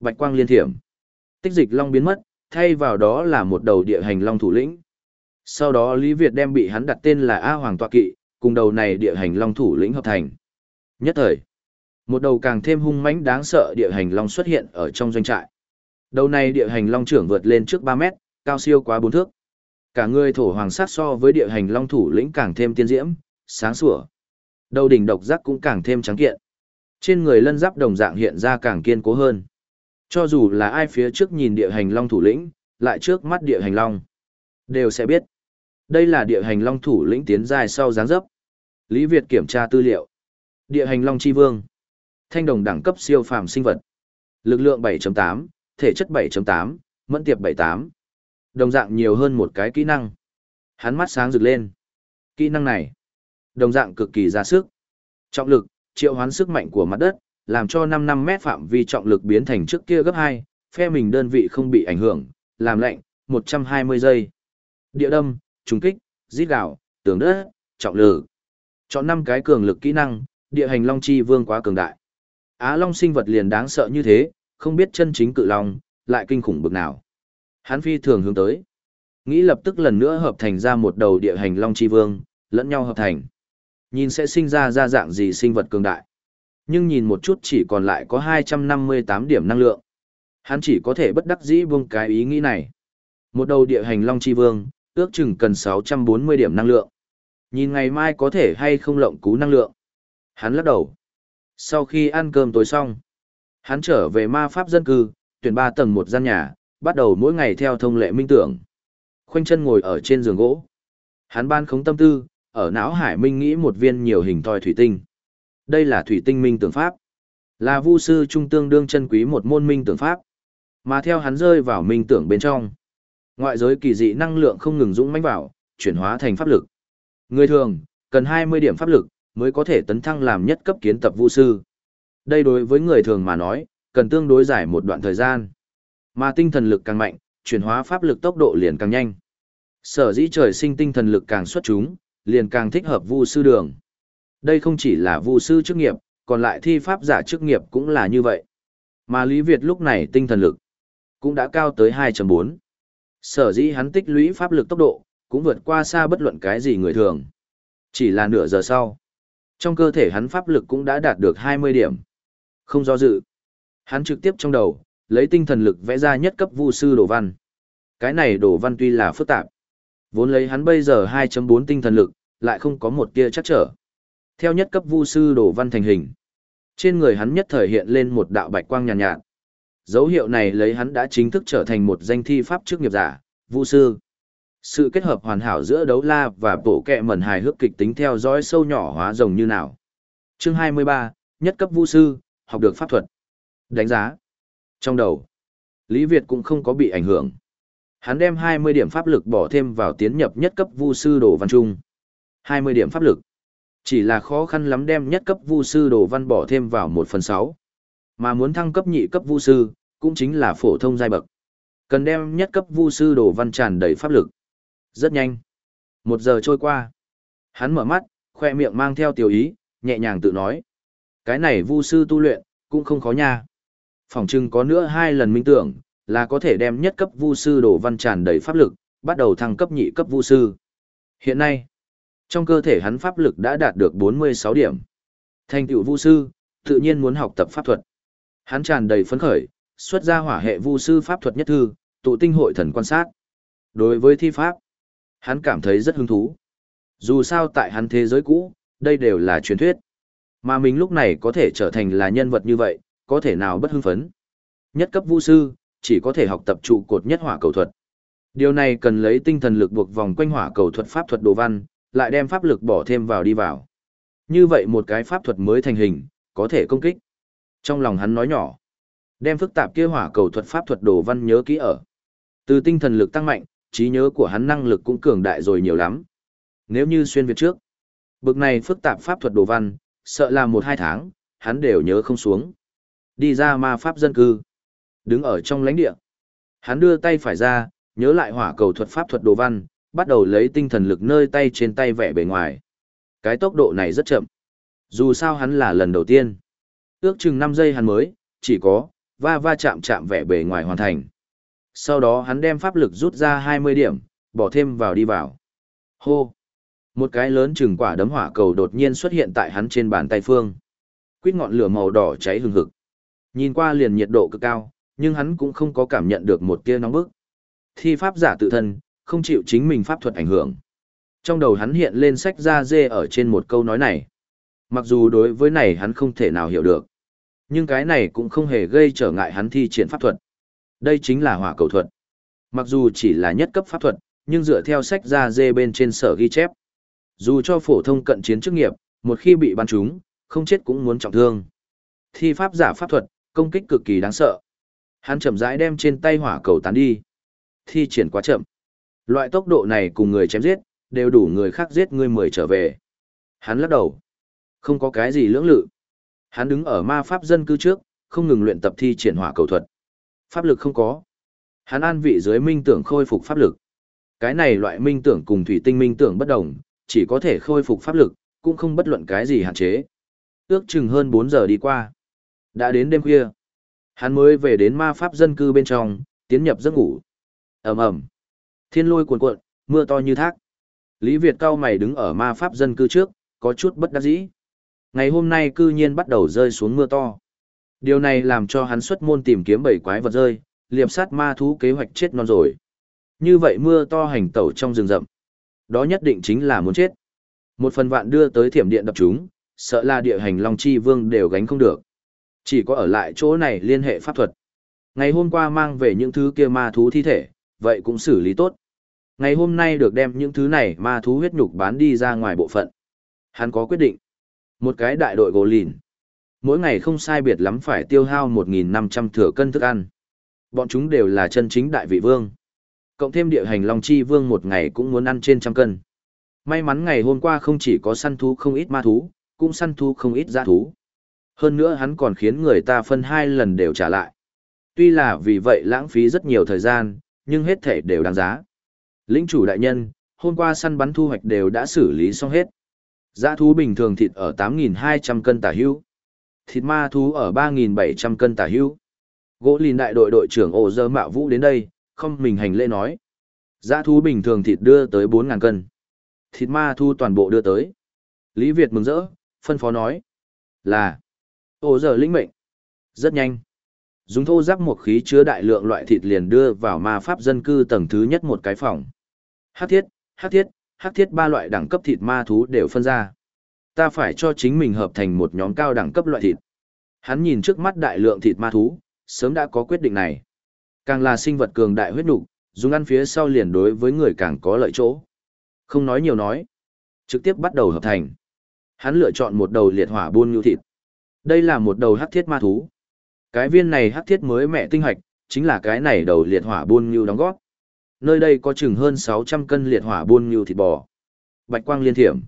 Bạch quang liên thiểm. Tích dịch long biến mất, thay vào đó là một đầu địa hành long thủ lĩnh. Sau đó Lý Việt đem bị hắn đặt tên là A Hoàng Tọa Kỵ, cùng đầu này địa hành long thủ lĩnh hợp thành. Nhất thời, một đầu càng thêm hung mãnh đáng sợ địa hành long xuất hiện ở trong doanh trại. Đầu này địa hành long trưởng vượt lên trước 3 mét, cao siêu quá 4 thước. Cả người thổ hoàng sát so với địa hành long thủ lĩnh càng thêm tiên diễm, sáng sủa. Đầu đỉnh độc giác cũng càng thêm trắng kiện. Trên người lân giáp đồng dạng hiện ra càng kiên cố hơn. Cho dù là ai phía trước nhìn địa hành long thủ lĩnh, lại trước mắt địa hành long, đều sẽ biết. Đây là địa hành long thủ lĩnh tiến dài sau dáng dấp. Lý Việt kiểm tra tư liệu. Địa hành long chi vương. Thanh đồng đẳng cấp siêu phàm sinh vật. Lực lượng 7.8, thể chất 7.8, mẫn tiệp 78. Đồng dạng nhiều hơn một cái kỹ năng. Hắn mắt sáng rực lên. Kỹ năng này, đồng dạng cực kỳ ra sức. Trọng lực, triệu hoán sức mạnh của mặt đất, làm cho 5 năm mét phạm vi trọng lực biến thành trước kia gấp 2, phe mình đơn vị không bị ảnh hưởng, làm lệnh, 120 giây. Địa đâm, trùng kích, giết gạo, tường đất, trọng lực. Chọn 5 cái cường lực kỹ năng, địa hành long chi vương quá cường đại. Á long sinh vật liền đáng sợ như thế, không biết chân chính cự long, lại kinh khủng bực nào. Hán phi thường hướng tới. Nghĩ lập tức lần nữa hợp thành ra một đầu địa hành long chi vương, lẫn nhau hợp thành. Nhìn sẽ sinh ra ra dạng gì sinh vật cường đại. Nhưng nhìn một chút chỉ còn lại có 258 điểm năng lượng. Hắn chỉ có thể bất đắc dĩ buông cái ý nghĩ này. Một đầu địa hành long chi vương, ước chừng cần 640 điểm năng lượng. Nhìn ngày mai có thể hay không lộng cú năng lượng. Hắn lắc đầu. Sau khi ăn cơm tối xong, hắn trở về ma pháp dân cư, tuyển ba tầng một gian nhà, bắt đầu mỗi ngày theo thông lệ minh tưởng. Khoanh chân ngồi ở trên giường gỗ. Hắn ban khống tâm tư, ở não hải minh nghĩ một viên nhiều hình thoi thủy tinh. Đây là thủy tinh minh tưởng pháp. Là vu sư trung tương đương chân quý một môn minh tưởng pháp. Mà theo hắn rơi vào minh tưởng bên trong. Ngoại giới kỳ dị năng lượng không ngừng dũng mãnh vào, chuyển hóa thành pháp lực. Người thường, cần 20 điểm pháp lực, mới có thể tấn thăng làm nhất cấp kiến tập vu sư. Đây đối với người thường mà nói, cần tương đối dài một đoạn thời gian. Mà tinh thần lực càng mạnh, chuyển hóa pháp lực tốc độ liền càng nhanh. Sở dĩ trời sinh tinh thần lực càng xuất chúng, liền càng thích hợp vu sư đường. Đây không chỉ là vu sư chức nghiệp, còn lại thi pháp giả chức nghiệp cũng là như vậy. Mà Lý Việt lúc này tinh thần lực cũng đã cao tới 2.4. Sở dĩ hắn tích lũy pháp lực tốc độ, cũng vượt qua xa bất luận cái gì người thường. Chỉ là nửa giờ sau, trong cơ thể hắn pháp lực cũng đã đạt được 20 điểm. Không do dự. Hắn trực tiếp trong đầu, lấy tinh thần lực vẽ ra nhất cấp vu sư đồ văn. Cái này đồ văn tuy là phức tạp, vốn lấy hắn bây giờ 2.4 tinh thần lực, lại không có một tia chắc trở. Theo nhất cấp vu sư đồ văn thành hình, trên người hắn nhất thời hiện lên một đạo bạch quang nhàn nhạt, nhạt. Dấu hiệu này lấy hắn đã chính thức trở thành một danh thi pháp chức nghiệp giả, vu sư. Sự kết hợp hoàn hảo giữa đấu la và bộ kẹ mẩn hài hước kịch tính theo dõi sâu nhỏ hóa rồng như nào. Chương 23, nhất cấp vu sư, học được pháp thuật. Đánh giá. Trong đầu, Lý Việt cũng không có bị ảnh hưởng. Hắn đem 20 điểm pháp lực bỏ thêm vào tiến nhập nhất cấp vu sư đồ văn trung. 20 điểm pháp lực. Chỉ là khó khăn lắm đem nhất cấp vu sư đồ văn bỏ thêm vào một phần sáu, Mà muốn thăng cấp nhị cấp vu sư, cũng chính là phổ thông giai bậc. Cần đem nhất cấp vu sư đồ văn tràn đầy pháp lực. Rất nhanh. Một giờ trôi qua. Hắn mở mắt, khoe miệng mang theo tiểu ý, nhẹ nhàng tự nói. Cái này vu sư tu luyện, cũng không khó nha. Phòng trưng có nữa hai lần minh tưởng, là có thể đem nhất cấp vu sư đồ văn tràn đầy pháp lực, bắt đầu thăng cấp nhị cấp vu sư. Hiện nay, trong cơ thể hắn pháp lực đã đạt được 46 điểm. Thành tựu vu sư, tự nhiên muốn học tập pháp thuật. Hắn tràn đầy phấn khởi, xuất ra hỏa hệ vu sư pháp thuật nhất thư, tụ tinh hội thần quan sát. Đối với thi pháp, hắn cảm thấy rất hứng thú. Dù sao tại hắn thế giới cũ, đây đều là truyền thuyết. Mà mình lúc này có thể trở thành là nhân vật như vậy, có thể nào bất hưng phấn. Nhất cấp vu sư, chỉ có thể học tập trụ cột nhất hỏa cầu thuật. Điều này cần lấy tinh thần lực buộc vòng quanh hỏa cầu thuật pháp thuật đồ văn, lại đem pháp lực bỏ thêm vào đi vào. Như vậy một cái pháp thuật mới thành hình, có thể công kích. Trong lòng hắn nói nhỏ, đem phức tạp kia hỏa cầu thuật pháp thuật đồ văn nhớ kỹ ở. Từ tinh thần lực tăng mạnh, trí nhớ của hắn năng lực cũng cường đại rồi nhiều lắm. Nếu như xuyên việt trước, bực này phức tạp pháp thuật đồ văn, sợ là một hai tháng, hắn đều nhớ không xuống. Đi ra ma pháp dân cư. Đứng ở trong lãnh địa. Hắn đưa tay phải ra, nhớ lại hỏa cầu thuật pháp thuật đồ văn, bắt đầu lấy tinh thần lực nơi tay trên tay vẽ bề ngoài. Cái tốc độ này rất chậm. Dù sao hắn là lần đầu tiên. Ước chừng 5 giây hắn mới, chỉ có, va va chạm chạm vẽ bề ngoài hoàn thành. Sau đó hắn đem pháp lực rút ra 20 điểm, bỏ thêm vào đi vào. Hô! Một cái lớn chừng quả đấm hỏa cầu đột nhiên xuất hiện tại hắn trên bàn tay phương. Quýt ngọn lửa màu đỏ cháy hừng hực. Nhìn qua liền nhiệt độ cực cao, nhưng hắn cũng không có cảm nhận được một tia nóng bức. Thi pháp giả tự thân, không chịu chính mình pháp thuật ảnh hưởng. Trong đầu hắn hiện lên sách ra dê ở trên một câu nói này. Mặc dù đối với này hắn không thể nào hiểu được. Nhưng cái này cũng không hề gây trở ngại hắn thi triển pháp thuật. Đây chính là hỏa cầu thuật. Mặc dù chỉ là nhất cấp pháp thuật, nhưng dựa theo sách ra dê bên trên sở ghi chép. Dù cho phổ thông cận chiến chức nghiệp, một khi bị bắn trúng, không chết cũng muốn trọng thương. Thi pháp giả pháp thuật, công kích cực kỳ đáng sợ. Hắn chậm rãi đem trên tay hỏa cầu tán đi. Thi triển quá chậm. Loại tốc độ này cùng người chém giết, đều đủ người khác giết người mười trở về. Hắn lắc đầu. Không có cái gì lưỡng lự. Hắn đứng ở ma pháp dân cư trước, không ngừng luyện tập thi triển hỏa cầu thuật. Pháp lực không có. Hắn an vị dưới minh tưởng khôi phục pháp lực. Cái này loại minh tưởng cùng thủy tinh minh tưởng bất đồng, chỉ có thể khôi phục pháp lực, cũng không bất luận cái gì hạn chế. Ước chừng hơn 4 giờ đi qua. Đã đến đêm khuya. Hắn mới về đến ma pháp dân cư bên trong, tiến nhập giấc ngủ. ầm ầm, Thiên lôi cuồn cuộn, mưa to như thác. Lý Việt cao mày đứng ở ma pháp dân cư trước, có chút bất đắc dĩ. Ngày hôm nay cư nhiên bắt đầu rơi xuống mưa to. Điều này làm cho hắn xuất môn tìm kiếm bảy quái vật rơi, liệp sát ma thú kế hoạch chết non rồi. Như vậy mưa to hành tẩu trong rừng rậm. Đó nhất định chính là muốn chết. Một phần vạn đưa tới thiểm điện đập chúng, sợ là địa hành Long Chi Vương đều gánh không được. Chỉ có ở lại chỗ này liên hệ pháp thuật. Ngày hôm qua mang về những thứ kia ma thú thi thể, vậy cũng xử lý tốt. Ngày hôm nay được đem những thứ này ma thú huyết nhục bán đi ra ngoài bộ phận. Hắn có quyết định. Một cái đại đội gỗ lìn. Mỗi ngày không sai biệt lắm phải tiêu hao 1.500 thừa cân thức ăn. Bọn chúng đều là chân chính đại vị vương. Cộng thêm địa hành Long Chi Vương một ngày cũng muốn ăn trên trăm cân. May mắn ngày hôm qua không chỉ có săn thú không ít ma thú, cũng săn thú không ít giã thú. Hơn nữa hắn còn khiến người ta phân hai lần đều trả lại. Tuy là vì vậy lãng phí rất nhiều thời gian, nhưng hết thể đều đáng giá. Lĩnh chủ đại nhân, hôm qua săn bắn thu hoạch đều đã xử lý xong hết. Giá thú bình thường thịt ở 8.200 cân tả hữu. Thịt ma thú ở 3.700 cân tả hữu. Gỗ lìn đại đội đội trưởng ổ dơ mạo vũ đến đây, không mình hành lễ nói. Giá thú bình thường thịt đưa tới 4.000 cân. Thịt ma thu toàn bộ đưa tới. Lý Việt mừng rỡ, phân phó nói. Là. Ổ dơ linh mệnh. Rất nhanh. Dùng thô giáp một khí chứa đại lượng loại thịt liền đưa vào ma pháp dân cư tầng thứ nhất một cái phòng. Hắc thiết, hắc thiết, hắc thiết ba loại đẳng cấp thịt ma thú đều phân ra. Ta phải cho chính mình hợp thành một nhóm cao đẳng cấp loại thịt. Hắn nhìn trước mắt đại lượng thịt ma thú, sớm đã có quyết định này. Càng là sinh vật cường đại huyết nục, dùng ăn phía sau liền đối với người càng có lợi chỗ. Không nói nhiều nói, trực tiếp bắt đầu hợp thành. Hắn lựa chọn một đầu liệt hỏa buôn nhu thịt. Đây là một đầu hắc thiết ma thú. Cái viên này hắc thiết mới mẹ tinh hạch, chính là cái này đầu liệt hỏa buôn nhu đóng góp. Nơi đây có chừng hơn 600 cân liệt hỏa buôn nhu thịt bò. Bạch quang liên thiểm.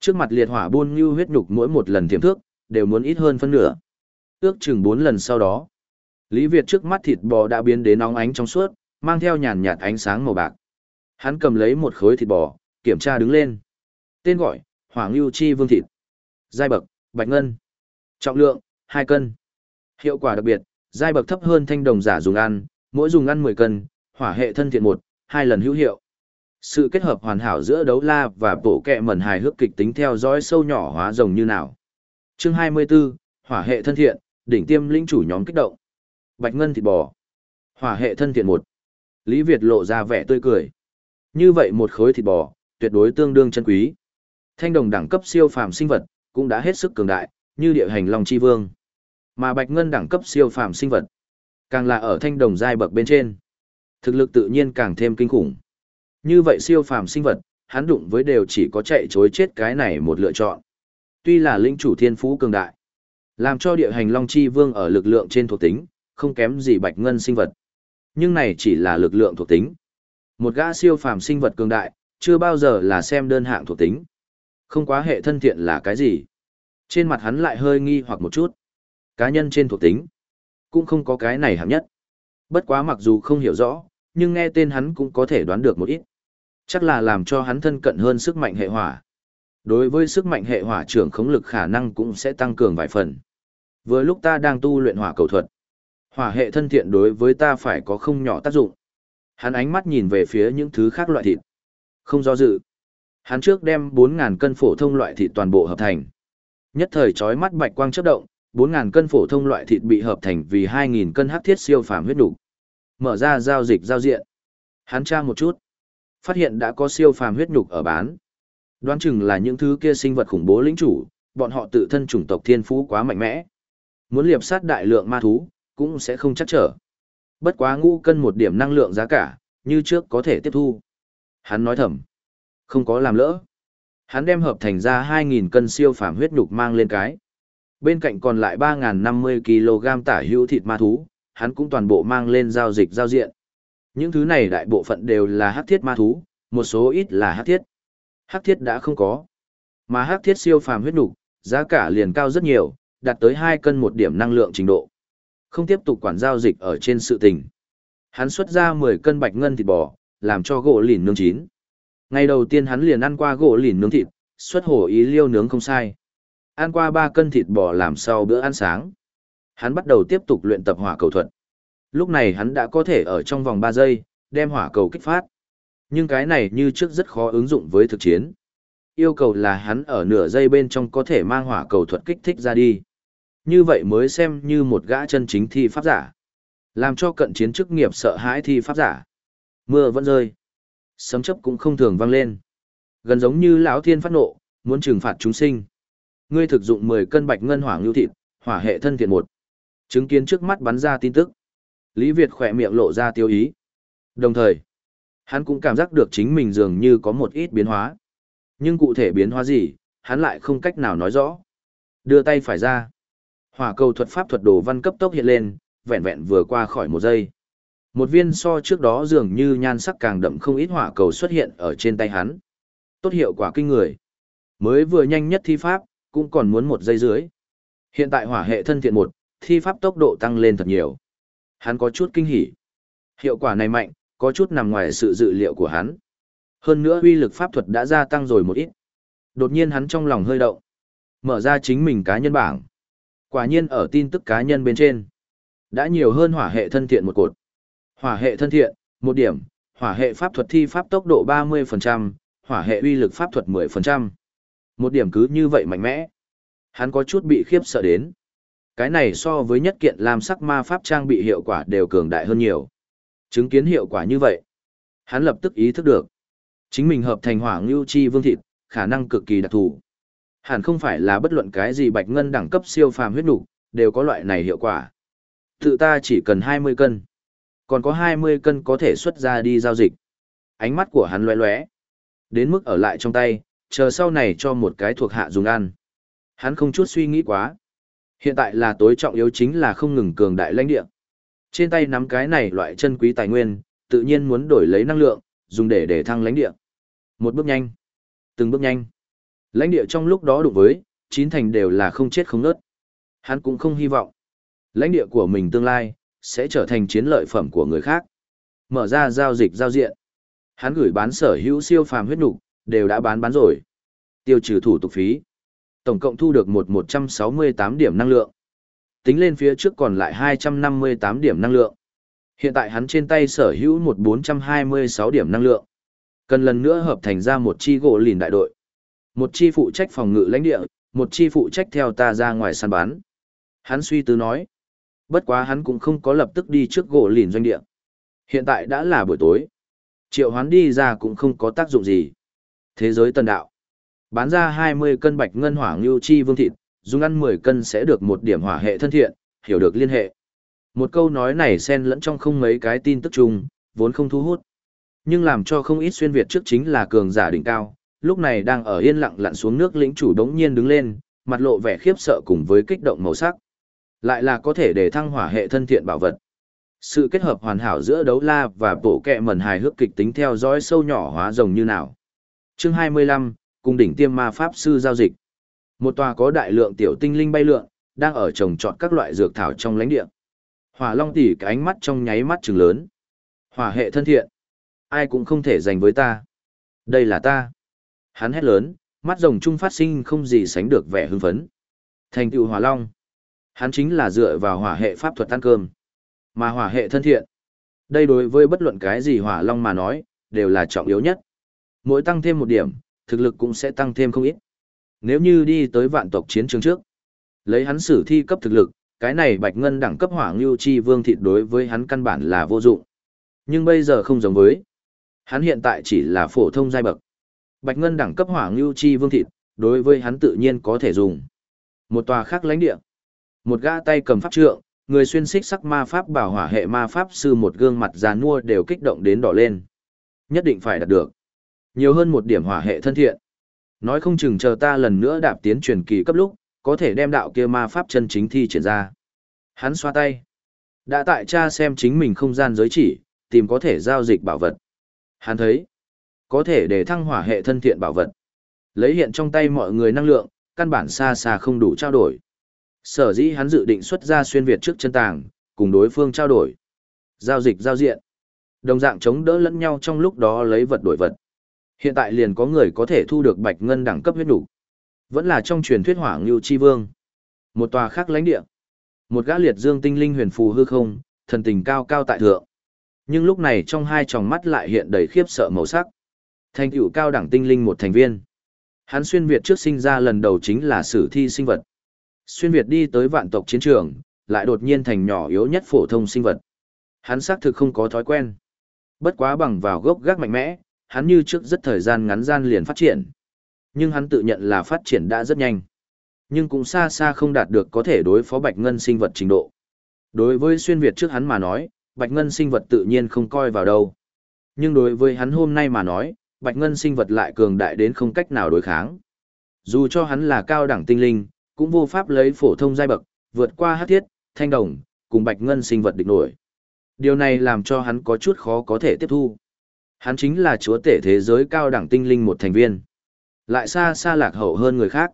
Trước mặt liệt hỏa buôn nhu huyết nhục mỗi một lần thiểm thước, đều muốn ít hơn phân nửa. Ước chừng 4 lần sau đó, Lý Việt trước mắt thịt bò đã biến đến nóng ánh trong suốt, mang theo nhàn nhạt ánh sáng màu bạc. Hắn cầm lấy một khối thịt bò, kiểm tra đứng lên. Tên gọi, Hoàng Lưu Chi Vương Thịt. Giai bậc, Bạch Ngân. Trọng lượng, 2 cân. Hiệu quả đặc biệt, giai bậc thấp hơn thanh đồng giả dùng ăn, mỗi dùng ăn 10 cân, hỏa hệ thân thiện một, hai lần hữu hiệu. Sự kết hợp hoàn hảo giữa đấu la và bộ kẹ mẩn hài hước kịch tính theo dõi sâu nhỏ hóa rồng như nào. Chương 24, hỏa hệ thân thiện, đỉnh tiêm linh chủ nhóm kích động. Bạch ngân thịt bò. Hỏa hệ thân thiện một. Lý Việt lộ ra vẻ tươi cười. Như vậy một khối thịt bò, tuyệt đối tương đương chân quý. Thanh đồng đẳng cấp siêu phàm sinh vật, cũng đã hết sức cường đại, như địa hành long chi vương. Mà bạch ngân đẳng cấp siêu phàm sinh vật, càng là ở thanh đồng giai bậc bên trên. Thực lực tự nhiên càng thêm kinh khủng. Như vậy siêu phàm sinh vật, hắn đụng với đều chỉ có chạy chối chết cái này một lựa chọn. Tuy là linh chủ thiên phú cường đại, làm cho địa hành long chi vương ở lực lượng trên thuộc tính, không kém gì bạch ngân sinh vật. Nhưng này chỉ là lực lượng thuộc tính. Một gã siêu phàm sinh vật cường đại, chưa bao giờ là xem đơn hạng thuộc tính. Không quá hệ thân thiện là cái gì. Trên mặt hắn lại hơi nghi hoặc một chút. Cá nhân trên thuộc tính, cũng không có cái này hạng nhất. Bất quá mặc dù không hiểu rõ, nhưng nghe tên hắn cũng có thể đoán được một ít. Chắc là làm cho hắn thân cận hơn sức mạnh hệ hỏa. Đối với sức mạnh hệ hỏa trưởng khống lực khả năng cũng sẽ tăng cường vài phần. Vừa lúc ta đang tu luyện hỏa cầu thuật, Hỏa hệ thân thiện đối với ta phải có không nhỏ tác dụng. Hắn ánh mắt nhìn về phía những thứ khác loại thịt. Không do dự. Hắn trước đem 4.000 cân phổ thông loại thịt toàn bộ hợp thành. Nhất thời chói mắt bạch quang chớp động, 4.000 cân phổ thông loại thịt bị hợp thành vì 2.000 cân hắc thiết siêu phàm huyết đủ. Mở ra giao dịch giao diện. Hắn tra một chút. Phát hiện đã có siêu phàm huyết nhục ở bán. Đoán chừng là những thứ kia sinh vật khủng bố lĩnh chủ, bọn họ tự thân chủng tộc thiên phú quá mạnh mẽ. Muốn liệp sát đại lượng ma thú, cũng sẽ không chắc trở. Bất quá ngũ cân một điểm năng lượng giá cả, như trước có thể tiếp thu. Hắn nói thầm. Không có làm lỡ. Hắn đem hợp thành ra 2.000 cân siêu phàm huyết nhục mang lên cái. Bên cạnh còn lại 3.050 kg tả hữu thịt ma thú, hắn cũng toàn bộ mang lên giao dịch giao diện. Những thứ này đại bộ phận đều là hắc thiết ma thú, một số ít là hắc thiết. Hắc thiết đã không có. Mà hắc thiết siêu phàm huyết đủ giá cả liền cao rất nhiều, đạt tới 2 cân một điểm năng lượng trình độ. Không tiếp tục quản giao dịch ở trên sự tình. Hắn xuất ra 10 cân bạch ngân thịt bò, làm cho gỗ lìn nướng chín. Ngày đầu tiên hắn liền ăn qua gỗ lìn nướng thịt, xuất hổ ý liêu nướng không sai. Ăn qua 3 cân thịt bò làm sau bữa ăn sáng. Hắn bắt đầu tiếp tục luyện tập hỏa cầu thuật. Lúc này hắn đã có thể ở trong vòng 3 giây, đem hỏa cầu kích phát. Nhưng cái này như trước rất khó ứng dụng với thực chiến. Yêu cầu là hắn ở nửa giây bên trong có thể mang hỏa cầu thuật kích thích ra đi. Như vậy mới xem như một gã chân chính thi pháp giả. Làm cho cận chiến chức nghiệp sợ hãi thi pháp giả. Mưa vẫn rơi. Sấm chấp cũng không thường vang lên. Gần giống như lão thiên phát nộ, muốn trừng phạt chúng sinh. Ngươi thực dụng 10 cân bạch ngân hỏa ngưu thịt, hỏa hệ thân thiện một. Chứng kiến trước mắt bắn ra tin tức. Lý Việt khỏe miệng lộ ra tiêu ý. Đồng thời, hắn cũng cảm giác được chính mình dường như có một ít biến hóa. Nhưng cụ thể biến hóa gì, hắn lại không cách nào nói rõ. Đưa tay phải ra. Hỏa cầu thuật pháp thuật đồ văn cấp tốc hiện lên, vẹn vẹn vừa qua khỏi một giây. Một viên so trước đó dường như nhan sắc càng đậm không ít hỏa cầu xuất hiện ở trên tay hắn. Tốt hiệu quả kinh người. Mới vừa nhanh nhất thi pháp, cũng còn muốn một giây dưới. Hiện tại hỏa hệ thân thiện một, thi pháp tốc độ tăng lên thật nhiều. Hắn có chút kinh hỉ. Hiệu quả này mạnh, có chút nằm ngoài sự dự liệu của hắn. Hơn nữa uy lực pháp thuật đã gia tăng rồi một ít. Đột nhiên hắn trong lòng hơi động. Mở ra chính mình cá nhân bảng. Quả nhiên ở tin tức cá nhân bên trên. Đã nhiều hơn hỏa hệ thân thiện một cột. Hỏa hệ thân thiện, một điểm, hỏa hệ pháp thuật thi pháp tốc độ 30%, hỏa hệ uy lực pháp thuật 10%. Một điểm cứ như vậy mạnh mẽ. Hắn có chút bị khiếp sợ đến. Cái này so với nhất kiện làm sắc ma pháp trang bị hiệu quả đều cường đại hơn nhiều. Chứng kiến hiệu quả như vậy. Hắn lập tức ý thức được. Chính mình hợp thành hỏa ngưu chi vương thịt, khả năng cực kỳ đặc thù. Hẳn không phải là bất luận cái gì bạch ngân đẳng cấp siêu phàm huyết nục đều có loại này hiệu quả. Tự ta chỉ cần 20 cân. Còn có 20 cân có thể xuất ra đi giao dịch. Ánh mắt của hắn lóe lóe. Đến mức ở lại trong tay, chờ sau này cho một cái thuộc hạ dùng ăn. Hắn không chút suy nghĩ quá. Hiện tại là tối trọng yếu chính là không ngừng cường đại lãnh địa. Trên tay nắm cái này loại chân quý tài nguyên, tự nhiên muốn đổi lấy năng lượng, dùng để để thăng lãnh địa. Một bước nhanh, từng bước nhanh. Lãnh địa trong lúc đó đụng với, chín thành đều là không chết không nớt. Hắn cũng không hy vọng. Lãnh địa của mình tương lai, sẽ trở thành chiến lợi phẩm của người khác. Mở ra giao dịch giao diện. Hắn gửi bán sở hữu siêu phàm huyết nục, đều đã bán bán rồi. Tiêu trừ thủ tục phí. Tổng cộng thu được một 168 điểm năng lượng. Tính lên phía trước còn lại 258 điểm năng lượng. Hiện tại hắn trên tay sở hữu một 426 điểm năng lượng. Cần lần nữa hợp thành ra một chi gỗ lìn đại đội. Một chi phụ trách phòng ngự lãnh địa, một chi phụ trách theo ta ra ngoài săn bán. Hắn suy tư nói. Bất quá hắn cũng không có lập tức đi trước gỗ lìn doanh địa. Hiện tại đã là buổi tối. Triệu hoán đi ra cũng không có tác dụng gì. Thế giới tân đạo. Bán ra 20 cân bạch ngân hỏa ngưu chi vương thịt, dùng ăn 10 cân sẽ được một điểm hỏa hệ thân thiện, hiểu được liên hệ. Một câu nói này xen lẫn trong không mấy cái tin tức chung, vốn không thu hút. Nhưng làm cho không ít xuyên Việt trước chính là cường giả đỉnh cao, lúc này đang ở yên lặng lặn xuống nước lĩnh chủ đống nhiên đứng lên, mặt lộ vẻ khiếp sợ cùng với kích động màu sắc. Lại là có thể để thăng hỏa hệ thân thiện bảo vật. Sự kết hợp hoàn hảo giữa đấu la và bộ kẹ mẩn hài hước kịch tính theo dõi sâu nhỏ hóa rồng như nào. Chương 25, cùng đỉnh tiêm ma pháp sư giao dịch. Một tòa có đại lượng tiểu tinh linh bay lượn, đang ở trồng trọt các loại dược thảo trong lãnh địa. Hỏa Long tỷ cái ánh mắt trong nháy mắt trừng lớn. Hỏa hệ thân thiện, ai cũng không thể giành với ta. Đây là ta. Hắn hét lớn, mắt rồng trung phát sinh không gì sánh được vẻ hưng phấn. Thành tựu Hỏa Long. Hắn chính là dựa vào hỏa hệ pháp thuật ăn cơm. Mà hỏa hệ thân thiện. Đây đối với bất luận cái gì hỏa long mà nói, đều là trọng yếu nhất. Mỗi tăng thêm một điểm, thực lực cũng sẽ tăng thêm không ít. Nếu như đi tới vạn tộc chiến trường trước, lấy hắn sử thi cấp thực lực, cái này bạch ngân đẳng cấp hỏa ngưu chi vương thịt đối với hắn căn bản là vô dụng. Nhưng bây giờ không giống với. Hắn hiện tại chỉ là phổ thông giai bậc. Bạch ngân đẳng cấp hỏa ngưu chi vương thịt, đối với hắn tự nhiên có thể dùng. Một tòa khác lãnh địa. Một gã tay cầm pháp trượng, người xuyên xích sắc ma pháp bảo hỏa hệ ma pháp sư một gương mặt già nua đều kích động đến đỏ lên. Nhất định phải đạt được. Nhiều hơn một điểm hỏa hệ thân thiện. Nói không chừng chờ ta lần nữa đạp tiến truyền kỳ cấp lúc, có thể đem đạo kia ma pháp chân chính thi triển ra. Hắn xoa tay. Đã tại cha xem chính mình không gian giới chỉ, tìm có thể giao dịch bảo vật. Hắn thấy, có thể để thăng hỏa hệ thân thiện bảo vật. Lấy hiện trong tay mọi người năng lượng, căn bản xa xa không đủ trao đổi. Sở dĩ hắn dự định xuất ra xuyên Việt trước chân tàng, cùng đối phương trao đổi. Giao dịch giao diện. Đồng dạng chống đỡ lẫn nhau trong lúc đó lấy vật đổi vật. Hiện tại liền có người có thể thu được bạch ngân đẳng cấp huyết đủ. Vẫn là trong truyền thuyết hỏa ngưu chi vương. Một tòa khác lãnh địa. Một gã liệt dương tinh linh huyền phù hư không, thần tình cao cao tại thượng. Nhưng lúc này trong hai tròng mắt lại hiện đầy khiếp sợ màu sắc. Thành tựu cao đẳng tinh linh một thành viên. Hắn xuyên Việt trước sinh ra lần đầu chính là sử thi sinh vật. Xuyên Việt đi tới vạn tộc chiến trường, lại đột nhiên thành nhỏ yếu nhất phổ thông sinh vật. Hắn xác thực không có thói quen. Bất quá bằng vào gốc gác mạnh mẽ, hắn như trước rất thời gian ngắn gian liền phát triển. Nhưng hắn tự nhận là phát triển đã rất nhanh. Nhưng cũng xa xa không đạt được có thể đối phó bạch ngân sinh vật trình độ. Đối với xuyên Việt trước hắn mà nói, bạch ngân sinh vật tự nhiên không coi vào đâu. Nhưng đối với hắn hôm nay mà nói, bạch ngân sinh vật lại cường đại đến không cách nào đối kháng. Dù cho hắn là cao đẳng tinh linh, cũng vô pháp lấy phổ thông giai bậc, vượt qua hát thiết, thanh đồng, cùng bạch ngân sinh vật địch nổi. Điều này làm cho hắn có chút khó có thể tiếp thu. Hắn chính là chúa tể thế giới cao đẳng tinh linh một thành viên. Lại xa xa lạc hậu hơn người khác.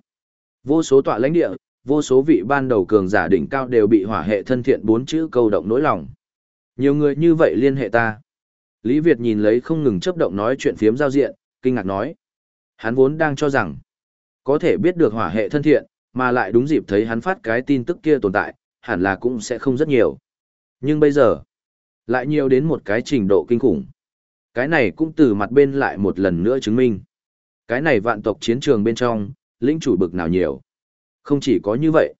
Vô số tọa lãnh địa, vô số vị ban đầu cường giả đỉnh cao đều bị hỏa hệ thân thiện bốn chữ câu động nỗi lòng. Nhiều người như vậy liên hệ ta. Lý Việt nhìn lấy không ngừng chấp động nói chuyện phiếm giao diện, kinh ngạc nói. Hắn vốn đang cho rằng, có thể biết được hỏa hệ thân thiện, mà lại đúng dịp thấy hắn phát cái tin tức kia tồn tại, hẳn là cũng sẽ không rất nhiều. Nhưng bây giờ, lại nhiều đến một cái trình độ kinh khủng. Cái này cũng từ mặt bên lại một lần nữa chứng minh. Cái này vạn tộc chiến trường bên trong, lĩnh chủ bực nào nhiều. Không chỉ có như vậy,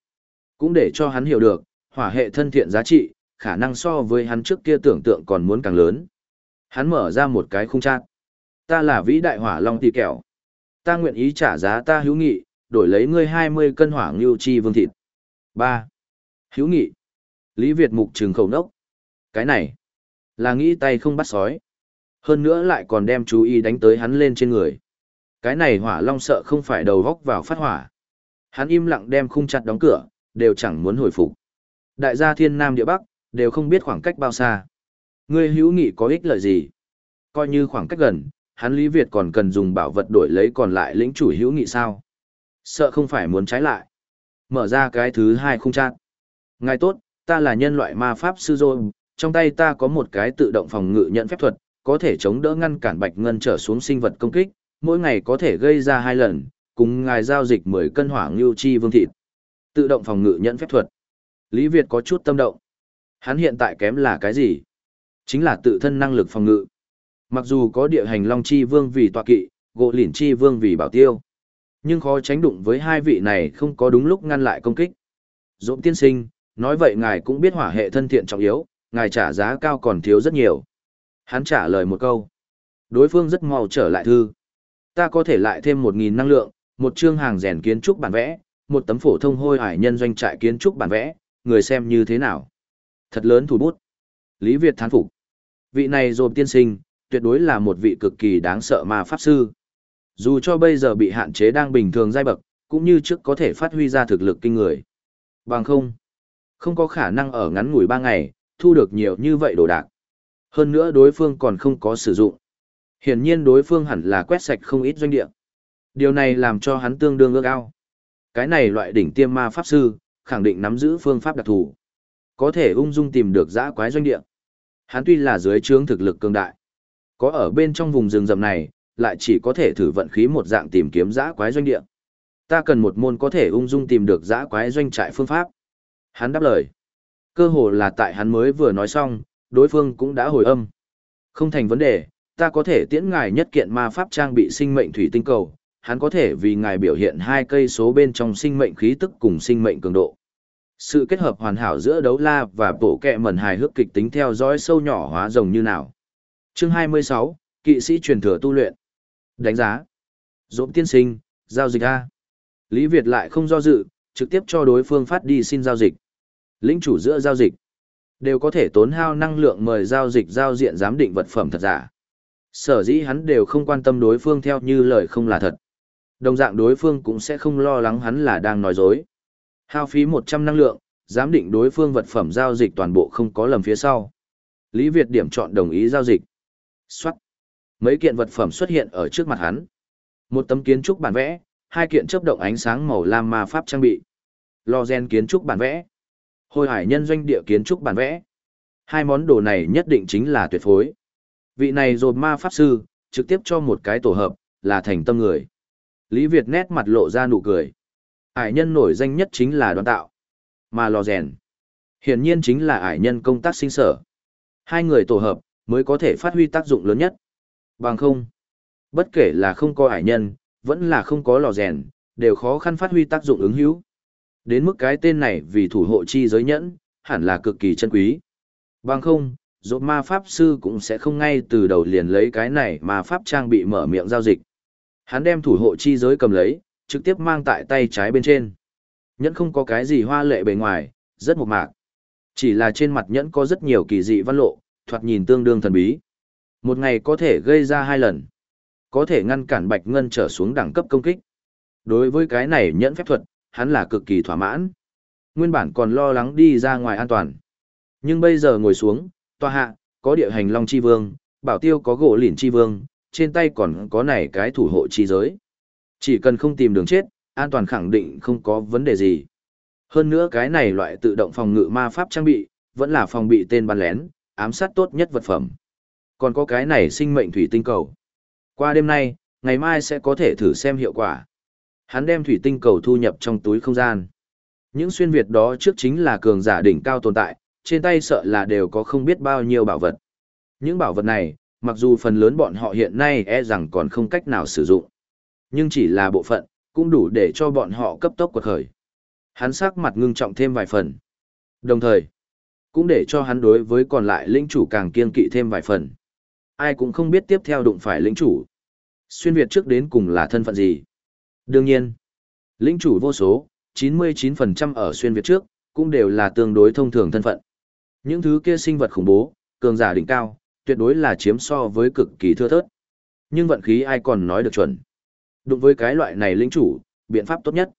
cũng để cho hắn hiểu được, hỏa hệ thân thiện giá trị, khả năng so với hắn trước kia tưởng tượng còn muốn càng lớn. Hắn mở ra một cái khung trang. Ta là vĩ đại hỏa long tỷ kẹo. Ta nguyện ý trả giá ta hữu nghị, đổi lấy ngươi 20 cân hỏa ngưu chi vương thịt. 3. Hữu nghị. Lý Việt mục trừng khẩu nốc. Cái này, là nghĩ tay không bắt sói. Hơn nữa lại còn đem chú ý đánh tới hắn lên trên người. Cái này hỏa long sợ không phải đầu góc vào phát hỏa. Hắn im lặng đem khung chặt đóng cửa, đều chẳng muốn hồi phục. Đại gia thiên nam địa bắc, đều không biết khoảng cách bao xa. Ngươi hữu nghị có ích lợi gì? Coi như khoảng cách gần, hắn Lý Việt còn cần dùng bảo vật đổi lấy còn lại lĩnh chủ hữu nghị sao? Sợ không phải muốn trái lại. Mở ra cái thứ hai khung chặt. Ngài tốt, ta là nhân loại ma pháp sư rồi trong tay ta có một cái tự động phòng ngự nhận phép thuật, có thể chống đỡ ngăn cản bạch ngân trở xuống sinh vật công kích, mỗi ngày có thể gây ra hai lần, cùng ngài giao dịch 10 cân hỏa ngưu chi vương thịt. Tự động phòng ngự nhận phép thuật. Lý Việt có chút tâm động. Hắn hiện tại kém là cái gì? Chính là tự thân năng lực phòng ngự. Mặc dù có địa hành long chi vương vì tọa kỵ, gỗ lỉn chi vương vì bảo tiêu. Nhưng khó tránh đụng với hai vị này không có đúng lúc ngăn lại công kích. Dũng tiên sinh, nói vậy ngài cũng biết hỏa hệ thân thiện trọng yếu, ngài trả giá cao còn thiếu rất nhiều. Hắn trả lời một câu. Đối phương rất mau trở lại thư. Ta có thể lại thêm 1.000 năng lượng, một chương hàng rèn kiến trúc bản vẽ, một tấm phổ thông hôi hải nhân doanh trại kiến trúc bản vẽ, người xem như thế nào. Thật lớn thủ bút. Lý Việt thán phục. Vị này rồi tiên sinh, tuyệt đối là một vị cực kỳ đáng sợ mà pháp sư. Dù cho bây giờ bị hạn chế đang bình thường giai bậc, cũng như trước có thể phát huy ra thực lực kinh người. Bằng không, không có khả năng ở ngắn ngủi 3 ngày, thu được nhiều như vậy đồ đạc. Hơn nữa đối phương còn không có sử dụng. Hiển nhiên đối phương hẳn là quét sạch không ít doanh địa. Điều này làm cho hắn tương đương ước ao. Cái này loại đỉnh tiêm ma pháp sư, khẳng định nắm giữ phương pháp đặc thù. Có thể ung dung tìm được dã quái doanh địa. Hắn tuy là dưới trướng thực lực cường đại. Có ở bên trong vùng rừng rậm này, lại chỉ có thể thử vận khí một dạng tìm kiếm dã quái doanh địa. Ta cần một môn có thể ung dung tìm được dã quái doanh trại phương pháp. Hắn đáp lời. Cơ hồ là tại hắn mới vừa nói xong, đối phương cũng đã hồi âm. Không thành vấn đề, ta có thể tiễn ngài nhất kiện ma pháp trang bị sinh mệnh thủy tinh cầu, hắn có thể vì ngài biểu hiện hai cây số bên trong sinh mệnh khí tức cùng sinh mệnh cường độ. Sự kết hợp hoàn hảo giữa đấu la và bộ kẹ mẩn hài hước kịch tính theo dõi sâu nhỏ hóa rồng như nào. Chương 26, Kỵ sĩ truyền thừa tu luyện. Đánh giá. Dỗm tiên sinh, giao dịch A. Lý Việt lại không do dự, trực tiếp cho đối phương phát đi xin giao dịch. Lĩnh chủ giữa giao dịch đều có thể tốn hao năng lượng mời giao dịch giao diện giám định vật phẩm thật giả. Sở dĩ hắn đều không quan tâm đối phương theo như lời không là thật. Đồng dạng đối phương cũng sẽ không lo lắng hắn là đang nói dối. Hao phí 100 năng lượng, giám định đối phương vật phẩm giao dịch toàn bộ không có lầm phía sau. Lý Việt điểm chọn đồng ý giao dịch. Xoát. Mấy kiện vật phẩm xuất hiện ở trước mặt hắn. Một tấm kiến trúc bản vẽ, hai kiện chấp động ánh sáng màu lam ma pháp trang bị. Lo gen kiến trúc bản vẽ. Hồi hải nhân doanh địa kiến trúc bản vẽ. Hai món đồ này nhất định chính là tuyệt phối. Vị này rồi ma pháp sư, trực tiếp cho một cái tổ hợp, là thành tâm người. Lý Việt nét mặt lộ ra nụ cười. Ải nhân nổi danh nhất chính là đoán tạo. Mà lò rèn. Hiển nhiên chính là ải nhân công tác sinh sở. Hai người tổ hợp, mới có thể phát huy tác dụng lớn nhất. Bằng không. Bất kể là không có ải nhân, vẫn là không có lò rèn, đều khó khăn phát huy tác dụng ứng hữu. Đến mức cái tên này vì thủ hộ chi giới nhẫn, hẳn là cực kỳ chân quý. Bằng không, dột ma pháp sư cũng sẽ không ngay từ đầu liền lấy cái này mà pháp trang bị mở miệng giao dịch. Hắn đem thủ hộ chi giới cầm lấy, trực tiếp mang tại tay trái bên trên. Nhẫn không có cái gì hoa lệ bề ngoài, rất mộc mạc. Chỉ là trên mặt nhẫn có rất nhiều kỳ dị văn lộ, thoạt nhìn tương đương thần bí. Một ngày có thể gây ra hai lần. Có thể ngăn cản bạch ngân trở xuống đẳng cấp công kích. Đối với cái này nhẫn phép thuật, hắn là cực kỳ thỏa mãn. Nguyên bản còn lo lắng đi ra ngoài an toàn. Nhưng bây giờ ngồi xuống, tòa hạ, có địa hành long chi vương, bảo tiêu có gỗ lỉn chi vương, trên tay còn có này cái thủ hộ chi giới. Chỉ cần không tìm đường chết, an toàn khẳng định không có vấn đề gì. Hơn nữa cái này loại tự động phòng ngự ma pháp trang bị, vẫn là phòng bị tên bắn lén, ám sát tốt nhất vật phẩm. Còn có cái này sinh mệnh thủy tinh cầu. Qua đêm nay, ngày mai sẽ có thể thử xem hiệu quả. Hắn đem thủy tinh cầu thu nhập trong túi không gian. Những xuyên Việt đó trước chính là cường giả đỉnh cao tồn tại, trên tay sợ là đều có không biết bao nhiêu bảo vật. Những bảo vật này, mặc dù phần lớn bọn họ hiện nay e rằng còn không cách nào sử dụng. Nhưng chỉ là bộ phận, cũng đủ để cho bọn họ cấp tốc quật khởi. Hắn sắc mặt ngưng trọng thêm vài phần. Đồng thời, cũng để cho hắn đối với còn lại lĩnh chủ càng kiên kỵ thêm vài phần. Ai cũng không biết tiếp theo đụng phải lĩnh chủ. Xuyên Việt trước đến cùng là thân phận gì. Đương nhiên, lĩnh chủ vô số, 99% ở xuyên Việt trước, cũng đều là tương đối thông thường thân phận. Những thứ kia sinh vật khủng bố, cường giả đỉnh cao, tuyệt đối là chiếm so với cực kỳ thưa thớt. Nhưng vận khí ai còn nói được chuẩn. Đụng với cái loại này lĩnh chủ, biện pháp tốt nhất.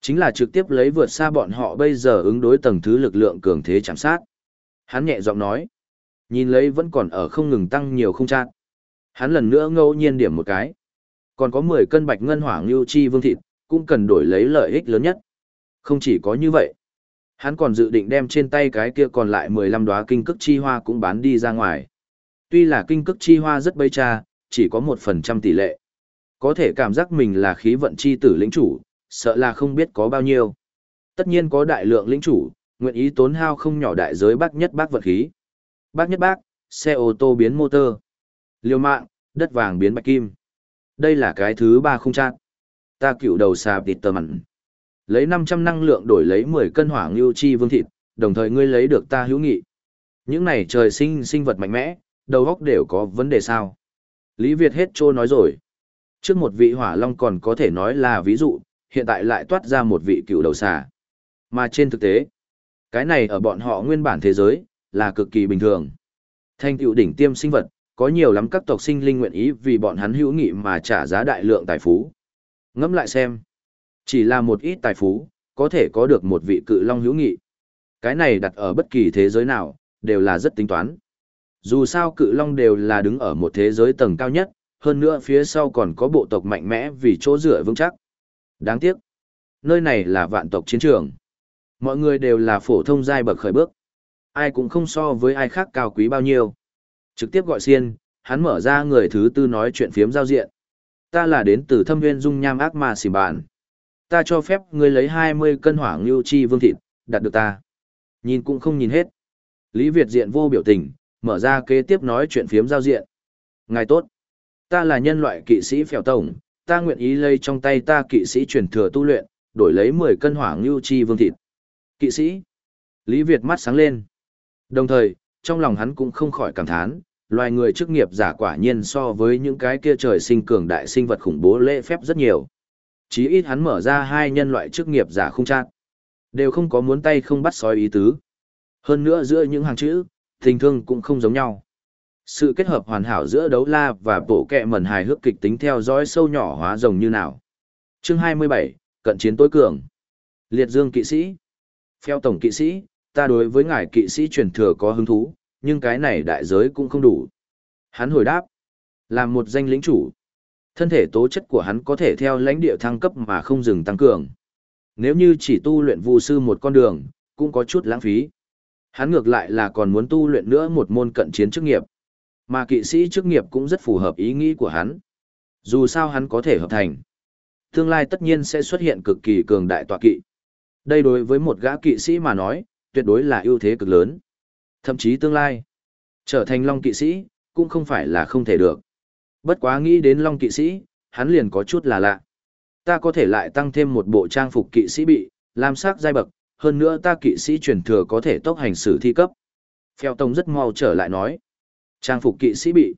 Chính là trực tiếp lấy vượt xa bọn họ bây giờ ứng đối tầng thứ lực lượng cường thế chạm sát. Hắn nhẹ giọng nói. Nhìn lấy vẫn còn ở không ngừng tăng nhiều không chát. Hắn lần nữa ngẫu nhiên điểm một cái. Còn có 10 cân bạch ngân hỏa ngưu chi vương thịt, cũng cần đổi lấy lợi ích lớn nhất. Không chỉ có như vậy. Hắn còn dự định đem trên tay cái kia còn lại 15 đóa kinh cức chi hoa cũng bán đi ra ngoài. Tuy là kinh cức chi hoa rất bây cha, chỉ có 1% tỷ lệ. Có thể cảm giác mình là khí vận chi tử lĩnh chủ, sợ là không biết có bao nhiêu. Tất nhiên có đại lượng lĩnh chủ, nguyện ý tốn hao không nhỏ đại giới bác nhất bác vật khí. Bác nhất bác, xe ô tô biến motor. Liêu mạng, đất vàng biến bạch kim. Đây là cái thứ ba không chát. Ta cựu đầu xà bịt tờ mặn. Lấy 500 năng lượng đổi lấy 10 cân hỏa ngưu chi vương thịt, đồng thời ngươi lấy được ta hữu nghị. Những này trời sinh sinh vật mạnh mẽ, đầu óc đều có vấn đề sao. Lý Việt hết trô nói rồi. Trước một vị hỏa long còn có thể nói là ví dụ, hiện tại lại toát ra một vị cựu đầu xà. Mà trên thực tế, cái này ở bọn họ nguyên bản thế giới, là cực kỳ bình thường. Thanh cựu đỉnh tiêm sinh vật, có nhiều lắm các tộc sinh linh nguyện ý vì bọn hắn hữu nghị mà trả giá đại lượng tài phú. Ngẫm lại xem. Chỉ là một ít tài phú, có thể có được một vị cự long hữu nghị. Cái này đặt ở bất kỳ thế giới nào, đều là rất tính toán. Dù sao cự long đều là đứng ở một thế giới tầng cao nhất, hơn nữa phía sau còn có bộ tộc mạnh mẽ vì chỗ dựa vững chắc. Đáng tiếc, nơi này là vạn tộc chiến trường. Mọi người đều là phổ thông giai bậc khởi bước. Ai cũng không so với ai khác cao quý bao nhiêu. Trực tiếp gọi xiên, hắn mở ra người thứ tư nói chuyện phiếm giao diện. Ta là đến từ thâm viên dung nham ác ma xỉm bản. Ta cho phép ngươi lấy 20 cân hỏa ngưu chi vương thịt, đặt được ta. Nhìn cũng không nhìn hết. Lý Việt diện vô biểu tình, mở ra kế tiếp nói chuyện phiếm giao diện. Ngài tốt. Ta là nhân loại kỵ sĩ phèo tổng, ta nguyện ý lấy trong tay ta kỵ sĩ truyền thừa tu luyện, đổi lấy 10 cân hỏa ngưu chi vương thịt. Kỵ sĩ. Lý Việt mắt sáng lên. Đồng thời, trong lòng hắn cũng không khỏi cảm thán, loài người chức nghiệp giả quả nhiên so với những cái kia trời sinh cường đại sinh vật khủng bố lễ phép rất nhiều. Chí ít hắn mở ra hai nhân loại chức nghiệp giả không chát. Đều không có muốn tay không bắt sói ý tứ. Hơn nữa giữa những hàng chữ, tình thương cũng không giống nhau. Sự kết hợp hoàn hảo giữa đấu la và bổ kẹ mẩn hài hước kịch tính theo dõi sâu nhỏ hóa rồng như nào. Chương 27, Cận chiến tối cường. Liệt dương kỵ sĩ. Phèo tổng kỵ sĩ, ta đối với ngài kỵ sĩ truyền thừa có hứng thú, nhưng cái này đại giới cũng không đủ. Hắn hồi đáp, làm một danh lĩnh chủ. Thân thể tố chất của hắn có thể theo lãnh địa thăng cấp mà không dừng tăng cường. Nếu như chỉ tu luyện vu sư một con đường, cũng có chút lãng phí. Hắn ngược lại là còn muốn tu luyện nữa một môn cận chiến chức nghiệp. Mà kỵ sĩ chức nghiệp cũng rất phù hợp ý nghĩ của hắn. Dù sao hắn có thể hợp thành. Tương lai tất nhiên sẽ xuất hiện cực kỳ cường đại tọa kỵ. Đây đối với một gã kỵ sĩ mà nói, tuyệt đối là ưu thế cực lớn. Thậm chí tương lai, trở thành long kỵ sĩ, cũng không phải là không thể được. Bất quá nghĩ đến long kỵ sĩ, hắn liền có chút là lạ. Ta có thể lại tăng thêm một bộ trang phục kỵ sĩ bị, làm sắc giai bậc, hơn nữa ta kỵ sĩ truyền thừa có thể tốc hành xử thi cấp. Phèo Tông rất mau trở lại nói. Trang phục kỵ sĩ bị.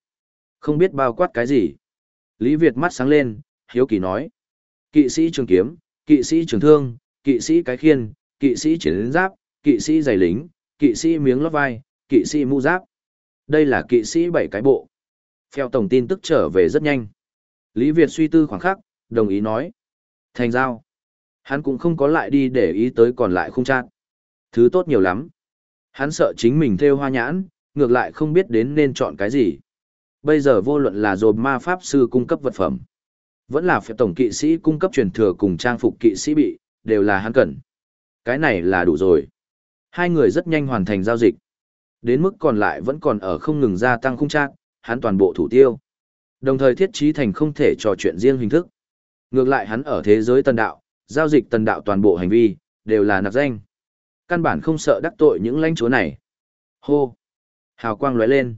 Không biết bao quát cái gì. Lý Việt mắt sáng lên, hiếu kỳ nói. Kỵ sĩ trường kiếm, kỵ sĩ trường thương, kỵ sĩ cái khiên, kỵ sĩ chiến giáp, kỵ sĩ giày lính, kỵ sĩ miếng lót vai, kỵ sĩ mũ giáp. Đây là kỵ sĩ bảy cái bộ. Phèo tổng tin tức trở về rất nhanh. Lý Việt suy tư khoảng khắc, đồng ý nói. Thành giao. Hắn cũng không có lại đi để ý tới còn lại khung trang. Thứ tốt nhiều lắm. Hắn sợ chính mình theo hoa nhãn, ngược lại không biết đến nên chọn cái gì. Bây giờ vô luận là dồn ma pháp sư cung cấp vật phẩm. Vẫn là phép tổng kỵ sĩ cung cấp truyền thừa cùng trang phục kỵ sĩ bị, đều là hắn cần. Cái này là đủ rồi. Hai người rất nhanh hoàn thành giao dịch. Đến mức còn lại vẫn còn ở không ngừng gia tăng khung trạng, hắn toàn bộ thủ tiêu. Đồng thời thiết trí thành không thể trò chuyện riêng hình thức. Ngược lại hắn ở thế giới tần đạo, giao dịch tần đạo toàn bộ hành vi, đều là nạp danh. Căn bản không sợ đắc tội những lãnh chúa này. Hô! Hào quang lóe lên.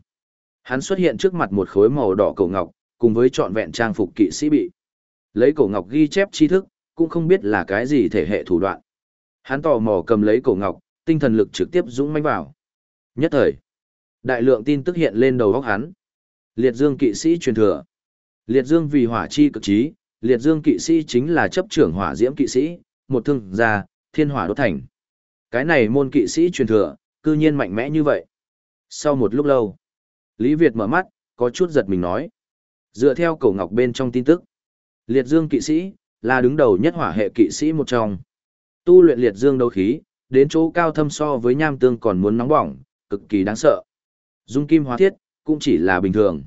Hắn xuất hiện trước mặt một khối màu đỏ cổ ngọc, cùng với trọn vẹn trang phục kỵ sĩ bị. Lấy cổ ngọc ghi chép tri thức, cũng không biết là cái gì thể hệ thủ đoạn. Hắn tò mò cầm lấy cổ ngọc, tinh thần lực trực tiếp dũng mãnh vào. Nhất thời, đại lượng tin tức hiện lên đầu óc hắn. Liệt Dương kỵ sĩ truyền thừa. Liệt Dương vì hỏa chi cực trí, Liệt Dương kỵ sĩ chính là chấp trưởng hỏa diễm kỵ sĩ, một thương gia, thiên hỏa đốt thành. Cái này môn kỵ sĩ truyền thừa, cư nhiên mạnh mẽ như vậy. Sau một lúc lâu, Lý Việt mở mắt, có chút giật mình nói. Dựa theo cổ ngọc bên trong tin tức, Liệt Dương kỵ sĩ, là đứng đầu nhất hỏa hệ kỵ sĩ một trong. Tu luyện liệt dương đấu khí, đến chỗ cao thâm so với nham tương còn muốn nóng bỏng, cực kỳ đáng sợ. Dung kim hóa thiết, cũng chỉ là bình thường.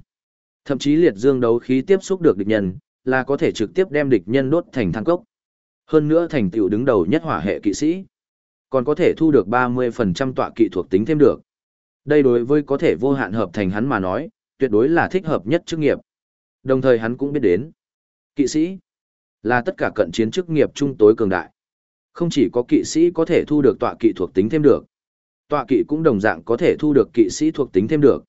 Thậm chí liệt dương đấu khí tiếp xúc được địch nhân, là có thể trực tiếp đem địch nhân đốt thành than cốc. Hơn nữa thành tựu đứng đầu nhất hỏa hệ kỵ sĩ. Còn có thể thu được 30% tọa kỵ thuộc tính thêm được. Đây đối với có thể vô hạn hợp thành hắn mà nói, tuyệt đối là thích hợp nhất chức nghiệp. Đồng thời hắn cũng biết đến. Kỵ sĩ là tất cả cận chiến chức nghiệp trung tối cường đại. Không chỉ có kỵ sĩ có thể thu được tọa kỵ thuộc tính thêm được, tọa kỵ cũng đồng dạng có thể thu được kỵ sĩ thuộc tính thêm được.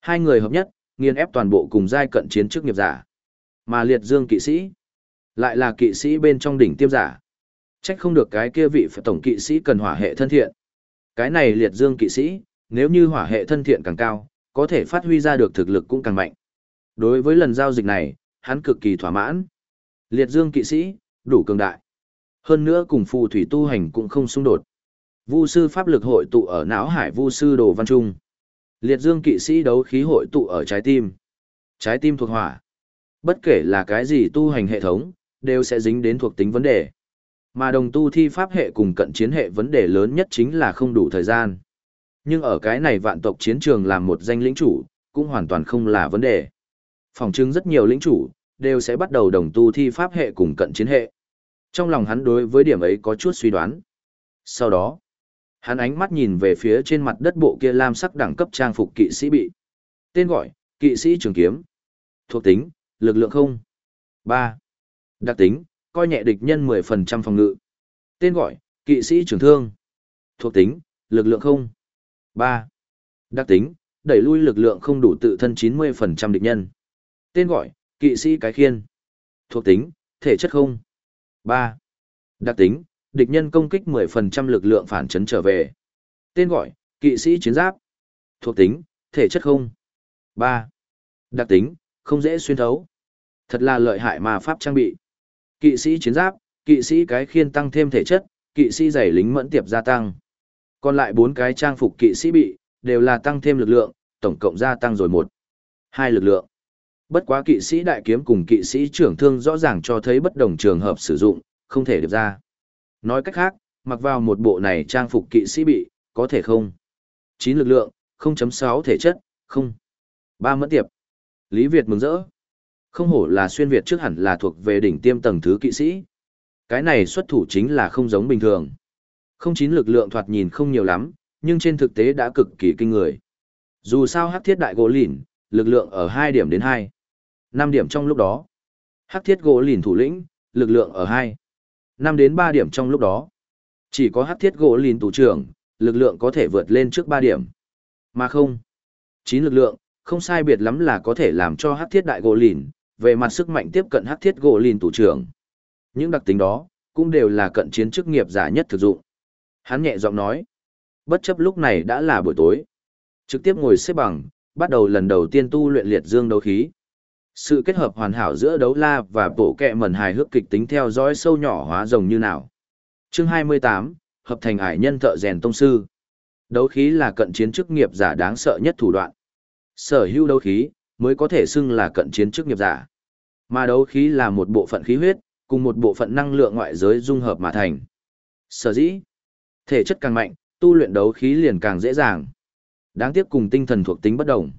Hai người hợp nhất, nghiền ép toàn bộ cùng giai cận chiến chức nghiệp giả. Mà liệt dương kỵ sĩ, lại là kỵ sĩ bên trong đỉnh tiêm giả. Trách không được cái kia vị phải tổng kỵ sĩ cần hỏa hệ thân thiện. Cái này liệt dương kỵ sĩ, nếu như hỏa hệ thân thiện càng cao, có thể phát huy ra được thực lực cũng càng mạnh. Đối với lần giao dịch này, hắn cực kỳ thỏa mãn. Liệt dương kỵ sĩ, đủ cường đại. Hơn nữa cùng phù thủy tu hành cũng không xung đột. Vu sư pháp lực hội tụ ở não hải vu sư đồ văn trung. Liệt dương kỵ sĩ đấu khí hội tụ ở trái tim. Trái tim thuộc hỏa. Bất kể là cái gì tu hành hệ thống, đều sẽ dính đến thuộc tính vấn đề. Mà đồng tu thi pháp hệ cùng cận chiến hệ vấn đề lớn nhất chính là không đủ thời gian. Nhưng ở cái này vạn tộc chiến trường làm một danh lĩnh chủ, cũng hoàn toàn không là vấn đề. Phòng chứng rất nhiều lĩnh chủ, đều sẽ bắt đầu đồng tu thi pháp hệ cùng cận chiến hệ. Trong lòng hắn đối với điểm ấy có chút suy đoán. Sau đó, hắn ánh mắt nhìn về phía trên mặt đất bộ kia lam sắc đẳng cấp trang phục kỵ sĩ bị. Tên gọi, kỵ sĩ trường kiếm. Thuộc tính, lực lượng không. ba, Đặc tính, coi nhẹ địch nhân 10% phòng ngự. Tên gọi, kỵ sĩ trường thương. Thuộc tính, lực lượng không. ba, Đặc tính, đẩy lui lực lượng không đủ tự thân 90% địch nhân. Tên gọi, kỵ sĩ cái khiên. Thuộc tính, thể chất không. 3. Đặc tính, địch nhân công kích 10% lực lượng phản chấn trở về. Tên gọi, kỵ sĩ chiến giáp. Thuộc tính, thể chất không. 3. Đặc tính, không dễ xuyên thấu. Thật là lợi hại mà pháp trang bị. Kỵ sĩ chiến giáp, kỵ sĩ cái khiên tăng thêm thể chất, kỵ sĩ giày lính mẫn tiệp gia tăng. Còn lại bốn cái trang phục kỵ sĩ bị, đều là tăng thêm lực lượng, tổng cộng gia tăng rồi một. Hai lực lượng. Bất quá kỵ sĩ đại kiếm cùng kỵ sĩ trưởng thương rõ ràng cho thấy bất đồng trường hợp sử dụng, không thể được ra. Nói cách khác, mặc vào một bộ này trang phục kỵ sĩ bị, có thể không? 9 lực lượng, 0.6 thể chất, không. 3 mẫn tiệp. Lý Việt mừng rỡ. Không hổ là xuyên Việt trước hẳn là thuộc về đỉnh tiêm tầng thứ kỵ sĩ. Cái này xuất thủ chính là không giống bình thường. Không chín lực lượng thoạt nhìn không nhiều lắm, nhưng trên thực tế đã cực kỳ kinh người. Dù sao hắc thiết đại gỗ lìn, lực lượng ở 2 điểm đến 2. 5 điểm trong lúc đó. Hắc thiết gỗ lìn thủ lĩnh, lực lượng ở 2. 5 đến 3 điểm trong lúc đó. Chỉ có hắc thiết gỗ lìn tù trưởng, lực lượng có thể vượt lên trước 3 điểm. Mà không. 9 lực lượng, không sai biệt lắm là có thể làm cho hắc thiết đại gỗ lìn, về mặt sức mạnh tiếp cận hắc thiết gỗ lìn tù trưởng. Những đặc tính đó, cũng đều là cận chiến chức nghiệp giả nhất thực dụng. Hắn nhẹ giọng nói. Bất chấp lúc này đã là buổi tối. Trực tiếp ngồi xếp bằng, bắt đầu lần đầu tiên tu luyện liệt dương đấu khí. Sự kết hợp hoàn hảo giữa đấu la và bộ kẹ mẩn hài hước kịch tính theo dõi sâu nhỏ hóa rồng như nào. Chương 28, hợp thành ải nhân thợ rèn tông sư. Đấu khí là cận chiến chức nghiệp giả đáng sợ nhất thủ đoạn. Sở hữu đấu khí mới có thể xưng là cận chiến chức nghiệp giả. Mà đấu khí là một bộ phận khí huyết, cùng một bộ phận năng lượng ngoại giới dung hợp mà thành. Sở dĩ, thể chất càng mạnh, tu luyện đấu khí liền càng dễ dàng. Đáng tiếc cùng tinh thần thuộc tính bất đồng.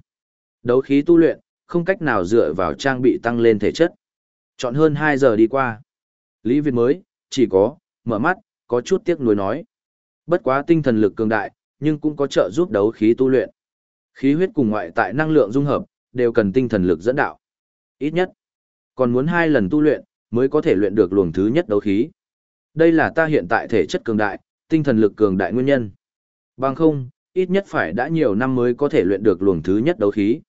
Đấu khí tu luyện, không cách nào dựa vào trang bị tăng lên thể chất. Chọn hơn 2 giờ đi qua. Lý Việt mới, chỉ có, mở mắt, có chút tiếc nuối nói. Bất quá tinh thần lực cường đại, nhưng cũng có trợ giúp đấu khí tu luyện. Khí huyết cùng ngoại tại năng lượng dung hợp, đều cần tinh thần lực dẫn đạo. Ít nhất, còn muốn hai lần tu luyện, mới có thể luyện được luồng thứ nhất đấu khí. Đây là ta hiện tại thể chất cường đại, tinh thần lực cường đại nguyên nhân. Bằng không, ít nhất phải đã nhiều năm mới có thể luyện được luồng thứ nhất đấu khí.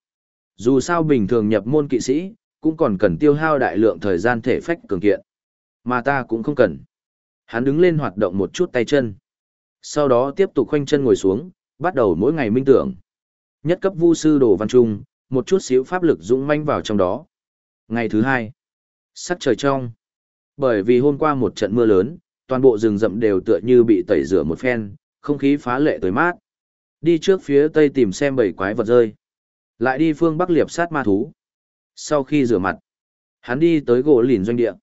Dù sao bình thường nhập môn kỵ sĩ, cũng còn cần tiêu hao đại lượng thời gian thể phách cường kiện. Mà ta cũng không cần. Hắn đứng lên hoạt động một chút tay chân. Sau đó tiếp tục khoanh chân ngồi xuống, bắt đầu mỗi ngày minh tưởng. Nhất cấp vu sư đồ văn trung, một chút xíu pháp lực dũng manh vào trong đó. Ngày thứ hai, sắc trời trong. Bởi vì hôm qua một trận mưa lớn, toàn bộ rừng rậm đều tựa như bị tẩy rửa một phen, không khí phá lệ tới mát. Đi trước phía tây tìm xem bảy quái vật rơi. Lại đi phương bắc liệp sát ma thú. Sau khi rửa mặt, hắn đi tới gỗ lìn doanh địa.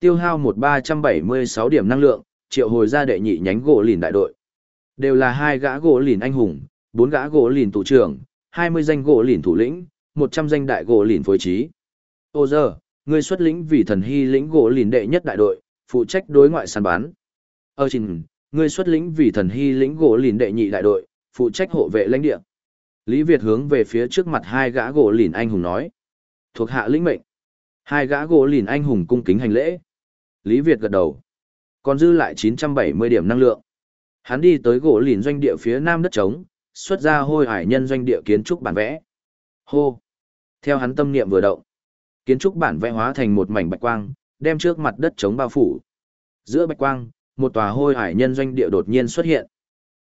Tiêu hao một ba trăm bảy mươi sáu điểm năng lượng, triệu hồi ra đệ nhị nhánh gỗ lìn đại đội. Đều là hai gã gỗ lìn anh hùng, bốn gã gỗ lìn tù trưởng, hai mươi danh gỗ lìn thủ lĩnh, một trăm danh đại gỗ lìn phối trí. Ô giờ, ngươi xuất lĩnh vì thần hy lĩnh gỗ lìn đệ nhất đại đội, phụ trách đối ngoại săn bán. Ơ ờ, trình, ngươi xuất lĩnh vì thần hy lĩnh gỗ lìn đệ nhị đại đội, phụ trách hộ vệ lãnh địa. Lý Việt hướng về phía trước mặt hai gã gỗ lìn anh hùng nói. Thuộc hạ lĩnh mệnh. Hai gã gỗ lìn anh hùng cung kính hành lễ. Lý Việt gật đầu. Còn dư lại 970 điểm năng lượng. Hắn đi tới gỗ lìn doanh địa phía nam đất trống, xuất ra hôi hải nhân doanh địa kiến trúc bản vẽ. Hô! Theo hắn tâm niệm vừa động. Kiến trúc bản vẽ hóa thành một mảnh bạch quang, đem trước mặt đất trống bao phủ. Giữa bạch quang, một tòa hôi hải nhân doanh địa đột nhiên xuất hiện.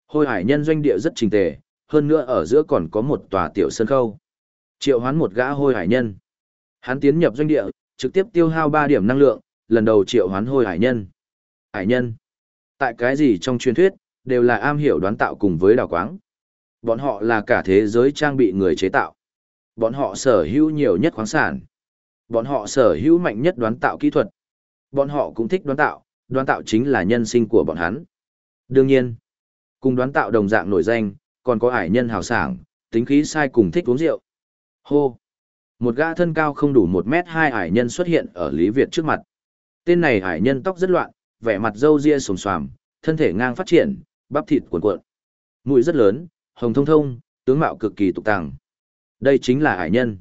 Hôi hải nhân doanh địa rất trình tề, hơn nữa ở giữa còn có một tòa tiểu sân khâu. Triệu hoán một gã hôi hải nhân. Hắn tiến nhập doanh địa, trực tiếp tiêu hao 3 điểm năng lượng, lần đầu triệu hoán hôi hải nhân. Hải nhân. Tại cái gì trong truyền thuyết, đều là am hiểu đoán tạo cùng với đào quáng. Bọn họ là cả thế giới trang bị người chế tạo. Bọn họ sở hữu nhiều nhất khoáng sản. Bọn họ sở hữu mạnh nhất đoán tạo kỹ thuật. Bọn họ cũng thích đoán tạo, đoán tạo chính là nhân sinh của bọn hắn. Đương nhiên, cùng đoán tạo đồng dạng nổi danh, còn có ải nhân hào sảng, tính khí sai cùng thích uống rượu. Hô! Một gã thân cao không đủ một mét hai ải nhân xuất hiện ở Lý Việt trước mặt. Tên này ải nhân tóc rất loạn, vẻ mặt râu ria sồm xoàm, thân thể ngang phát triển, bắp thịt cuộn cuộn. Mũi rất lớn, hồng thông thông, tướng mạo cực kỳ tục tàng. Đây chính là ải nhân.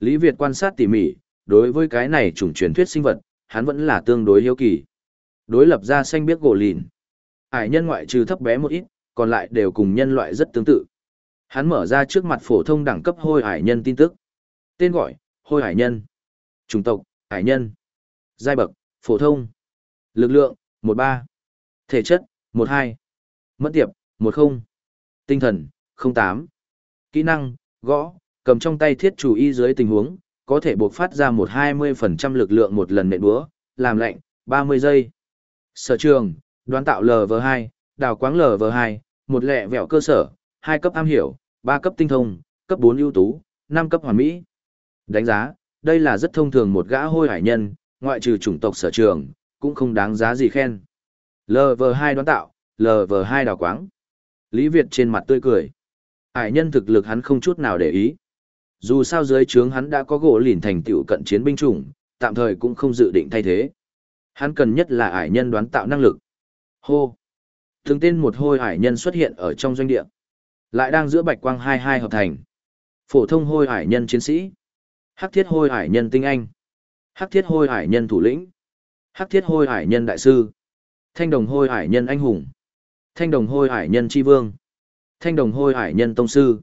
Lý Việt quan sát tỉ mỉ, đối với cái này chủng truyền thuyết sinh vật, hắn vẫn là tương đối hiếu kỳ. Đối lập ra xanh biết gỗ lìn. Ải nhân ngoại trừ thấp bé một ít, còn lại đều cùng nhân loại rất tương tự. Hắn mở ra trước mặt phổ thông đẳng cấp hôi hải nhân tin tức. Tên gọi, hôi hải nhân. Chủng tộc, hải nhân. Giai bậc, phổ thông. Lực lượng, 13. Thể chất, 12. Mất tiệp, 10. Tinh thần, 08. Kỹ năng, gõ, cầm trong tay thiết chủ y dưới tình huống, có thể buộc phát ra một 20% lực lượng một lần nện búa, làm lạnh, 30 giây. Sở trường, đoán tạo LV2, đào quáng LV2, một lẹ vẹo cơ sở, hai cấp am hiểu, ba cấp tinh thông, cấp 4 ưu tú, 5 cấp hoàn mỹ. Đánh giá, đây là rất thông thường một gã hôi hải nhân, ngoại trừ chủng tộc sở trường, cũng không đáng giá gì khen. LV2 đoán tạo, LV2 đào quáng. Lý Việt trên mặt tươi cười. Hải nhân thực lực hắn không chút nào để ý. Dù sao dưới trướng hắn đã có gỗ lìn thành tựu cận chiến binh chủng, tạm thời cũng không dự định thay thế. Hắn cần nhất là ải nhân đoán tạo năng lực. Hô! Từng tên một hôi hải nhân xuất hiện ở trong doanh địa. Lại đang giữa bạch quang hai hai hợp thành. Phổ thông hôi hải nhân chiến sĩ. Hắc thiết hôi hải nhân tinh anh. Hắc thiết hôi hải nhân thủ lĩnh. Hắc thiết hôi hải nhân đại sư. Thanh đồng hôi hải nhân anh hùng. Thanh đồng hôi hải nhân tri vương. Thanh đồng hôi hải nhân tông sư.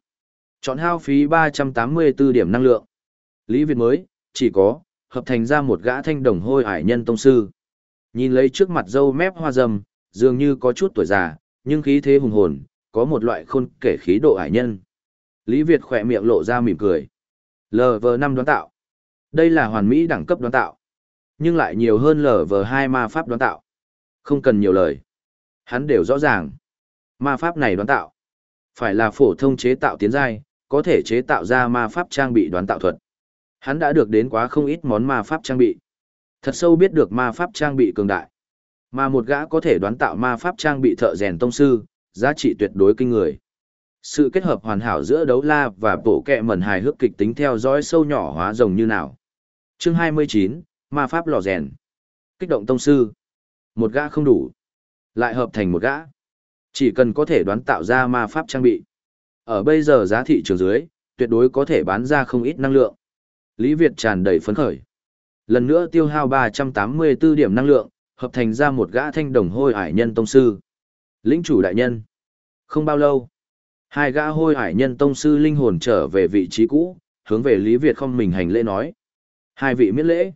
Chọn hao phí 384 điểm năng lượng. Lý Việt mới, chỉ có, hợp thành ra một gã thanh đồng hôi hải nhân tông sư. Nhìn lấy trước mặt dâu mép hoa rầm dường như có chút tuổi già, nhưng khí thế hùng hồn, có một loại khôn kể khí độ ải nhân. Lý Việt khỏe miệng lộ ra mỉm cười. LV5 đoán tạo. Đây là hoàn mỹ đẳng cấp đoán tạo. Nhưng lại nhiều hơn LV2 ma pháp đoán tạo. Không cần nhiều lời. Hắn đều rõ ràng. Ma pháp này đoán tạo. Phải là phổ thông chế tạo tiến giai, có thể chế tạo ra ma pháp trang bị đoán tạo thuật. Hắn đã được đến quá không ít món ma pháp trang bị. Thật sâu biết được ma pháp trang bị cường đại. Mà một gã có thể đoán tạo ma pháp trang bị thợ rèn tông sư, giá trị tuyệt đối kinh người. Sự kết hợp hoàn hảo giữa đấu la và bộ kẹ mẩn hài hước kịch tính theo dõi sâu nhỏ hóa rồng như nào. Chương 29, Ma pháp lò rèn. Kích động tông sư. Một gã không đủ. Lại hợp thành một gã. Chỉ cần có thể đoán tạo ra ma pháp trang bị. Ở bây giờ giá thị trường dưới, tuyệt đối có thể bán ra không ít năng lượng. Lý Việt tràn đầy phấn khởi. Lần nữa tiêu hao 384 điểm năng lượng, hợp thành ra một gã thanh đồng hôi hải nhân tông sư. Lĩnh chủ đại nhân. Không bao lâu, hai gã hôi hải nhân tông sư linh hồn trở về vị trí cũ, hướng về Lý Việt không mình hành lễ nói. Hai vị miễn lễ.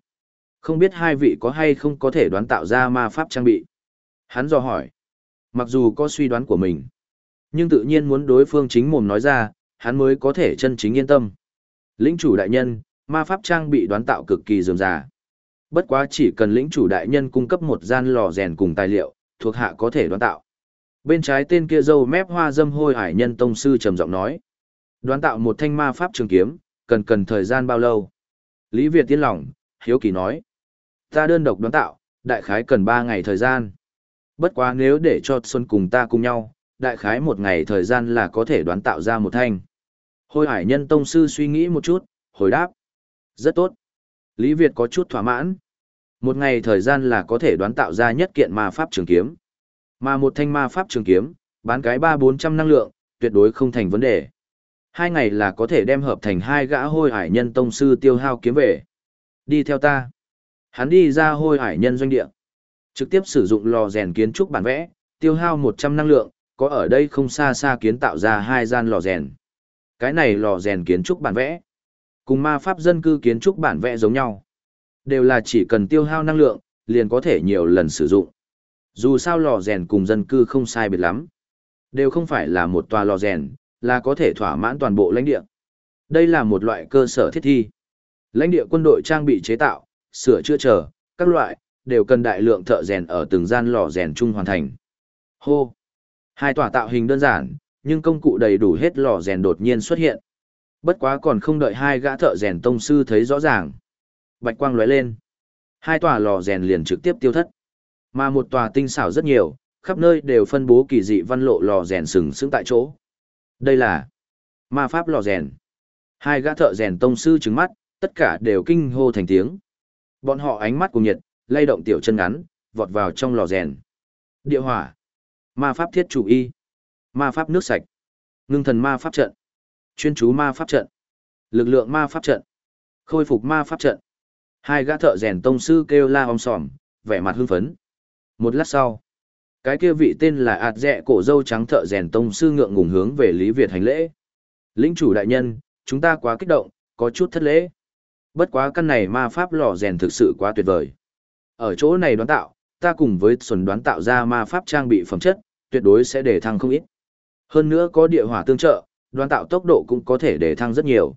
Không biết hai vị có hay không có thể đoán tạo ra ma pháp trang bị. Hắn dò hỏi. Mặc dù có suy đoán của mình, nhưng tự nhiên muốn đối phương chính mồm nói ra, hắn mới có thể chân chính yên tâm. Lĩnh chủ đại nhân, ma pháp trang bị đoán tạo cực kỳ dườm già. Bất quá chỉ cần lĩnh chủ đại nhân cung cấp một gian lò rèn cùng tài liệu, thuộc hạ có thể đoán tạo. Bên trái tên kia dâu mép hoa dâm hôi hải nhân tông sư trầm giọng nói. Đoán tạo một thanh ma pháp trường kiếm, cần cần thời gian bao lâu? Lý Việt tiến lòng, hiếu kỳ nói. Ta đơn độc đoán tạo, đại khái cần 3 ngày thời gian. Bất quá nếu để cho Xuân cùng ta cùng nhau, đại khái một ngày thời gian là có thể đoán tạo ra một thanh. Hôi hải nhân tông sư suy nghĩ một chút, hồi đáp. Rất tốt. Lý Việt có chút thỏa mãn. Một ngày thời gian là có thể đoán tạo ra nhất kiện ma pháp trường kiếm. Mà một thanh ma pháp trường kiếm, bán cái ba bốn trăm năng lượng, tuyệt đối không thành vấn đề. Hai ngày là có thể đem hợp thành hai gã hôi hải nhân tông sư tiêu hao kiếm về. Đi theo ta. Hắn đi ra hôi hải nhân doanh địa. Trực tiếp sử dụng lò rèn kiến trúc bản vẽ, tiêu hao một trăm năng lượng, có ở đây không xa xa kiến tạo ra hai gian lò rèn. Cái này lò rèn kiến trúc bản vẽ. Cùng ma pháp dân cư kiến trúc bản vẽ giống nhau. Đều là chỉ cần tiêu hao năng lượng, liền có thể nhiều lần sử dụng. Dù sao lò rèn cùng dân cư không sai biệt lắm. Đều không phải là một tòa lò rèn, là có thể thỏa mãn toàn bộ lãnh địa. Đây là một loại cơ sở thiết thi. Lãnh địa quân đội trang bị chế tạo, sửa chữa chờ, các loại, đều cần đại lượng thợ rèn ở từng gian lò rèn chung hoàn thành. Hô! Hai tòa tạo hình đơn giản, nhưng công cụ đầy đủ hết lò rèn đột nhiên xuất hiện. Bất quá còn không đợi hai gã thợ rèn tông sư thấy rõ ràng. Bạch quang lóe lên. Hai tòa lò rèn liền trực tiếp tiêu thất. Mà một tòa tinh xảo rất nhiều, khắp nơi đều phân bố kỳ dị văn lộ lò rèn sừng sững tại chỗ. Đây là ma pháp lò rèn. Hai gã thợ rèn tông sư trứng mắt, tất cả đều kinh hô thành tiếng. Bọn họ ánh mắt cùng nhiệt, lay động tiểu chân ngắn, vọt vào trong lò rèn. Địa hỏa, ma pháp thiết chủ y, ma pháp nước sạch, ngưng thần ma pháp trận chuyên chú ma pháp trận, lực lượng ma pháp trận, khôi phục ma pháp trận. Hai gã thợ rèn tông sư kêu la om sòm, vẻ mặt hưng phấn. Một lát sau, Cái kia vị tên là ạt dẹ cổ dâu trắng thợ rèn tông sư ngượng ngùng hướng về Lý Việt hành lễ. Lĩnh chủ đại nhân, chúng ta quá kích động, có chút thất lễ. Bất quá căn này ma pháp lò rèn thực sự quá tuyệt vời. Ở chỗ này đoán tạo, ta cùng với xuân đoán tạo ra ma pháp trang bị phẩm chất, tuyệt đối sẽ để thăng không ít. Hơn nữa có địa hỏa tương trợ, đoán tạo tốc độ cũng có thể để thăng rất nhiều.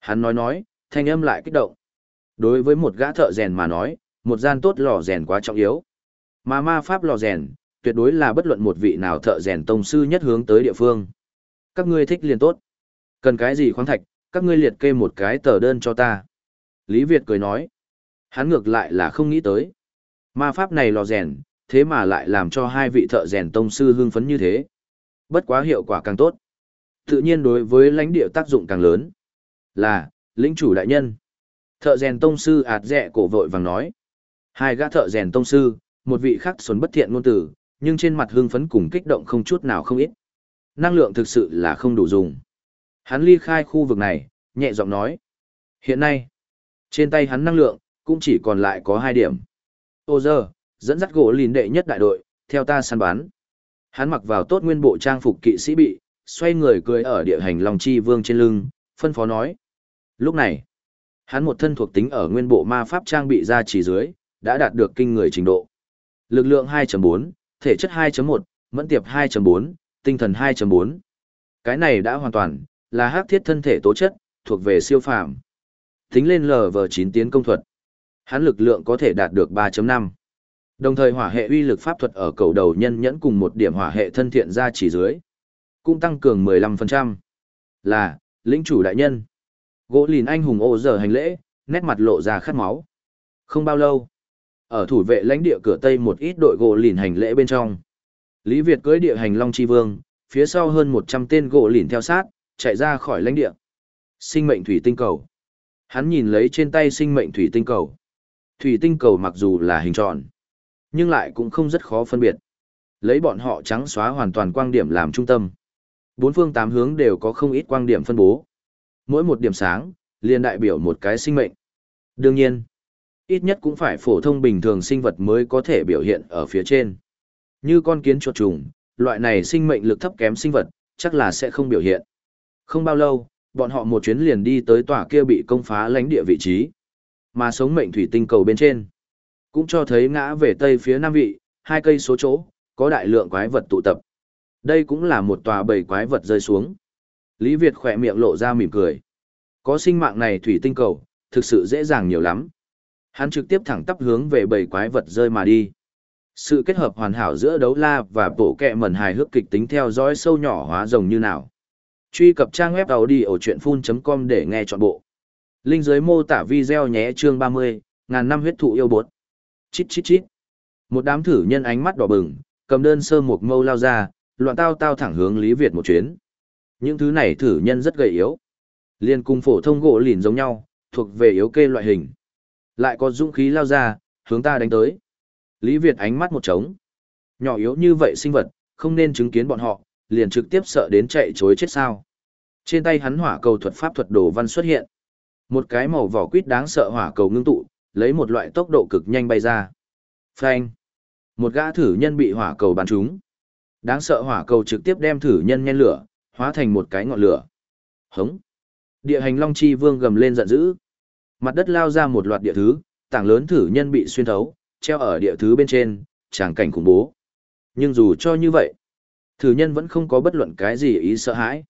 Hắn nói nói, thanh âm lại kích động. Đối với một gã thợ rèn mà nói, một gian tốt lò rèn quá trọng yếu. Mà ma pháp lò rèn, tuyệt đối là bất luận một vị nào thợ rèn tông sư nhất hướng tới địa phương. Các ngươi thích liền tốt. Cần cái gì khoáng thạch, các ngươi liệt kê một cái tờ đơn cho ta. Lý Việt cười nói. Hắn ngược lại là không nghĩ tới. Ma pháp này lò rèn, thế mà lại làm cho hai vị thợ rèn tông sư hưng phấn như thế. Bất quá hiệu quả càng tốt. Tự nhiên đối với lãnh địa tác dụng càng lớn. Là, lĩnh chủ đại nhân. Thợ rèn tông sư ạt dẹ cổ vội vàng nói. Hai gã thợ rèn tông sư, một vị khác xuân bất thiện ngôn tử, nhưng trên mặt hưng phấn cùng kích động không chút nào không ít. Năng lượng thực sự là không đủ dùng. Hắn ly khai khu vực này, nhẹ giọng nói. Hiện nay, trên tay hắn năng lượng, cũng chỉ còn lại có hai điểm. Ô giờ, dẫn dắt gỗ lìn đệ nhất đại đội, theo ta săn bán. Hắn mặc vào tốt nguyên bộ trang phục kỵ sĩ bị, xoay người cười ở địa hành Long Chi Vương trên lưng, phân phó nói. Lúc này, hắn một thân thuộc tính ở nguyên bộ ma pháp trang bị ra chỉ dưới, đã đạt được kinh người trình độ. Lực lượng 2.4, thể chất 2.1, mẫn tiệp 2.4, tinh thần 2.4. Cái này đã hoàn toàn là hắc thiết thân thể tố chất, thuộc về siêu phàm. Tính lên LV9 tiến công thuật. Hắn lực lượng có thể đạt được 3.5. Đồng thời hỏa hệ uy lực pháp thuật ở cầu đầu nhân nhẫn cùng một điểm hỏa hệ thân thiện ra chỉ dưới. Cũng tăng cường 15%. Là, lĩnh chủ đại nhân. Gỗ lìn anh hùng ô giờ hành lễ, nét mặt lộ ra khát máu. Không bao lâu, ở thủ vệ lãnh địa cửa tây một ít đội gỗ lìn hành lễ bên trong. Lý Việt cưới địa hành Long Chi Vương, phía sau hơn 100 tên gỗ lìn theo sát, chạy ra khỏi lãnh địa. Sinh mệnh thủy tinh cầu. Hắn nhìn lấy trên tay sinh mệnh thủy tinh cầu. Thủy tinh cầu mặc dù là hình tròn, nhưng lại cũng không rất khó phân biệt. Lấy bọn họ trắng xóa hoàn toàn quang điểm làm trung tâm. Bốn phương tám hướng đều có không ít quang điểm phân bố. Mỗi một điểm sáng, liền đại biểu một cái sinh mệnh. Đương nhiên, ít nhất cũng phải phổ thông bình thường sinh vật mới có thể biểu hiện ở phía trên. Như con kiến chuột trùng, loại này sinh mệnh lực thấp kém sinh vật, chắc là sẽ không biểu hiện. Không bao lâu, bọn họ một chuyến liền đi tới tòa kia bị công phá lãnh địa vị trí. Mà sống mệnh thủy tinh cầu bên trên, cũng cho thấy ngã về tây phía nam vị, hai cây số chỗ, có đại lượng quái vật tụ tập. Đây cũng là một tòa bầy quái vật rơi xuống. Lý Việt khỏe miệng lộ ra mỉm cười. Có sinh mạng này thủy tinh cầu, thực sự dễ dàng nhiều lắm. Hắn trực tiếp thẳng tắp hướng về bầy quái vật rơi mà đi. Sự kết hợp hoàn hảo giữa đấu la và bộ kẹ mẩn hài hước kịch tính theo dõi sâu nhỏ hóa rồng như nào. Truy cập trang web đầu đi ở chuyện full.com để nghe trọn bộ. Linh dưới mô tả video nhé chương 30, ngàn năm huyết thụ yêu bột. Chít chít chít. Một đám thử nhân ánh mắt đỏ bừng, cầm đơn sơ một mâu lao ra, loạn tao tao thẳng hướng Lý Việt một chuyến. Những thứ này thử nhân rất gầy yếu. Liên cung phổ thông gỗ lìn giống nhau, thuộc về yếu kê loại hình. Lại có dũng khí lao ra, hướng ta đánh tới. Lý Việt ánh mắt một trống. Nhỏ yếu như vậy sinh vật, không nên chứng kiến bọn họ, liền trực tiếp sợ đến chạy chối chết sao. Trên tay hắn hỏa cầu thuật pháp thuật đồ văn xuất hiện. Một cái màu vỏ quýt đáng sợ hỏa cầu ngưng tụ, lấy một loại tốc độ cực nhanh bay ra. Phanh. Một gã thử nhân bị hỏa cầu bắn trúng. Đáng sợ hỏa cầu trực tiếp đem thử nhân nhen lửa, hóa thành một cái ngọn lửa. Hống. Địa hành Long Chi Vương gầm lên giận dữ. Mặt đất lao ra một loạt địa thứ, tảng lớn thử nhân bị xuyên thấu, treo ở địa thứ bên trên, tràng cảnh khủng bố. Nhưng dù cho như vậy, thử nhân vẫn không có bất luận cái gì ý sợ hãi.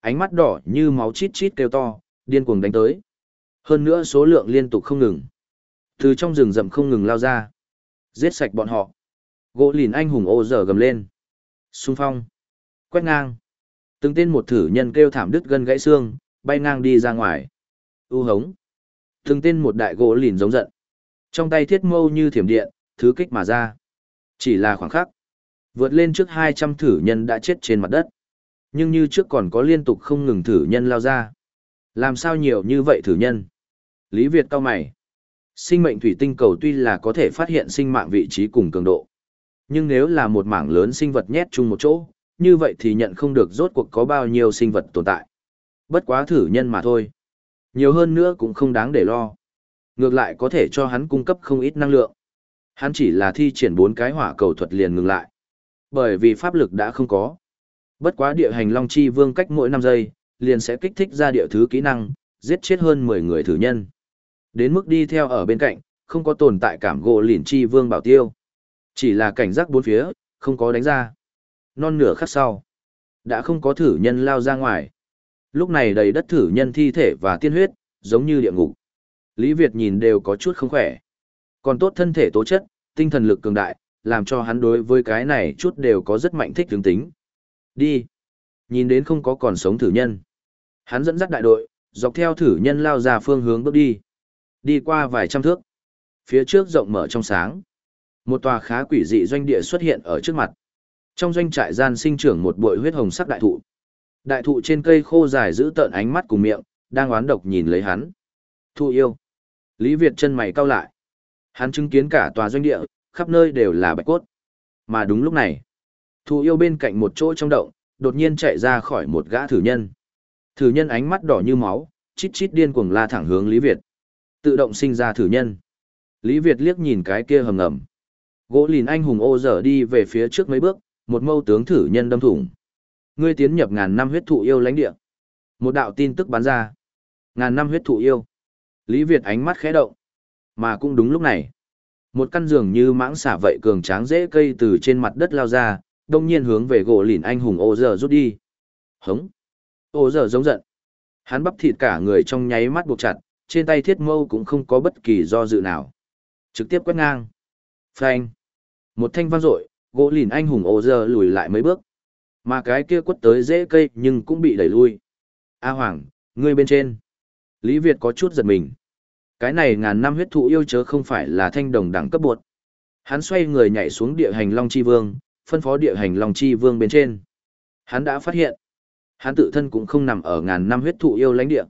Ánh mắt đỏ như máu chít chít kêu to, điên cuồng đánh tới. Hơn nữa số lượng liên tục không ngừng. Từ trong rừng rậm không ngừng lao ra. Giết sạch bọn họ. Gỗ lìn anh hùng ô giờ gầm lên. Xung phong. Quét ngang. Từng tên một thử nhân kêu thảm đứt gân gãy xương, bay ngang đi ra ngoài. U hống. Từng tên một đại gỗ lìn giống giận. Trong tay thiết mâu như thiểm điện, thứ kích mà ra. Chỉ là khoảng khắc. Vượt lên trước 200 thử nhân đã chết trên mặt đất. Nhưng như trước còn có liên tục không ngừng thử nhân lao ra. Làm sao nhiều như vậy thử nhân? Lý Việt cao mày. Sinh mệnh thủy tinh cầu tuy là có thể phát hiện sinh mạng vị trí cùng cường độ. Nhưng nếu là một mảng lớn sinh vật nhét chung một chỗ, như vậy thì nhận không được rốt cuộc có bao nhiêu sinh vật tồn tại. Bất quá thử nhân mà thôi. Nhiều hơn nữa cũng không đáng để lo. Ngược lại có thể cho hắn cung cấp không ít năng lượng. Hắn chỉ là thi triển bốn cái hỏa cầu thuật liền ngừng lại. Bởi vì pháp lực đã không có. Bất quá địa hành Long Chi Vương cách mỗi 5 giây, liền sẽ kích thích ra địa thứ kỹ năng, giết chết hơn 10 người thử nhân. Đến mức đi theo ở bên cạnh, không có tồn tại cảm gỗ lỉn Chi Vương bảo tiêu. Chỉ là cảnh giác bốn phía, không có đánh ra. Non nửa khắc sau, đã không có thử nhân lao ra ngoài. Lúc này đầy đất thử nhân thi thể và tiên huyết, giống như địa ngục. Lý Việt nhìn đều có chút không khỏe. Còn tốt thân thể tố chất, tinh thần lực cường đại, làm cho hắn đối với cái này chút đều có rất mạnh thích tướng tính. Đi. Nhìn đến không có còn sống thử nhân. Hắn dẫn dắt đại đội, dọc theo thử nhân lao ra phương hướng bước đi. Đi qua vài trăm thước. Phía trước rộng mở trong sáng. Một tòa khá quỷ dị doanh địa xuất hiện ở trước mặt. Trong doanh trại gian sinh trưởng một bụi huyết hồng sắc đại thụ. Đại thụ trên cây khô dài giữ tợn ánh mắt cùng miệng, đang oán độc nhìn lấy hắn. Thụ yêu. Lý Việt chân mày cau lại. Hắn chứng kiến cả tòa doanh địa, khắp nơi đều là bạch cốt. Mà đúng lúc này, thụ yêu bên cạnh một chỗ trong động, đột nhiên chạy ra khỏi một gã thử nhân. Thử nhân ánh mắt đỏ như máu, chít chít điên cuồng la thẳng hướng Lý Việt. Tự động sinh ra thử nhân. Lý Việt liếc nhìn cái kia hầm ngầm. Gỗ lìn anh hùng ô dở đi về phía trước mấy bước, một mâu tướng thử nhân đâm thủng. Ngươi tiến nhập ngàn năm huyết thụ yêu lãnh địa. Một đạo tin tức bắn ra. Ngàn năm huyết thụ yêu. Lý Việt ánh mắt khẽ động. Mà cũng đúng lúc này. Một căn giường như mãng xả vậy cường tráng dễ cây từ trên mặt đất lao ra, đông nhiên hướng về gỗ lìn anh hùng ô dở rút đi. Hống. Ô dở giống giận. Hắn bắp thịt cả người trong nháy mắt buộc chặt, trên tay thiết mâu cũng không có bất kỳ do dự nào. Trực tiếp quét ngang. Phanh. Một thanh vang rội, gỗ lìn anh hùng ô giờ lùi lại mấy bước. Mà cái kia quất tới dễ cây nhưng cũng bị đẩy lui. A Hoàng, ngươi bên trên. Lý Việt có chút giật mình. Cái này ngàn năm huyết thụ yêu chớ không phải là thanh đồng đẳng cấp bột. Hắn xoay người nhảy xuống địa hành Long Chi Vương, phân phó địa hành Long Chi Vương bên trên. Hắn đã phát hiện, hắn tự thân cũng không nằm ở ngàn năm huyết thụ yêu lãnh địa.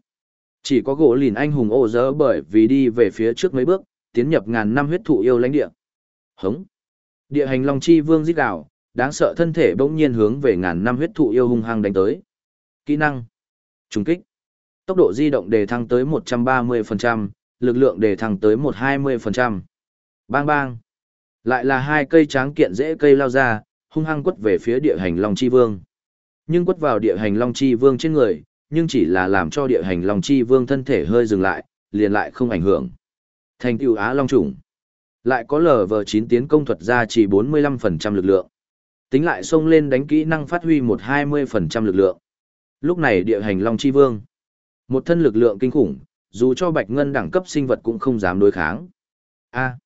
Chỉ có gỗ lìn anh hùng ô dỡ bởi vì đi về phía trước mấy bước, tiến nhập ngàn năm huyết thụ yêu lãnh địa. Hống. Địa hành Long Chi Vương giết đảo, đáng sợ thân thể bỗng nhiên hướng về ngàn năm huyết thụ yêu hung hăng đánh tới. Kỹ năng. Trùng kích. Tốc độ di động đề thăng tới 130%, lực lượng đề thăng tới 120%. Bang bang. Lại là hai cây tráng kiện dễ cây lao ra, hung hăng quất về phía địa hành Long Chi Vương. Nhưng quất vào địa hành Long Chi Vương trên người, nhưng chỉ là làm cho địa hành Long Chi Vương thân thể hơi dừng lại, liền lại không ảnh hưởng. Thành tựu Á Long Trùng. Lại có LV9 tiến công thuật ra chỉ 45% lực lượng. Tính lại xông lên đánh kỹ năng phát huy một 20% lực lượng. Lúc này địa hành Long Chi Vương. Một thân lực lượng kinh khủng, dù cho bạch ngân đẳng cấp sinh vật cũng không dám đối kháng. A.